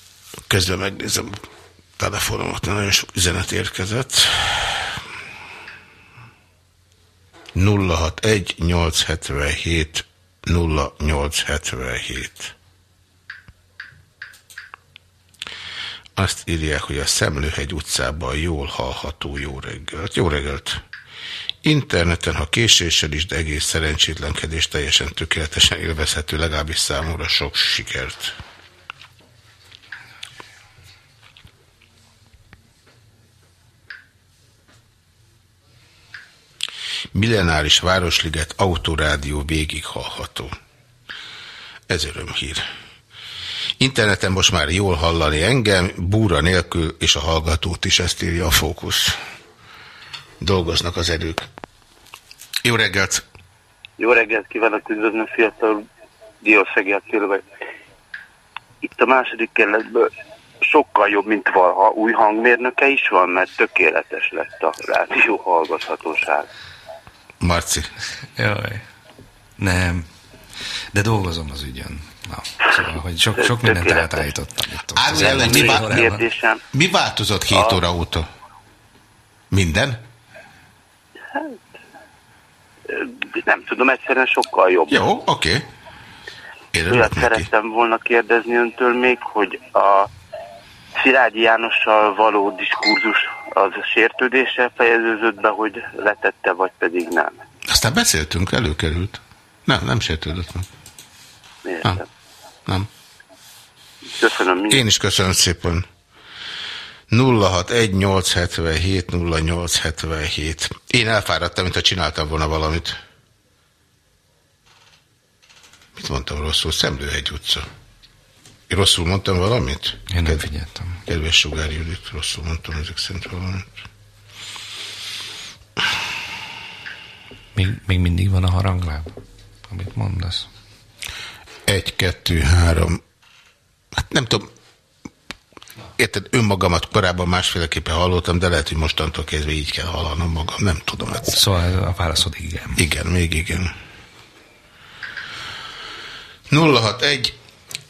Közben megnézem a telefonomat, nagyon sok üzenet érkezett. 061 877 0877 Azt írják, hogy a Szemlőhegy utcában jól hallható jó reggelt. Jó reggelt! Interneten, ha késéssel is, de egész szerencsétlenkedés teljesen tökéletesen élvezhető, legalábbis számomra sok sikert. Millenáris Városliget autorádió végig hallható. Ez örömhír. Interneten most már jól hallani engem, búra nélkül, és a hallgatót is ezt írja a fókusz. Dolgoznak az erők. Jó reggelt! Jó reggelt kívánok, üdvözlöm fiatal Diószegi Attila vagy. Itt a második kerületből sokkal jobb, mint valaha új hangmérnöke is van, mert tökéletes lett a rádió hallgathatóság. Marci. Jaj. Nem. De dolgozom az ügyön. Na, szóval, hogy sok, sok mindent átállítottam. Itt ott az Árulj el, elmúlt mi, mi változott 7 A- óra óta? Minden? Nem tudom, egyszerűen sokkal jobb. Jó, oké. Okay. Én Olyat szerettem volna kérdezni öntől még, hogy a Szilágyi Jánossal való diskurzus az sértődéssel fejeződött be, hogy letette, vagy pedig nem. Aztán beszéltünk, előkerült. Nem, nem sértődött meg. Értem. Nem. Köszönöm. Én is köszönöm szépen. 061 877 0877. Én elfáradtam, mintha csináltam volna valamit. Mit mondtam rosszul? Szemlőhegy utca. Én rosszul mondtam valamit? Én nem figyeltem. Kedves Sugár Judit, rosszul mondtam ezek szerint valamit. Még, még mindig van a harangláb, amit mondasz. Egy, kettő, három. Hát nem tudom. Érted, önmagamat korábban másféleképpen hallottam, de lehet, hogy mostantól kezdve így kell hallanom magam. Nem tudom. Hát. Szóval a válaszod igen. Igen, még igen. 061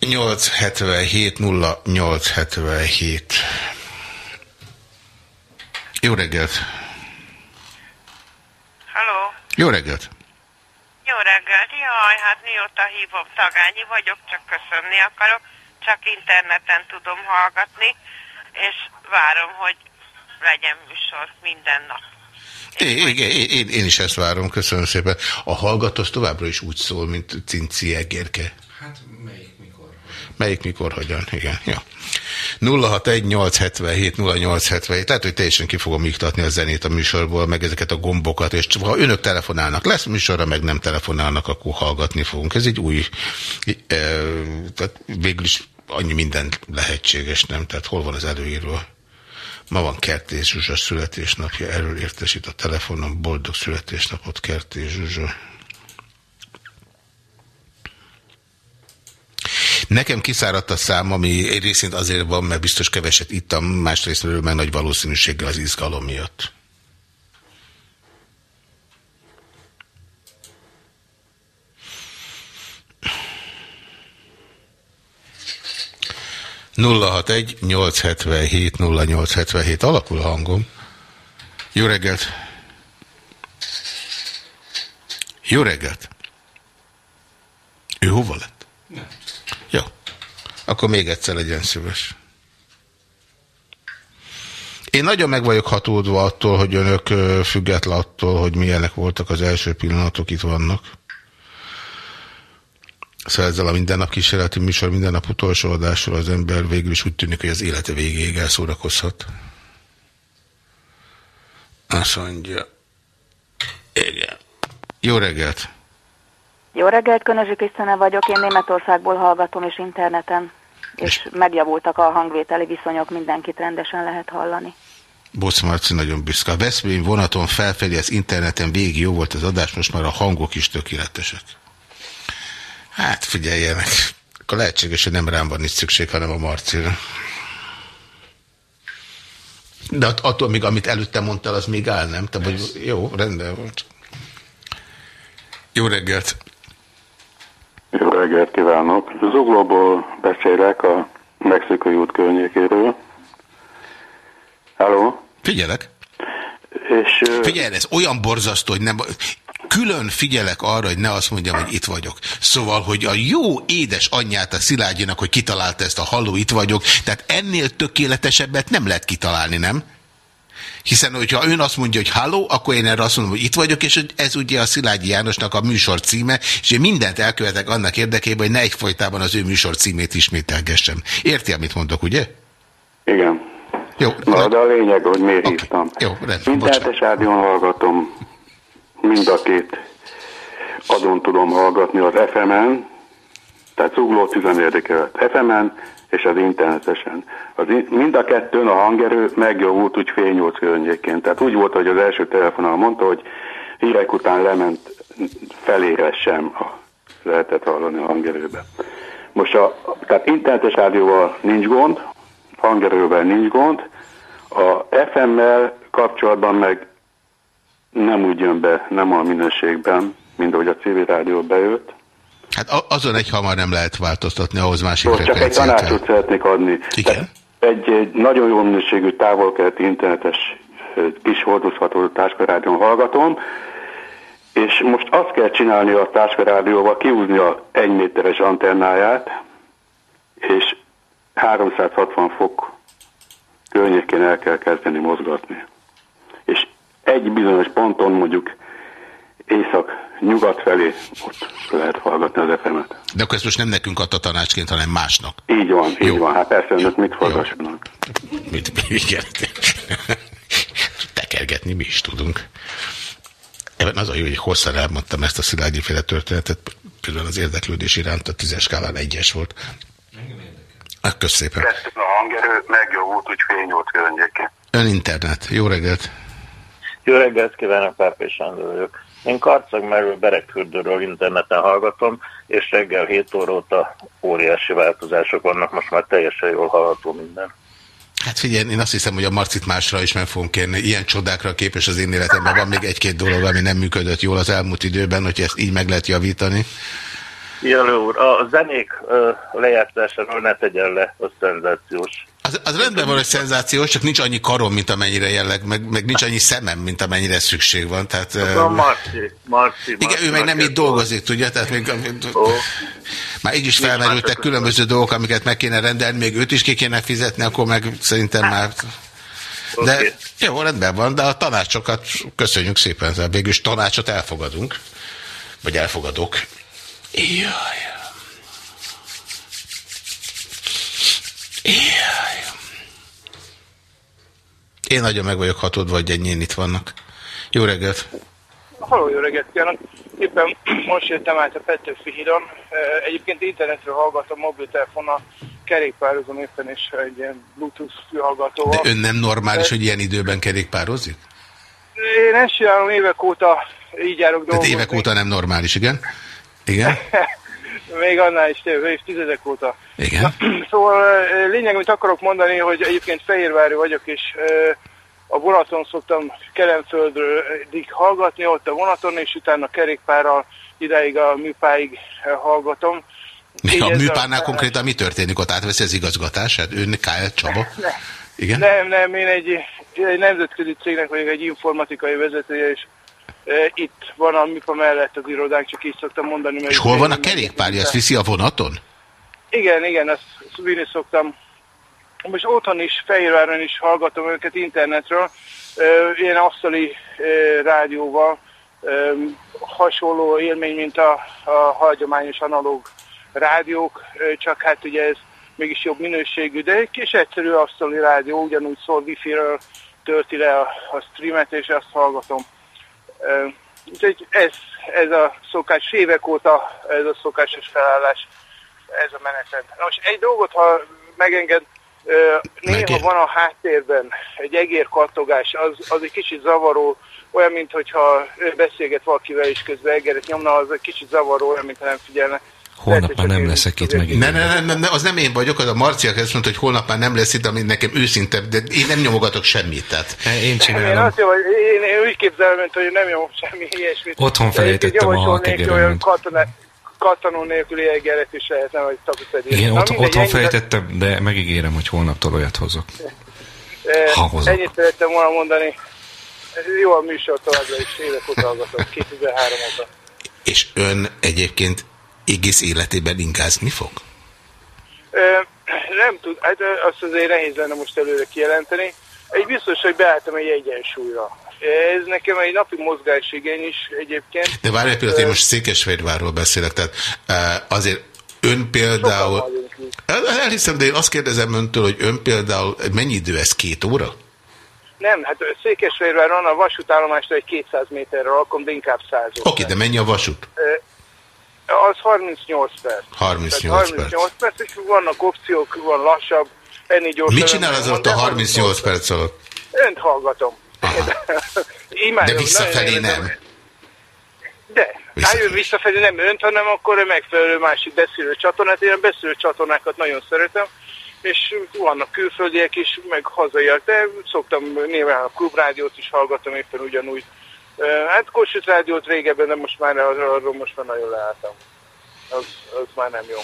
877 0877 Jó reggelt! Halló, Jó reggelt! Jó reggelt. Jaj, hát mióta hívom, Tagányi vagyok, csak köszönni akarok. Csak interneten tudom hallgatni, és várom, hogy legyen műsor minden nap. É, igen, én, én, én is ezt várom, köszönöm szépen. A hallgatós továbbra is úgy szól, mint Cinci Egérke. Hát melyik mikor? Melyik mikor, hogyan, igen. Ja. 061 877 0877. Lehet, hogy teljesen ki fogom iktatni a zenét a műsorból, meg ezeket a gombokat, és ha önök telefonálnak, lesz műsorra, meg nem telefonálnak, akkor hallgatni fogunk. Ez egy új, e, tehát végül is annyi minden lehetséges, nem? Tehát hol van az előírva? Ma van Kertész Zsuzsa születésnapja, erről értesít a telefonom. Boldog születésnapot, Kertész Zsuzsa. Nekem kiszáradt a szám, ami részint azért van, mert biztos keveset ittam, másrésztről meg nagy valószínűséggel az izgalom miatt. nulla hat egy 877 0877 alakul a hangom. Jó reggelt! Jó reggelt! Ő hova lett? Akkor még egyszer legyen szíves. Én nagyon meg vagyok hatódva attól, hogy önök független attól, hogy milyenek voltak az első pillanatok, itt vannak. Szóval ezzel a mindennap kísérleti műsor, minden nap utolsó adásról az ember végül is úgy tűnik, hogy az élete végéig elszórakozhat. Azt mondja. Igen. Jó reggelt! Jó reggelt, Könözsi Krisztina vagyok, én Németországból hallgatom és interneten, és megjavultak a hangvételi viszonyok, mindenkit rendesen lehet hallani. Bosz Marci nagyon büszke. A Veszprém vonaton felfelé az interneten végig jó volt az adás, most már a hangok is tökéletesek. Hát figyeljenek, akkor lehetséges, hogy nem rám van itt szükség, hanem a Marcira. De att- attól még, amit előtte mondtál, az még áll, nem? Te vagy, jó, rendben volt. Jó reggelt! Jó reggelt kívánok! Zuglóból beszélek a Mexikai út környékéről. Halló? Figyelek. És, Figyelj, ez olyan borzasztó, hogy nem... Külön figyelek arra, hogy ne azt mondjam, hogy itt vagyok. Szóval, hogy a jó édes anyját a Szilágyinak, hogy kitalálta ezt a halló, itt vagyok, tehát ennél tökéletesebbet nem lehet kitalálni, nem? Hiszen, hogyha ön azt mondja, hogy halló, akkor én erre azt mondom, hogy itt vagyok, és ez ugye a Szilágyi Jánosnak a műsor címe, és én mindent elkövetek annak érdekében, hogy ne egyfolytában az ő műsor címét ismételgessem. Érti, amit mondok, ugye? Igen. Jó. Na, de a lényeg, hogy miért okay. hívtam. Jó, rendben, Internetes rádión hallgatom, mind a két adon tudom hallgatni az FM-en, tehát Zugló 14 kerület FM-en, és az internetesen. Az in- mind a kettőn a hangerő megjavult úgy fél nyolc környékén. Tehát úgy volt, hogy az első telefonál mondta, hogy hírek után lement felére sem a, lehetett hallani a hangerőbe. Most a, tehát internetes rádióval nincs gond, hangerővel nincs gond, a FM-mel kapcsolatban meg nem úgy jön be, nem a minőségben, mint ahogy a civil rádió bejött. Hát azon egy hamar nem lehet változtatni, ahhoz másik Most csak egy tanácsot szeretnék adni. Igen. Egy, egy nagyon jó minőségű távol-keleti internetes kis hordozható táskarádión hallgatom, és most azt kell csinálni a táskarádióval, kiúzni a egy méteres antennáját, és 360 fok környékén el kell kezdeni mozgatni. És egy bizonyos ponton mondjuk észak-nyugat felé ott lehet hallgatni az FM-et. De akkor ezt most nem nekünk adta tanácsként, hanem másnak. Így van, így van. Hát persze önök mit hallgassanak. Mit, igen. Tekergetni mi is tudunk. Ebben az a jó, hogy hosszan elmondtam ezt a Szilágyi féle történetet, például az érdeklődés iránt a tízes skálán egyes volt. Hát, kösz szépen. Kettőn a hangerő megjavult úgy fél nyolc környékén. Ön internet. Jó reggelt. Jó reggelt kívánok, Párpés Sándor vagyok. Én Karcagmerről, Berekfürdőről interneten hallgatom, és reggel 7 óra óta óriási változások vannak, most már teljesen jól hallható minden. Hát figyelj, én azt hiszem, hogy a Marcit másra is meg fogom kérni. Ilyen csodákra képes az én életemben. Van még egy-két dolog, ami nem működött jól az elmúlt időben, hogy ezt így meg lehet javítani. Jelő úr, a zenék lejátszásáról ne tegyen le, az szenzációs. Az, az rendben van, hogy szenzációs, csak nincs annyi karom, mint amennyire jelleg, meg, meg nincs annyi szemem, mint amennyire szükség van. Tehát, Az a Marci, Marci, igen, Marci ő meg nem itt dolgozik, tudja, tehát még, már így is felmerültek különböző dolgok, amiket meg kéne rendelni, még őt is ki kéne fizetni, akkor meg szerintem már... De Oké. jó, rendben van, de a tanácsokat köszönjük szépen, tehát végül is tanácsot elfogadunk, vagy elfogadok. Jaj. Jaj. Én nagyon meg vagyok hatódva, hogy ennyien itt vannak. Jó reggelt! Halló, jó reggelt kívánok! Éppen most jöttem át a Petőfi hídon. Egyébként internetről hallgatom mobiltelefonnal, kerékpározom éppen is egy ilyen Bluetooth fülhallgatóval. De ön nem normális, hogy ilyen időben kerékpározik? Én ezt csinálom évek óta, így járok Tehát dolgozni. évek óta nem normális, igen? Igen? Még annál is tényleg, évtizedek óta. Igen. Szóval lényeg, amit akarok mondani, hogy egyébként Fehérvári vagyok, és a vonaton szoktam Kelenföldrig hallgatni, ott a vonaton, és utána kerékpárral idáig a műpáig hallgatom. Még Így a műpárnál konkrétan mi történik? Ott átveszi az igazgatását? Ön K.L. Csaba? Igen? Nem, nem, én egy, egy nemzetközi cégnek vagyok egy informatikai vezetője, és itt van a műpa mellett az irodánk, csak így szoktam mondani. mert És hol van a kerékpárja? Azt viszi a vonaton? Igen, igen, ezt vinni szoktam. Most otthon is, Fehérváron is hallgatom őket internetről, ilyen asztali ö, rádióval, hasonló élmény, mint a, a hagyományos analóg rádiók, csak hát ugye ez mégis jobb minőségű, de egy kis egyszerű asztali rádió, ugyanúgy szól wifi-ről tölti le a, a streamet, és ezt hallgatom. Úgyhogy ez, ez a szokás, évek óta ez a szokásos felállás, ez a menetrend. Na most egy dolgot, ha megenged, néha Megér. van a háttérben egy egér kattogás, az, az egy kicsit zavaró, olyan, mintha beszélget valakivel, és közben egeret nyomna, az egy kicsit zavaró, olyan, mintha nem figyelne. Holnap már nem leszek itt megint. Ne, ne, ne, ne, ne, az nem én vagyok, az a Marcia ezt mondta, hogy holnap már nem lesz itt, ami nekem őszinte, de én nem nyomogatok semmit. Tehát. Én Én csinálom. azt javaslom, hogy én, én úgy képzelem, mint hogy nem jó semmi ilyesmit. Otthon felejtettem a katona, katonó nélküli egeret is lehetne, vagy tapasztalat. Igen, ott, otthon felejtettem, de megígérem, hogy holnaptól olyat hozok. Ha hozok. Ennyit szerettem volna mondani. Jó a műsor továbbra is, évek óta hallgatom, 2003 óta. És ön egyébként egész életében ingázni fog? Ö, nem tud, hát azt azért nehéz lenne most előre kijelenteni. Egy biztos, hogy beálltam egy egyensúlyra. Ez nekem egy napi mozgásigény is egyébként. De várj egy pillanat, én most Székesfehérvárról beszélek, tehát eh, azért ön például... El- Elhiszem, de én azt kérdezem öntől, hogy ön például, mennyi idő ez, két óra? Nem, hát Székesfehérváron a vasútállomástól egy 200 méterre lakom, de inkább 100 óra. Oké, de mennyi a vasút? Az 38 perc. 38 Tehát perc. 38 perc, és vannak opciók, van lassabb, ennél gyorsabb. Mit csinál az alatt a 38 perc alatt? Önt hallgatom. Imádom, De visszafelé nem. De, visszafelé. Hát, visszafelé nem önt, hanem akkor a megfelelő másik beszélő csatornát. Én a beszélő csatornákat nagyon szeretem, és vannak külföldiek is, meg hazaiak, de szoktam nyilván a klubrádiót is hallgatom éppen ugyanúgy. Hát Kossuth rádiót régebben, de most már arról, most már nagyon leálltam. Az, az már nem jó.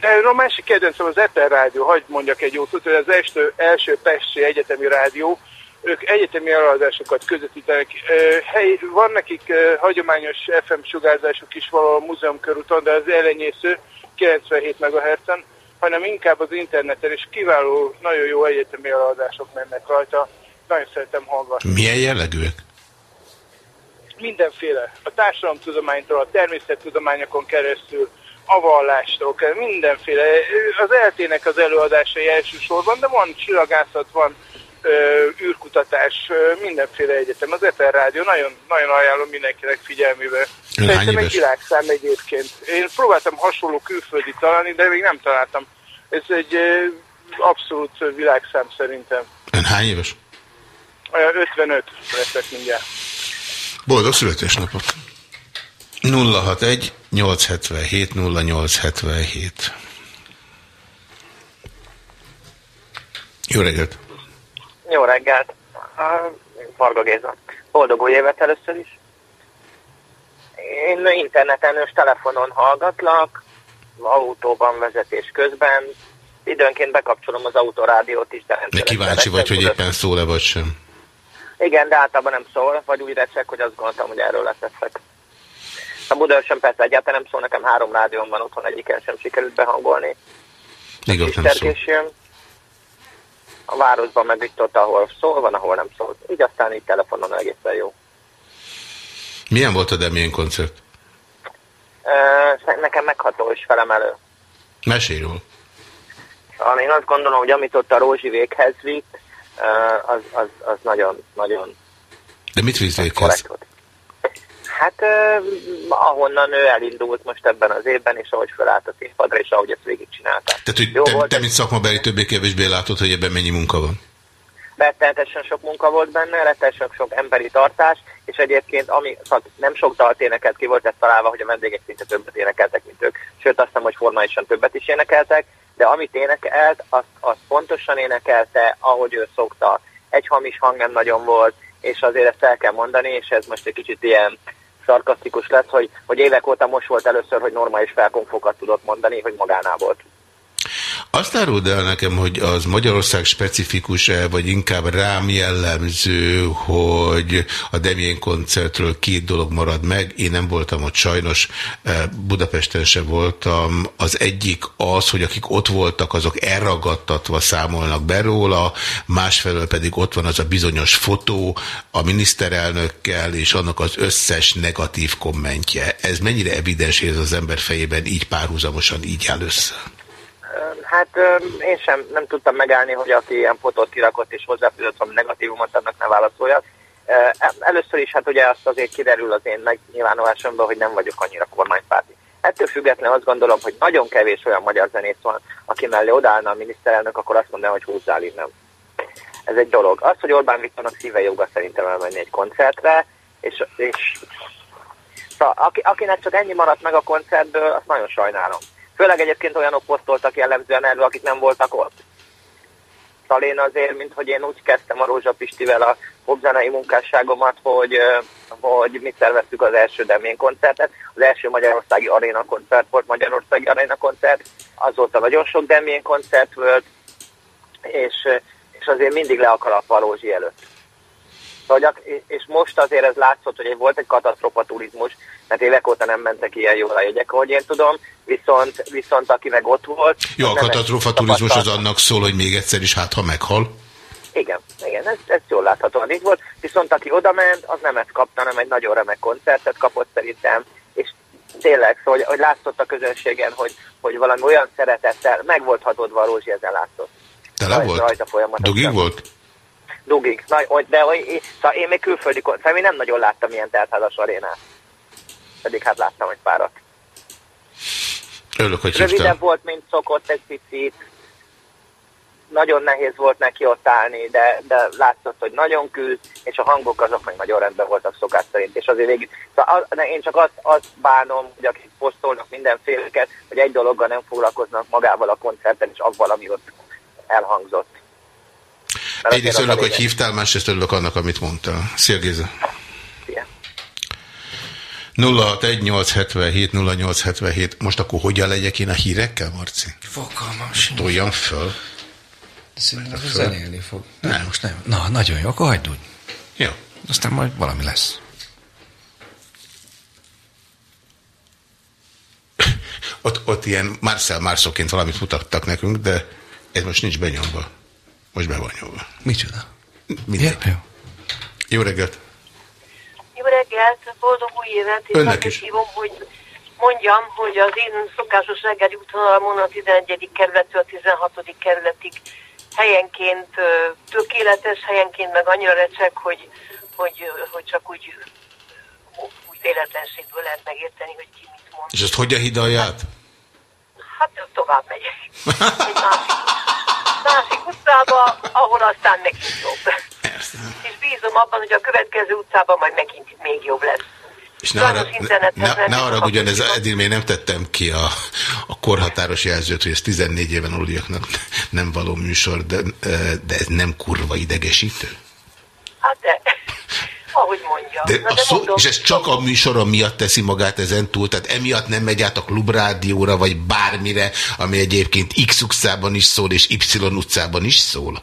De a másik kedvencem az Eper Rádió, hagyd mondjak egy jót, hogy az első, első Pesti Egyetemi Rádió, ők egyetemi előadásokat közvetítenek. Hely, van nekik hagyományos FM sugárzásuk is valahol a múzeum körúton, de az elenyésző 97 MHz-en, hanem inkább az interneten, és kiváló, nagyon jó egyetemi előadások mennek rajta. Nagyon szeretem hallgatni Milyen jellegűek? Mindenféle, a társadalomtudománytól, a természettudományokon keresztül, a vallástól, mindenféle. Az eltének az előadásai elsősorban, de van csillagászat, van ö, űrkutatás, ö, mindenféle egyetem. Az Eper Rádió nagyon, nagyon ajánlom mindenkinek figyelmébe. Szerintem egy világszám egyébként. Én próbáltam hasonló külföldi találni, de még nem találtam. Ez egy ö, abszolút világszám szerintem. Ön hány éves? Ö, 55 leszek mindjárt. Boldog születésnapot! 061 877 0877 Jó reggelt! Jó reggelt! Varga Géza. Boldog új évet először is. Én interneten és telefonon hallgatlak, autóban vezetés közben. Időnként bekapcsolom az autorádiót is, de De kíváncsi vagy, hogy éppen szól-e vagy sem. Igen, de általában nem szól, vagy úgy recsek, hogy azt gondoltam, hogy erről leteszek. A Budaörsön persze egyáltalán nem szól, nekem három rádióm van otthon, egyiken sem sikerült behangolni. Még ott nem szól. A városban meg itt ott, ahol szól, van, ahol nem szól. Így aztán így telefonon egészen jó. Milyen volt a Demien koncert? Nekem megható és felemelő. Mesélj róla. Én azt gondolom, hogy amit ott a Rózsi véghez vitt, az, az, az nagyon, nagyon De mit volt. Hát ö, ahonnan ő elindult most ebben az évben, és ahogy felállt a színpadra, és ahogy ezt végigcsinálták. Tehát, hogy Jó te, volt te mint szakmabeli többé-kevésbé látod, hogy ebben mennyi munka van? rettenetesen sok munka volt benne, rettenetesen sok emberi tartás, és egyébként ami, szóval nem sok dalt énekelt ki volt ez találva, hogy a vendégek szinte többet énekeltek, mint ők. Sőt, azt hiszem, hogy formálisan többet is énekeltek, de amit énekelt, azt, azt pontosan énekelte, ahogy ő szokta. Egy hamis hang nagyon volt, és azért ezt el kell mondani, és ez most egy kicsit ilyen szarkasztikus lesz, hogy, hogy évek óta most volt először, hogy normális felkonfokat tudott mondani, hogy magánál volt. Azt áruld el nekem, hogy az Magyarország specifikus-e, vagy inkább rám jellemző, hogy a Demien koncertről két dolog marad meg. Én nem voltam ott sajnos, eh, Budapesten se voltam. Az egyik az, hogy akik ott voltak, azok elragadtatva számolnak be róla, másfelől pedig ott van az a bizonyos fotó a miniszterelnökkel, és annak az összes negatív kommentje. Ez mennyire evidens, hogy ez az ember fejében így párhuzamosan így áll össze? Hát én sem nem tudtam megállni, hogy aki ilyen fotót kirakott és hozzáfűzött valami negatívumot, annak ne válaszoljak. Először is hát ugye azt azért kiderül az én megnyilvánulásomban, hogy nem vagyok annyira kormánypárti. Ettől függetlenül azt gondolom, hogy nagyon kevés olyan magyar zenész van, aki mellé odállna a miniszterelnök, akkor azt mondaná, hogy húzzál innen. Ez egy dolog. Az, hogy Orbán Viktornak szíve joga szerintem elmenni egy koncertre, és, és szóval, aki, akinek csak ennyi maradt meg a koncertből, azt nagyon sajnálom. Főleg egyébként olyanok posztoltak jellemzően erről, akik nem voltak ott. Szóval azért, mint hogy én úgy kezdtem a Rózsa Pistivel a popzenei munkásságomat, hogy, hogy mi szerveztük az első Demén koncertet. Az első Magyarországi Aréna koncert volt, Magyarországi Aréna koncert. Azóta nagyon sok Demén koncert volt, és, és azért mindig le a kalap a Rózsi előtt. Ak- és most azért ez látszott, hogy volt egy katasztrofa turizmus, mert évek óta nem mentek ilyen jól a jegyek, ahogy én tudom, viszont, viszont aki meg ott volt... Jó, a katasztrófa turizmus az annak szól, hogy még egyszer is, hát ha meghal. Igen, igen, ez, ez jól láthatóan így volt. Viszont aki oda ment, az nem ezt kapta, hanem egy nagyon remek koncertet kapott szerintem, és tényleg, szóval, hogy, hogy látszott a közönségen, hogy, hogy valami olyan szeretettel, meg volt hatódva a Rózsi, ezen látszott. Tele volt? Rajta. Dugig volt? Dugig. Na, de én- szóval én még külföldi szóval én nem nagyon láttam ilyen teltházas arénát. Pedig hát láttam egy párat. Örülök, hogy Rövidebb volt, mint szokott egy picit. Nagyon nehéz volt neki ott állni, de, de látszott, hogy nagyon küzd, és a hangok azok meg nagyon rendben voltak szokás szerint. És azért végig, szóval az, én csak azt, azt bánom, hogy akik posztolnak mindenféleket, hogy egy dologgal nem foglalkoznak magával a koncerten, és avval, ami ott elhangzott. Egyrészt örülök, hogy hívtál, másrészt örülök annak, amit mondtál. Szia Géza. Szia. 061 0877. Most akkor hogyan legyek én a hírekkel, Marci? Fogalmam sincs. Toljam föl. De Szerintem Föl. zenélni fog. Nem. Most nem. Na, nagyon jó, akkor hagyd úgy. Jó. Aztán majd valami lesz. Ott, ott ilyen Marcel Marszóként valamit mutattak nekünk, de ez most nincs benyomva. Most be van nyomva. Micsoda? Mindegy. jó. Jó reggelt. Jó reggelt, boldog új évet, és Önnek azt is. hívom, hogy mondjam, hogy az én szokásos reggeli útvonalamon a 11. kerülettől a 16. kerületig helyenként tökéletes, helyenként meg annyira recsek, hogy, hogy, hogy csak úgy, úgy véletlenségből lehet megérteni, hogy ki mit mond. És ezt hogyan hidalja át? Hát tovább megyek. Egy másik, másik utcába, ahol aztán megint jobb. És bízom abban, hogy a következő utcában majd megint még jobb lesz. És ne arra, ne, ne, arra ugyan ez eddig még nem tettem ki a, a korhatáros jelzőt, hogy ez 14 éven aluliaknak nem való műsor, de, de ez nem kurva idegesítő. Hát ahogy mondja. De Na, de szó, mondom, és ez csak a műsorom miatt teszi magát ezen túl, tehát emiatt nem megy át a klubrádióra, vagy bármire, ami egyébként X utcában is szól, és Y utcában is szól.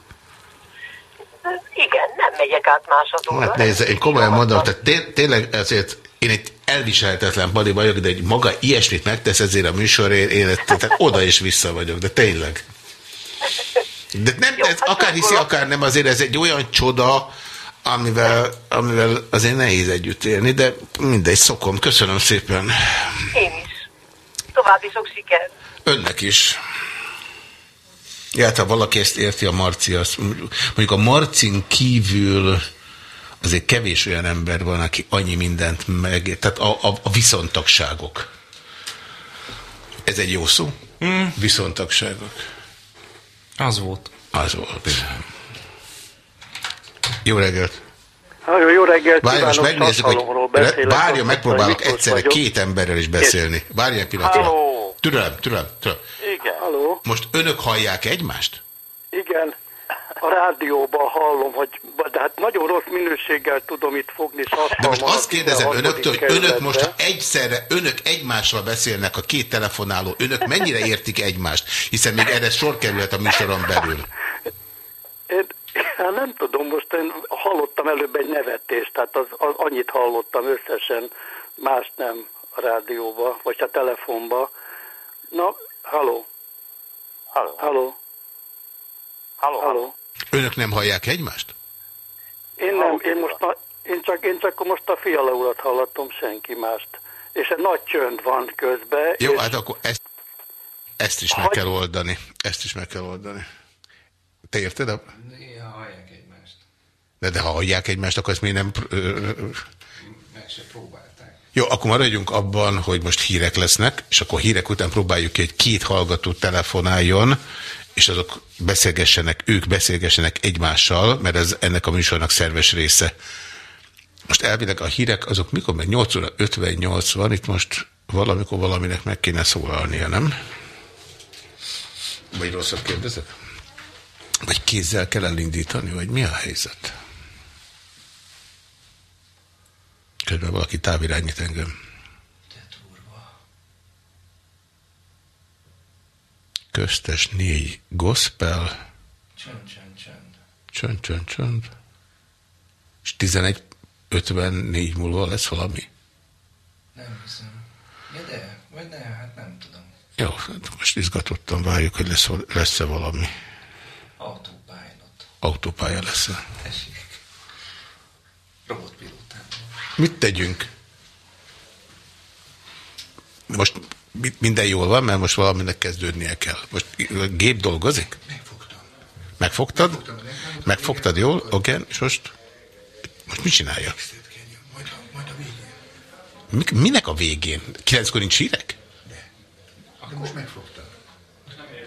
igen, nem megyek át másadóra. Hát nézd, én komolyan mondom, tehát té- tényleg ezért én egy elviselhetetlen bali vagyok, de egy maga ilyesmit megtesz ezért a műsorért, én tehát oda és vissza vagyok, de tényleg. De nem, ez akár hiszi, akár nem, azért ez egy olyan csoda, amivel, amivel azért nehéz együtt élni, de mindegy, szokom. Köszönöm szépen. Én is. További sok sikert. Önnek is. Ja, hát ha valaki ezt érti a Marci, azt, mondjuk a Marcin kívül azért kevés olyan ember van, aki annyi mindent meg... Tehát a, a, a viszontagságok. Ez egy jó szó? Mm. Viszontagságok. Az volt. Az volt. Jó reggelt! Nagyon jó reggelt Várja, most megnézzük, hogy várja, megpróbálok Miklós egyszerre vagyok. két emberrel is beszélni. Várja egy pillanatra. Halló. Türelem, türelem, türelem. Igen. Halló. Most önök hallják egymást? Igen. A rádióban hallom, hogy de hát nagyon rossz minőséggel tudom itt fogni De most azt kérdezem 16. önöktől, hogy önök most egyszerre, önök egymással beszélnek, a két telefonáló, önök mennyire értik egymást? Hiszen még erre sor kerülhet a műsoron belül. Én, hát nem tudom, most én hallottam előbb egy nevetést, tehát az, az annyit hallottam összesen, más nem a rádióba, vagy a telefonba. Na, halló. Halló. Halló. Halló. halló. Önök nem hallják egymást? Én nem, én most na, én csak, én csak most a fiala urat hallottam, senki mást. És egy nagy csönd van közben. Jó, és hát akkor ezt, ezt is meg kell oldani. Ezt is meg kell oldani. Te érted? A... De, de ha hallják egymást, akkor ezt miért nem... Meg se próbálták. Jó, akkor maradjunk abban, hogy most hírek lesznek, és akkor hírek után próbáljuk ki, hogy két hallgató telefonáljon, és azok beszélgessenek, ők beszélgessenek egymással, mert ez ennek a műsornak szerves része. Most elvileg a hírek azok mikor meg 8 óra 58 van, itt most valamikor valaminek meg kéne szólalnia, nem? Vagy rosszat kérdezek? Vagy kézzel kell elindítani, vagy mi a helyzet? Közben valaki távirányít engem. Köztes négy gospel, Csönd, csönd, csönd. csönd, csönd, csönd. És 11.54 múlva lesz valami? Nem hiszem. Ja, de, vagy ne, hát nem tudom. Jó, hát most izgatottan várjuk, hogy lesz, lesz-e valami. Autopilot. Autópálya lesz-e. Tessék. Mit tegyünk? Most mi- minden jól van, mert most valaminek kezdődnie kell. Most a gép dolgozik? Megfogtam. Megfogtad? Megfogtad jól? Oké, és most? Most mit csinálja? Mi, minek a végén? Kilenckor nincs hírek? Akkor most megfogtam.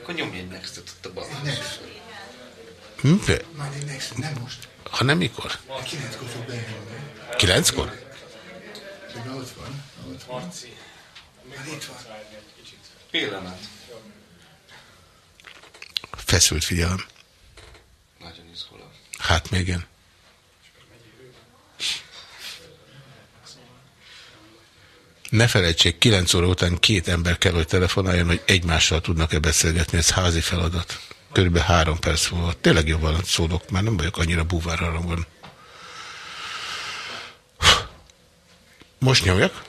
Akkor nyomj egy next-et ott a bal. Mi? Majd egy next nem most. Ha nem mikor? A kilenckor fog bejönni. Kilenckor? Van, van. Van. Pillanat. Feszült figyelem. Nagyon izgulok. Hát még én. Ne felejtsék, 9 óra után két ember kell, hogy telefonáljon, hogy egymással tudnak-e beszélgetni. Ez házi feladat. Körülbelül három perc múlva. Tényleg jobban szólok, már nem vagyok annyira búvárhalomban. Most nyomjak?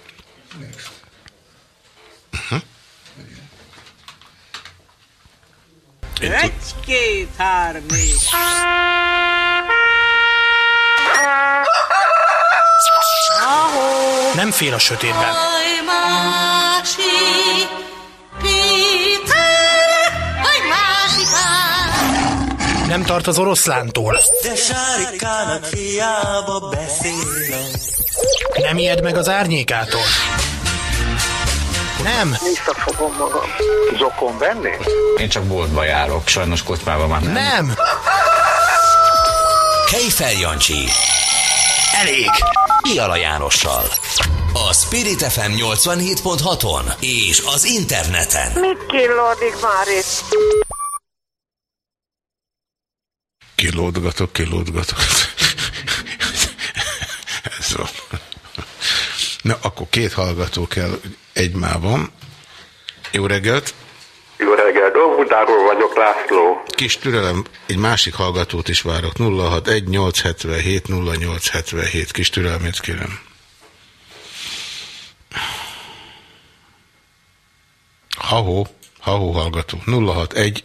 Uh-huh. Egy, két, három, négy. Nem fél a sötétben. Nem tart az oroszlántól. De sárikának hiába beszélek. Nem ijed meg az árnyékától. Nem. Visszafogom magam. Zokon venni? Én csak boltba járok, sajnos kocsmában már nem. Nem. Kejfel Jancsi. Elég. Piala Jánossal. A Spirit FM 87.6-on és az interneten. Mit killódik már itt? Kilódgatok, kilódgatok. Ez van. Na, akkor két hallgató kell egymában. Jó reggelt! Jó reggel, Óbudáról vagyok, László. Kis türelem, egy másik hallgatót is várok. 061 877 0877. Kis türelmét kérem. Hahó, hahó hallgató. 061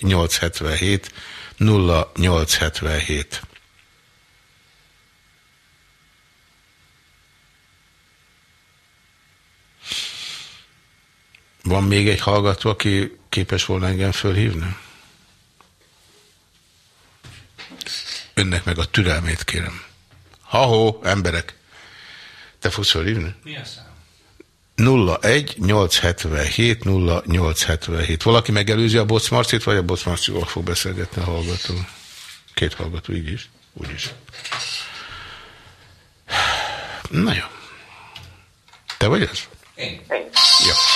Van még egy hallgató, aki képes volna engem fölhívni? Önnek meg a türelmét kérem. Ha-ho, emberek! Te fogsz fölhívni? Mi a szám? 01 877 0877. Valaki megelőzi a Boc Marcit, vagy a Boc Marcival fog beszélgetni a hallgató? Két hallgató, így is, úgy is. Na jó. Te vagy ez? Én. Jó.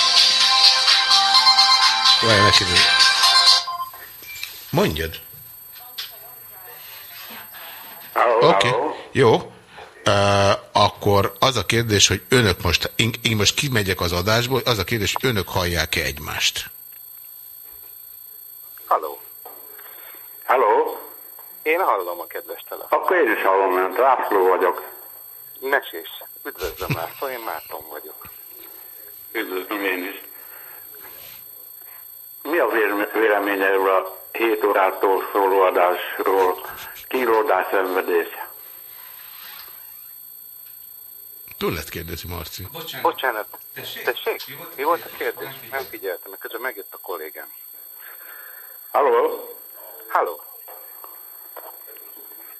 Várj, neki Mondjad. Oké, okay. jó. Uh, akkor az a kérdés, hogy önök most, én, én most kimegyek az adásból, az a kérdés, hogy önök hallják-e egymást? Halló. Halló? Én hallom a kedves telefon. Akkor én is hallom, mert László vagyok. Mesés. Üdvözlöm László, én Márton vagyok. Üdvözlöm én is. Mi a véleménye erről a 7 órától szóló adásról? Kínlódás szenvedés. Túl lehet kérdezni, Marci. Bocsánat. Bocsánat. Tessék? Tessék? Mi volt a kérdés? Nem figyeltem, mert közben megjött a kollégám. Halló? Halló?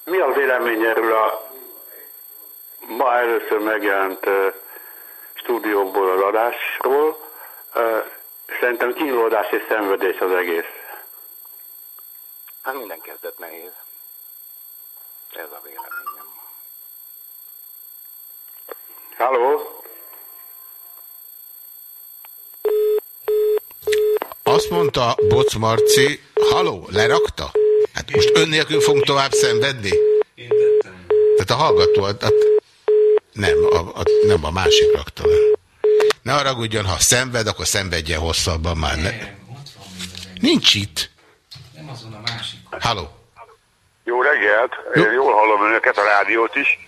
Mi a vélemény erről a ma először megjelent uh, stúdióból az adásról? Uh, szerintem kínlódás és szenvedés az egész. Hát minden kezdet nehéz. Ez a véleményem. Halló? Azt mondta Boc Marci, haló, lerakta? Hát most ön nélkül fogunk tovább szenvedni? Tehát a hallgató, a, a, nem, a, a, nem a másik rakta le. Ne haragudjon, ha szenved, akkor szenvedjen hosszabban már. Ne. Nincs itt. Nem azon a másik. Halló. Jó reggelt, Én jól hallom önöket, a rádiót is,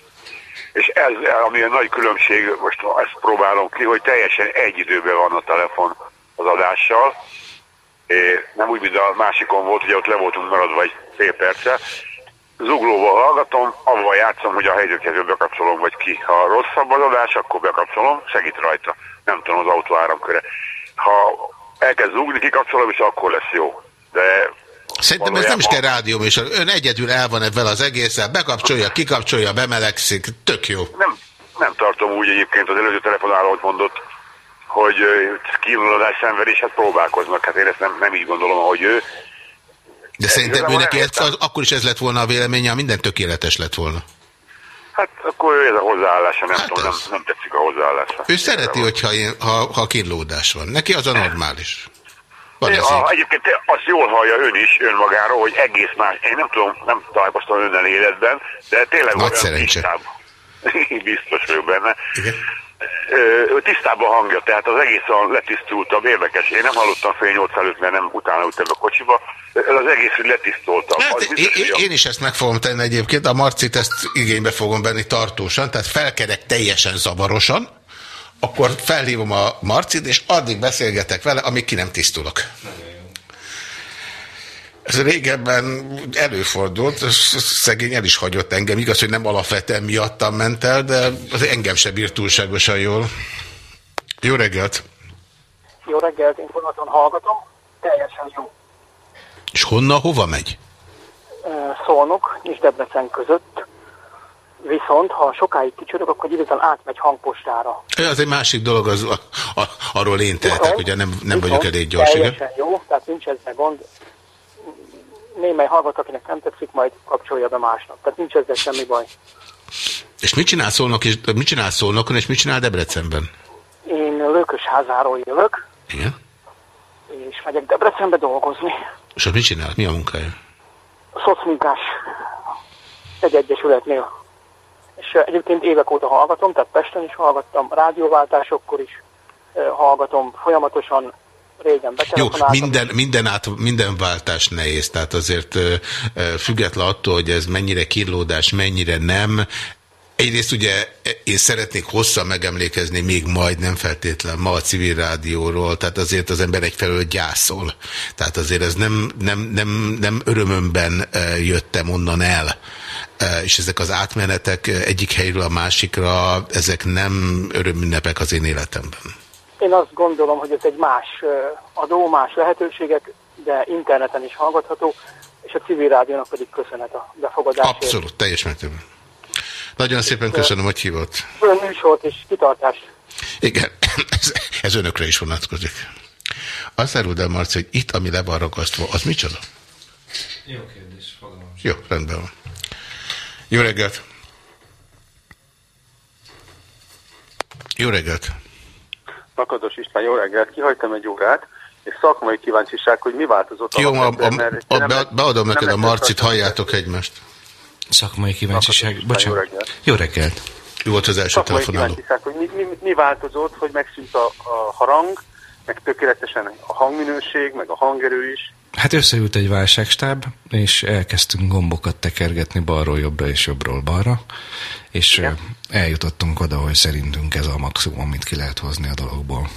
és ez, ami a nagy különbség, most ezt próbálom ki, hogy teljesen egy időben van a telefon az adással, É, nem úgy, mint a másikon volt, hogy ott le voltunk maradva egy fél perce. Zuglóval hallgatom, avval játszom, hogy a helyzetkező bekapcsolom, vagy ki. Ha rosszabb az adás, akkor bekapcsolom, segít rajta. Nem tudom, az autó áramköre. Ha elkezd zúgni, kikapcsolom, és akkor lesz jó. De Szerintem ez nem is kell rádió, és ön egyedül el van ebben az egészen, bekapcsolja, kikapcsolja, bemelegszik, tök jó. Nem, nem tartom úgy egyébként az előző telefonáló, hogy mondott, hogy kívüladás szenvedés, hát próbálkoznak. Hát én ezt nem, nem így gondolom, ahogy ő. De szerintem őnek akkor is ez lett volna a véleménye, ha minden tökéletes lett volna. Hát akkor ez a hozzáállása, nem tudom, nem, nem tetszik a hozzáállása. Ő szereti, hogyha ilyen, ha, ha kínlódás van. Neki az a normális. Van ez a, egyébként azt jól hallja ön is önmagáról, hogy egész más. Én nem tudom, nem találkoztam önnel életben, de tényleg Nagy olyan szerencse. Biztos vagyok benne. Ö, tisztában hangja, tehát az egész a letisztultabb, érdekes. Én nem hallottam fél nyolc előtt, mert nem utána ültem a kocsiba. Ez az egész úgy letisztultabb. Hát, én, biztos, én, is ezt meg fogom tenni egyébként, a Marcit ezt igénybe fogom venni tartósan, tehát felkerek teljesen zavarosan, akkor felhívom a Marcit, és addig beszélgetek vele, amíg ki nem tisztulok. Ez régebben előfordult, és szegény el is hagyott engem. Igaz, hogy nem alapvetően miattam ment el, de az engem se bírt túlságosan jól. Jó reggelt! Jó reggelt, én folyamaton hallgatom, teljesen jó. És honnan, hova megy? Szolnok és Debrecen között, viszont ha sokáig kicsörök, akkor igazán átmegy hangpostára. Az egy másik dolog, az, a, a, arról én tehetek, ugye nem, nem vagyok elég gyors. igen. Teljesen jó, tehát nincs ezzel gond. Némely hallgat, akinek nem tetszik, majd kapcsolja be másnak. Tehát nincs ezzel semmi baj. És mit csinál Szolnok, és mit csinál Szolnokon, és mit csinál Debrecenben? Én Lőkösházáról jövök, Igen? és megyek Debrecenbe dolgozni. És ott mit csinál? Mi a munkája? Szocmunkás egy egyesületnél. És egyébként évek óta hallgatom, tehát Pesten is hallgattam, rádióváltásokkor is hallgatom, folyamatosan régen Jó, minden, minden, át, minden váltás nehéz, tehát azért független attól, hogy ez mennyire kínlódás, mennyire nem. Egyrészt ugye én szeretnék hosszan megemlékezni, még majd nem feltétlen ma a civil rádióról, tehát azért az ember egyfelől gyászol. Tehát azért ez nem, nem, nem, nem örömömben jöttem onnan el. És ezek az átmenetek egyik helyről a másikra, ezek nem örömünnepek az én életemben. Én azt gondolom, hogy ez egy más adó, más lehetőségek, de interneten is hallgatható, és a civil rádiónak pedig köszönet a befogadásért. Abszolút, teljes mértékben. Nagyon szépen köszönöm, hogy hívott. Ön műsort és kitartást. Igen, ez, ez önökre is vonatkozik. Azt áruld el, Marci, hogy itt, ami le van ragasztva, az micsoda? Jó kérdés, fogalmam. Jó, rendben van. Jó reggelt! Jó reggelt! Lakatos István, jó reggelt, kihagytam egy órát, és szakmai kíváncsiság, hogy mi változott Jó, a, a, mert a, nem lett- beadom nem neked a lett Marcit, halljátok egymást. Szakmai kíváncsiság. Jó Bocsánat. reggelt. Jó reggelt. Ő volt az első Szakmai telefonáló. kíváncsiság, hogy mi, mi, mi változott, hogy megszűnt a, a harang, meg tökéletesen a hangminőség, meg a hangerő is. Hát összeült egy válságstáb, és elkezdtünk gombokat tekergetni balról jobbra és jobbról balra, és ö, eljutottunk oda, hogy szerintünk ez a maximum, amit ki lehet hozni a dologból.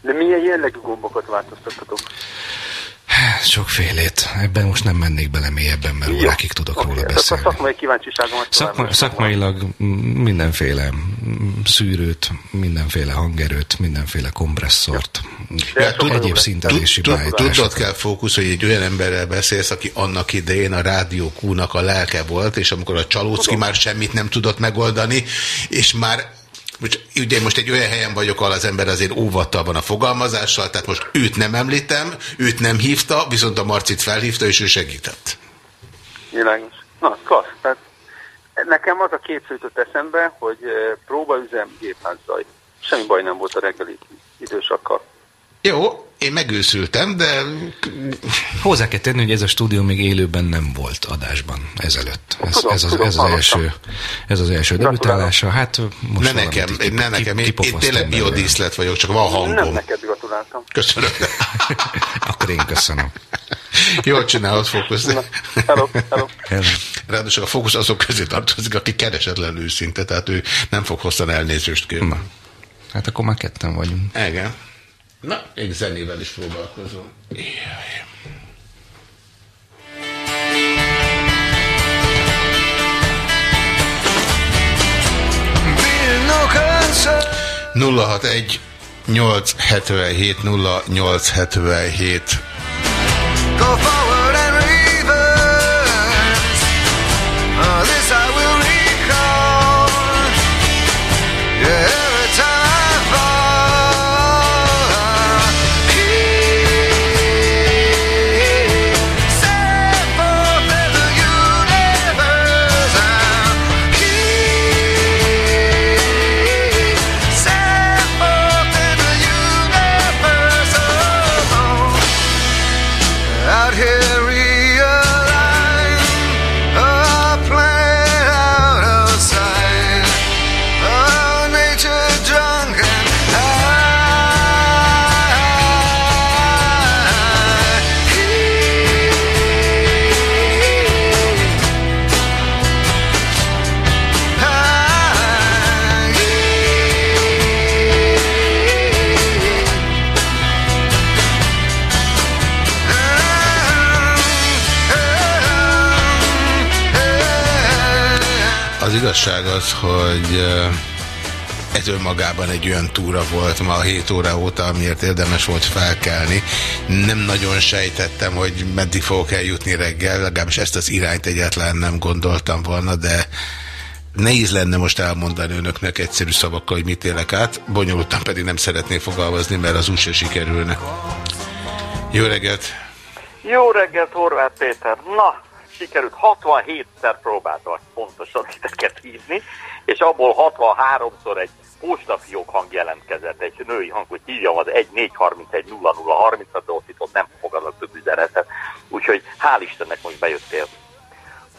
De milyen jellegű gombokat változtattatok? Sokfélét. Ebben most nem mennék bele mélyebben, mert órákig tudok róla Ezt a beszélni. szakmai kíváncsiságomat Szakma, szakmailag mindenféle szűrőt, mindenféle hangerőt, mindenféle kompresszort, egyéb szintelési Tud- tud- beállításokat. Tudod kell fókusz, hogy egy olyan emberrel beszélsz, aki annak idején a Rádió Q-nak a lelke volt, és amikor a Csalócki már semmit nem tudott megoldani, és már most, ugye most egy olyan helyen vagyok, ahol az ember azért óvattal van a fogalmazással, tehát most őt nem említem, őt nem hívta, viszont a Marcit felhívta, és ő segített. Világos. Na, klassz. Tehát nekem az a kép jutott eszembe, hogy eh, próbaüzem, gépházzaj. Semmi baj nem volt a reggeli idősakkal. Jó, én megőszültem, de... Hozzá kell tenni, hogy ez a stúdió még élőben nem volt adásban ezelőtt. Ez, Tudom, ez, az, tudom, ez, az, első, ez az első debütálása. Hát most ne nekem, így ne nekem, én, én tényleg biodíszlet vagyok, csak van hangom. Nem neked gratuláltam. Köszönöm. Akkor én köszönöm. Jól csinálod, Fókusz. Hello, hello. Ráadásul a Fókusz azok közé tartozik, aki keresetlen őszinte, tehát ő nem fog hosszan elnézést kérni. Hát akkor már ketten vagyunk. Igen. Na, én zenével is próbálkozom. Jaj. no concern. 061 877 0877 igazság az, hogy ez önmagában egy olyan túra volt ma a 7 óra óta, amiért érdemes volt felkelni. Nem nagyon sejtettem, hogy meddig fogok eljutni reggel, legalábbis ezt az irányt egyáltalán nem gondoltam volna, de nehéz lenne most elmondani önöknek egyszerű szavakkal, hogy mit élek át, bonyolultan pedig nem szeretnék fogalmazni, mert az úgyse sikerülne. Jó reggelt! Jó reggelt, Horváth Péter! Na, sikerült 67-szer próbáltam pontosan titeket hívni, és abból 63-szor egy postafiók hang jelentkezett, egy női hang, hogy hívjam az 1431 0030 de ott itt ott nem fogadnak több üzenetet. Úgyhogy hál' Istennek most bejöttél.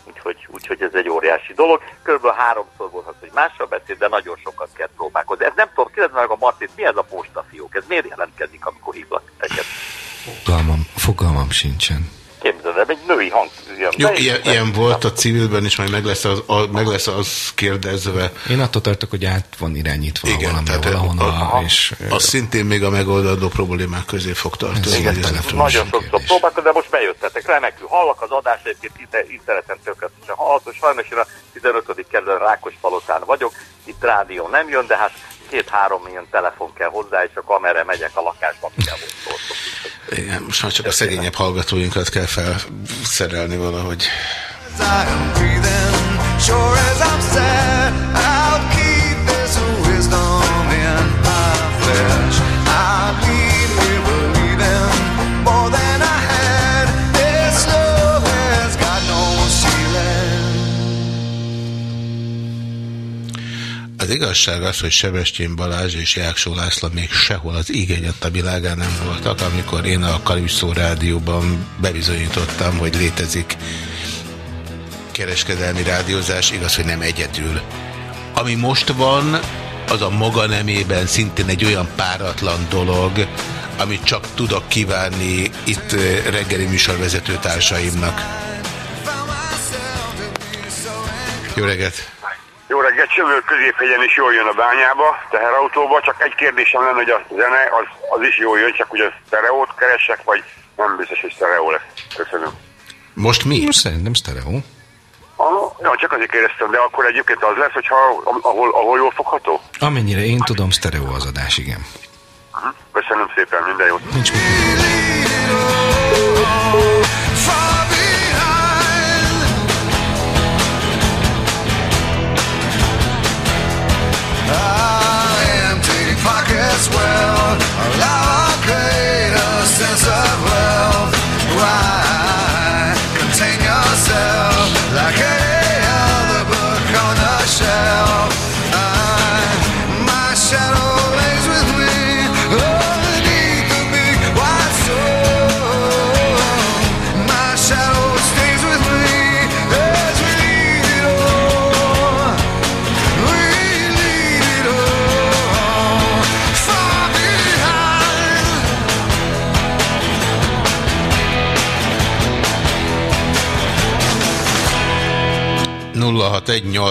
Úgyhogy, úgyhogy ez egy óriási dolog. Körülbelül háromszor volt az, hogy másra beszél, de nagyon sokat kell próbálkozni. Ez nem tudom, kérdezni meg a Martit, mi ez a postafiók? Ez miért jelentkezik, amikor hívlak teket? Fogalmam, fogalmam sincsen. Képzeld el, egy női hang jön Jó, be, ilyen, ilyen volt a civilben is, majd meg lesz az, a, meg lesz az kérdezve. Én attól tartok, hogy át van irányítva Igen, valami, tehát valahonnan, és az szintén még a megoldandó problémák közé fog tartozni. Igen, ez. Nagyon sokszor próbálkozom, de most bejöttetek, remekül. Hallak az adás, egyébként interneten tökéletesen hallható. Sajnos én a 15. kerület Rákospalotán vagyok, itt rádió nem jön, de hát két-három ilyen telefon kell hozzá, és akkor amerre megyek a lakásba, kell szóltok. Igen, most már csak a szegényebb hallgatóinkat kell felszerelni valahogy. Sure as I'll keep this believing more than I Az igazság az, hogy Sebestyén Balázs és Jáksó László még sehol az ég a világán nem voltak, amikor én a Kalipszó rádióban bebizonyítottam, hogy létezik kereskedelmi rádiózás, igaz, hogy nem egyedül. Ami most van, az a maga nemében szintén egy olyan páratlan dolog, amit csak tudok kívánni itt eh, reggeli műsorvezető társaimnak. Jó reggelt! Jó reggelt, Csövő középhegyen is jól jön a bányába, teherautóba, csak egy kérdésem lenne, hogy a zene az, az is jól jön, csak hogy a sztereót keresek, vagy Nem biztos, hogy sztereó lesz. Köszönöm. Most mi? Most szerintem sztereó. Ah, ja, csak azért kérdeztem, de akkor egyébként az lesz, hogyha ahol, ahol jól fogható? Amennyire én tudom, sztereó az adás, igen. Uh-huh. Köszönöm szépen, minden jót. Nincs mit.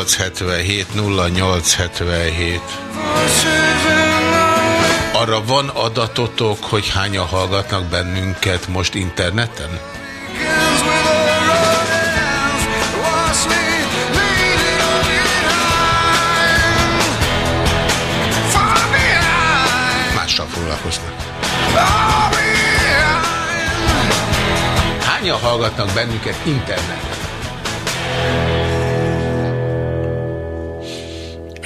061-877-0877 Arra van adatotok, hogy hányan hallgatnak bennünket most interneten? Mással foglalkoznak. Hányan hallgatnak bennünket interneten?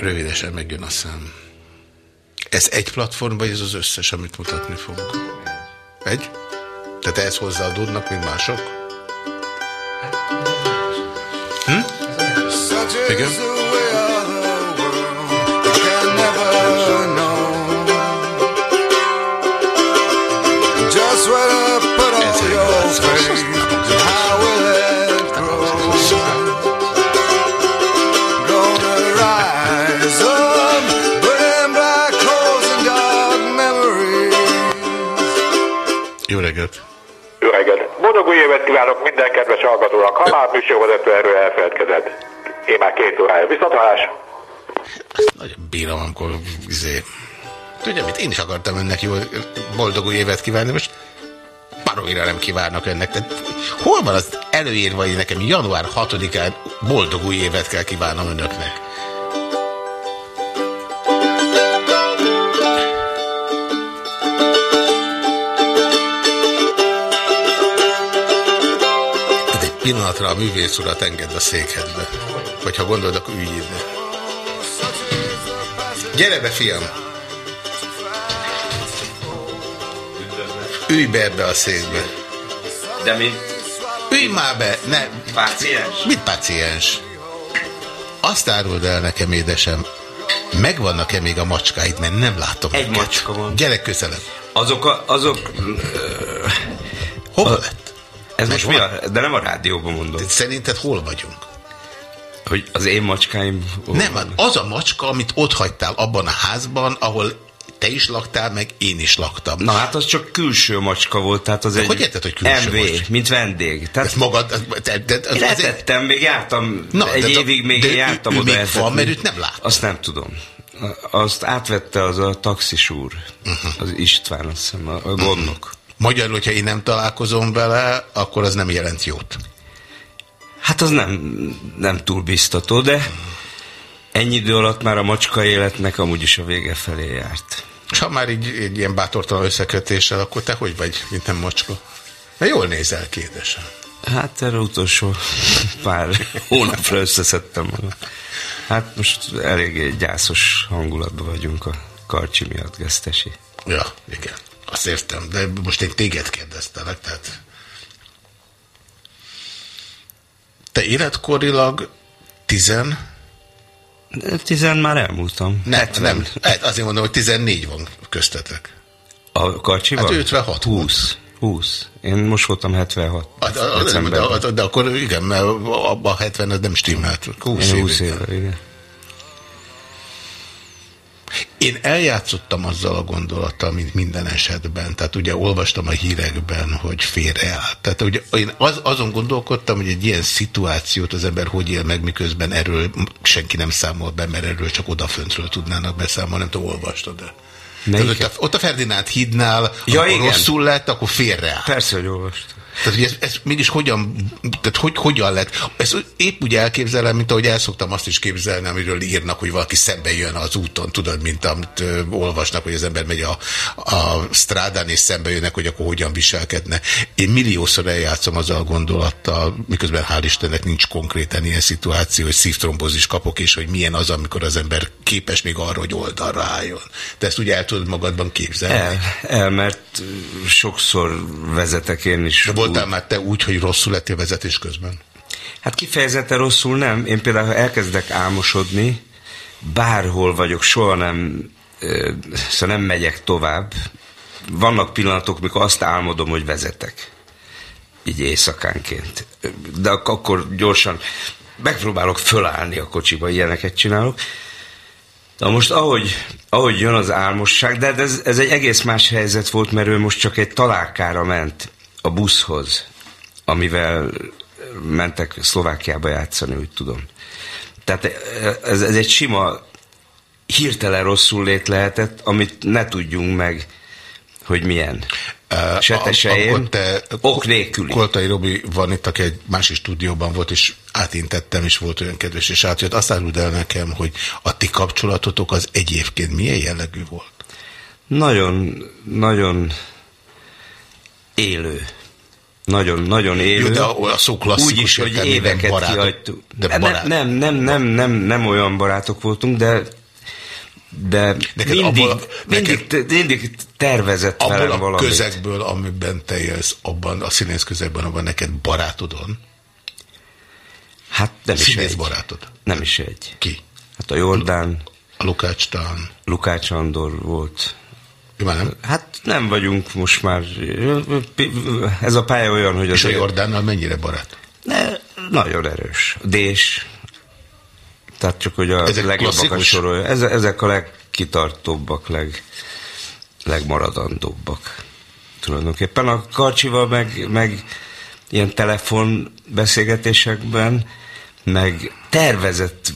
Rövidesen megjön a szám. Ez egy platform, vagy ez az összes, amit mutatni fogok? Egy? Tehát ehhez hozzáadódnak, mint mások? Hm? Igen? Boldog új évet kívánok minden kedves hallgatónak! Ha már műsorvezető erről elfeledkezett. Én már két órája. Viszontalás! Nagyon bírom, amikor izé... Tudja mit, én is akartam önnek jó, boldog új évet kívánni, most baromira nem kívánok önnek. Tehát hol van az előírva, hogy nekem január 6-án boldog új évet kell kívánnom önöknek? Pillanatra a művész urat engedd a székhedbe. Vagy ha gondolod, akkor ülj ide. Gyere be, fiam! Ülj be ebbe a székbe. De mi? Ülj már be! Ne. Páciens? Mit páciens? Azt áruld el nekem, édesem, megvannak-e még a macskáid, mert nem látom Egy őket. macska van. Gyere közelebb. Azok a, azok... Hova lett? Ez most mi a... De nem a rádióban mondom. Szerinted hol vagyunk? Hogy az én macskáim... Nem, vannak? az a macska, amit ott hagytál abban a házban, ahol te is laktál, meg én is laktam. Na hát az csak külső macska volt, tehát az De egy hogy érted, hogy külső MV, macska? mint vendég. Tehát magad... De, de, de, én etettem, még jártam, Na, egy de- évig még de ő- jártam ő oda még etetni. van, mert őt nem látom. Azt nem tudom. Azt átvette az a taxis úr, Mhm. az István, azt hiszem, a, a gondnok. Magyarul, hogyha én nem találkozom vele, akkor az nem jelent jót. Hát az nem, nem túl biztató, de ennyi idő alatt már a macska életnek amúgy is a vége felé járt. És ha már így, egy ilyen bátortalan összekötéssel, akkor te hogy vagy, mint nem macska? Mert jól nézel ki, édesem. Hát erre utolsó pár hónapra összeszedtem magam. Hát most eléggé gyászos hangulatban vagyunk a karcsi miatt, gesztesi. Ja, igen. Azt értem, de most én téged kérdeztelek, tehát... Te életkorilag tizen... Tizen már elmúltam. Nem, 70. nem. Hát Azért mondom, hogy 14 van köztetek. A karcsival? Hát 56 20. 20. Én most voltam 76. Hát, a- a- de, de, de, akkor igen, mert abban a 70 az nem stimmelt. 20 Én 20 évig. éve, igen. Én eljátszottam azzal a gondolattal, mint minden esetben. Tehát ugye olvastam a hírekben, hogy félreállt. Tehát ugye én az, azon gondolkodtam, hogy egy ilyen szituációt az ember hogy él meg, miközben erről senki nem számol be, mert erről csak odaföntről tudnának beszámolni, nem tudom, olvastad de Tehát ott, a, ott a Ferdinánd hídnál, Ja, igen. rosszul lett, akkor félreáll. Persze, hogy olvastam. Tehát, hogy ez, ez mégis hogyan, tehát hogy, hogyan lett? Ez épp úgy elképzelem, mint ahogy el szoktam azt is képzelni, amiről írnak, hogy valaki szembe jön az úton, tudod, mint amit ö, olvasnak, hogy az ember megy a, a strádán, és szembe jönnek, hogy akkor hogyan viselkedne. Én milliószor eljátszom azzal a gondolattal, miközben hál' Istennek nincs konkrétan ilyen szituáció, hogy szívtrombózis kapok, és hogy milyen az, amikor az ember képes még arra, hogy oldalra álljon. Te ezt ugye el tudod magadban képzelni? El, el, mert sokszor vezetek én is. De voltál már te úgy, hogy rosszul lettél vezetés közben? Hát kifejezetten rosszul nem. Én például, ha elkezdek álmosodni, bárhol vagyok, soha nem, szóval nem megyek tovább. Vannak pillanatok, mikor azt álmodom, hogy vezetek. Így éjszakánként. De ak- akkor gyorsan megpróbálok fölállni a kocsiba, ilyeneket csinálok. Na most ahogy, ahogy jön az álmosság, de ez, ez egy egész más helyzet volt, mert ő most csak egy találkára ment a buszhoz, amivel mentek Szlovákiába játszani, úgy tudom. Tehát ez, ez egy sima, hirtelen rosszul lét lehetett, amit ne tudjunk meg, hogy milyen. Se te ok nélküli. Koltai Robi van itt, aki egy másik stúdióban volt, és átintettem, és volt olyan kedves, és átjött. Azt áruld el nekem, hogy a ti kapcsolatotok az egyébként milyen jellegű volt? Nagyon, nagyon élő. Nagyon, nagyon élő. Jó, de a- a szó klasszikus Úgy is, hogy éveket barátok. kihagytuk. De nem, barát. nem, nem, nem, nem, nem olyan barátok voltunk, de de Neked mindig, abból a- mindig, mindig tervezett Abból velem a valamit. közegből, amiben te élsz, abban a színész közegben, abban neked barátodon? Hát nem is egy. barátod? Nem is egy. Ki? Hát a Jordán. A Lukács talán. Lukács Andor volt. Már nem? Hát nem vagyunk most már. Ez a pálya olyan, hogy És a Jordánnal mennyire barát? Ne, nagyon erős. Dés. Tehát csak, hogy a Ezek legjobbakat sorolja. Ezek, ezek a legkitartóbbak, leg, legmaradandóbbak. Tulajdonképpen a Karcsival meg, meg ilyen telefonbeszélgetésekben, meg tervezett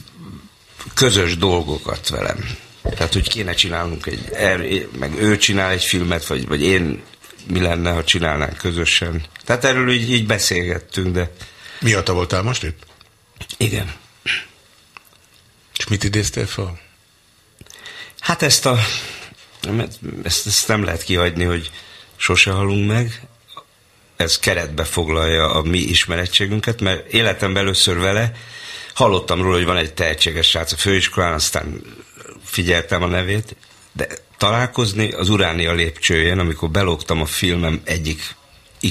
közös dolgokat velem. Tehát, hogy kéne csinálnunk egy, er- meg ő csinál egy filmet, vagy, vagy én mi lenne, ha csinálnánk közösen. Tehát erről így, így beszélgettünk, de... Miatta voltál most itt? Igen. És mit idéztél fel? Hát ezt a... Ezt, ezt nem lehet kihagyni, hogy sose halunk meg. Ez keretbe foglalja a mi ismerettségünket, mert életemben először vele hallottam róla, hogy van egy tehetséges srác a főiskolán, aztán figyeltem a nevét, de találkozni az Uránia lépcsőjén, amikor belógtam a filmem egyik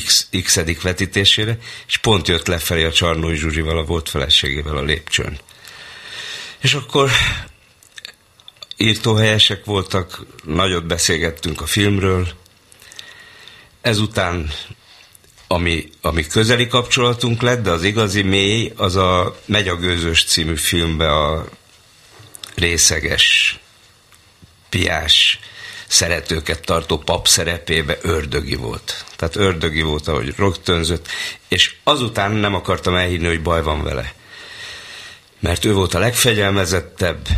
X, x vetítésére, és pont jött lefelé a Csarnói Zsuzsival, a volt feleségével a lépcsőn. És akkor írtóhelyesek voltak, nagyot beszélgettünk a filmről. Ezután, ami, ami közeli kapcsolatunk lett, de az igazi mély, az a Megy a gőzös című filmbe a részeges, piás, szeretőket tartó pap szerepébe ördögi volt. Tehát ördögi volt, ahogy rögtönzött, és azután nem akartam elhinni, hogy baj van vele. Mert ő volt a legfegyelmezettebb,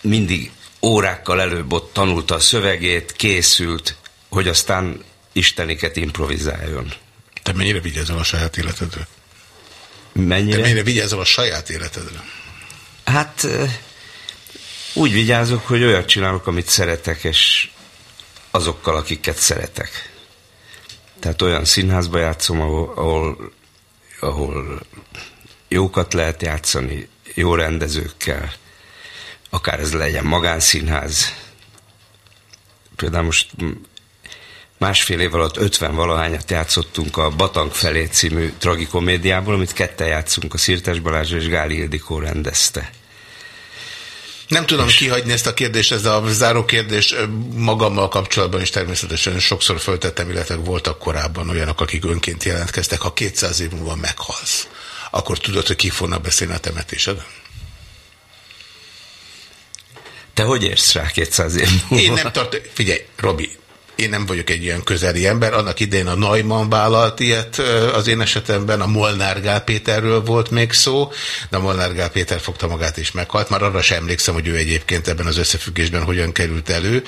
mindig órákkal előbb ott tanulta a szövegét, készült, hogy aztán isteniket improvizáljon. Te mennyire vigyázol a saját életedre? Mennyire? Te mennyire vigyázol a saját életedre? Hát úgy vigyázok, hogy olyat csinálok, amit szeretek, és azokkal, akiket szeretek. Tehát olyan színházba játszom, ahol, ahol, ahol jókat lehet játszani, jó rendezőkkel, akár ez legyen magánszínház. Például most másfél év alatt 50 valahányat játszottunk a Batang felé című tragikomédiából, amit ketten játszunk, a Szirtes Balázs és Gáli Ildikó rendezte. Nem tudom kihagyni ezt a kérdést, ez a záró kérdés magammal kapcsolatban is természetesen sokszor föltettem, illetve voltak korábban olyanok, akik önként jelentkeztek. Ha 200 év múlva meghalsz, akkor tudod, hogy ki fognak beszélni a temetéseden? Te hogy érsz rá 200 év múlva? Én nem tartom. Figyelj, Robi, Én nem vagyok egy ilyen közeli ember. Annak idején a Neumann vállalt ilyet az én esetemben, a Molnár Gál Péterről volt még szó, de a Molnár Gál Péter fogta magát és meghalt. Már arra sem emlékszem, hogy ő egyébként ebben az összefüggésben hogyan került elő.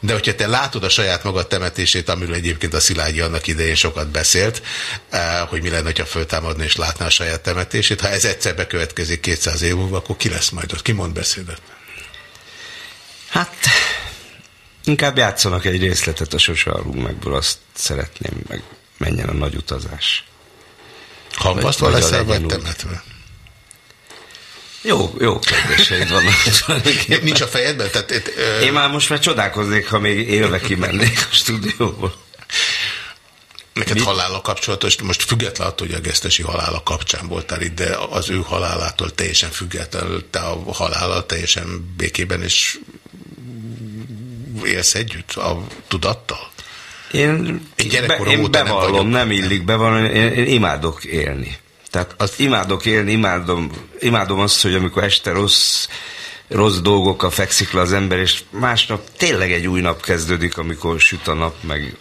De hogyha te látod a saját magad temetését, amiről egyébként a Szilágyi annak idején sokat beszélt, hogy mi lenne, ha föltámadna és látná a saját temetését, ha ez egyszer bekövetkezik 200 év múlva, akkor ki lesz majd ott? Ki mond beszédet? Hát, inkább játszanak egy részletet a Sose megből, azt szeretném, meg menjen a nagy utazás. Hamvasztva leszel, vagy temetve? Jó, jó kérdéseid vannak. Nincs a fejedben? Tehát, itt, ö... Én már most már csodálkoznék, ha még élve kimennék a stúdióból. Neked Mi? halála kapcsolatos, most független attól, hogy a gesztesi halála kapcsán voltál itt, de az ő halálától teljesen függetlenül, te a halállal teljesen békében és élsz együtt a tudattal? Én, Én be, én nem bevallom, vagyok. nem illik bevallani, én, én imádok élni. Tehát azt imádok élni, imádom, imádom azt, hogy amikor este rossz, rossz dolgokkal fekszik le az ember, és másnap tényleg egy új nap kezdődik, amikor süt a nap, meg,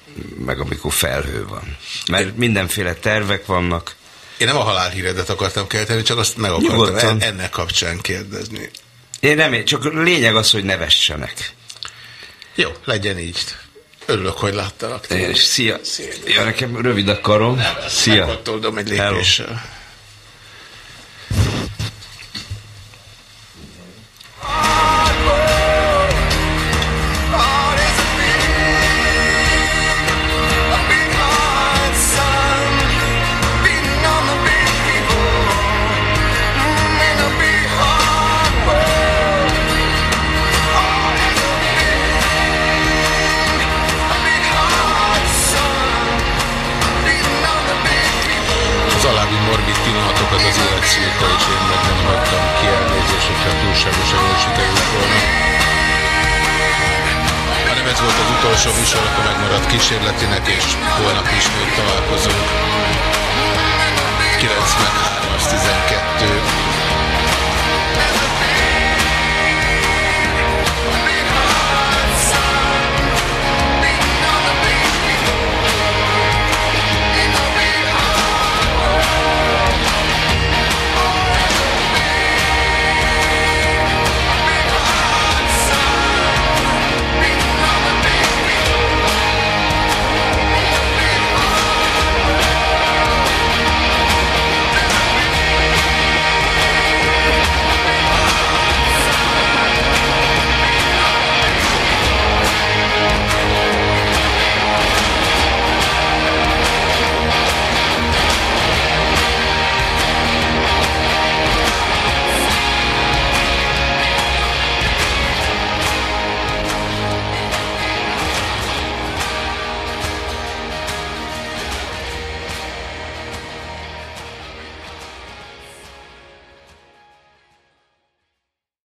meg amikor felhő van. Mert mindenféle tervek vannak. Én nem a halálhíredet akartam kelteni, csak azt meg akartam Nyugodtan. en- ennek kapcsán kérdezni. Én nem, csak lényeg az, hogy ne vessenek. Jó, legyen így. Örülök, hogy láttalak. Én is. Szia. Ja, nekem rövid a karom. Szia. Meghattoldom egy Hello. lépéssel. Az utolsó műsor, akkor megmaradt kísérletinek, és holnap ismét találkozunk. 93 12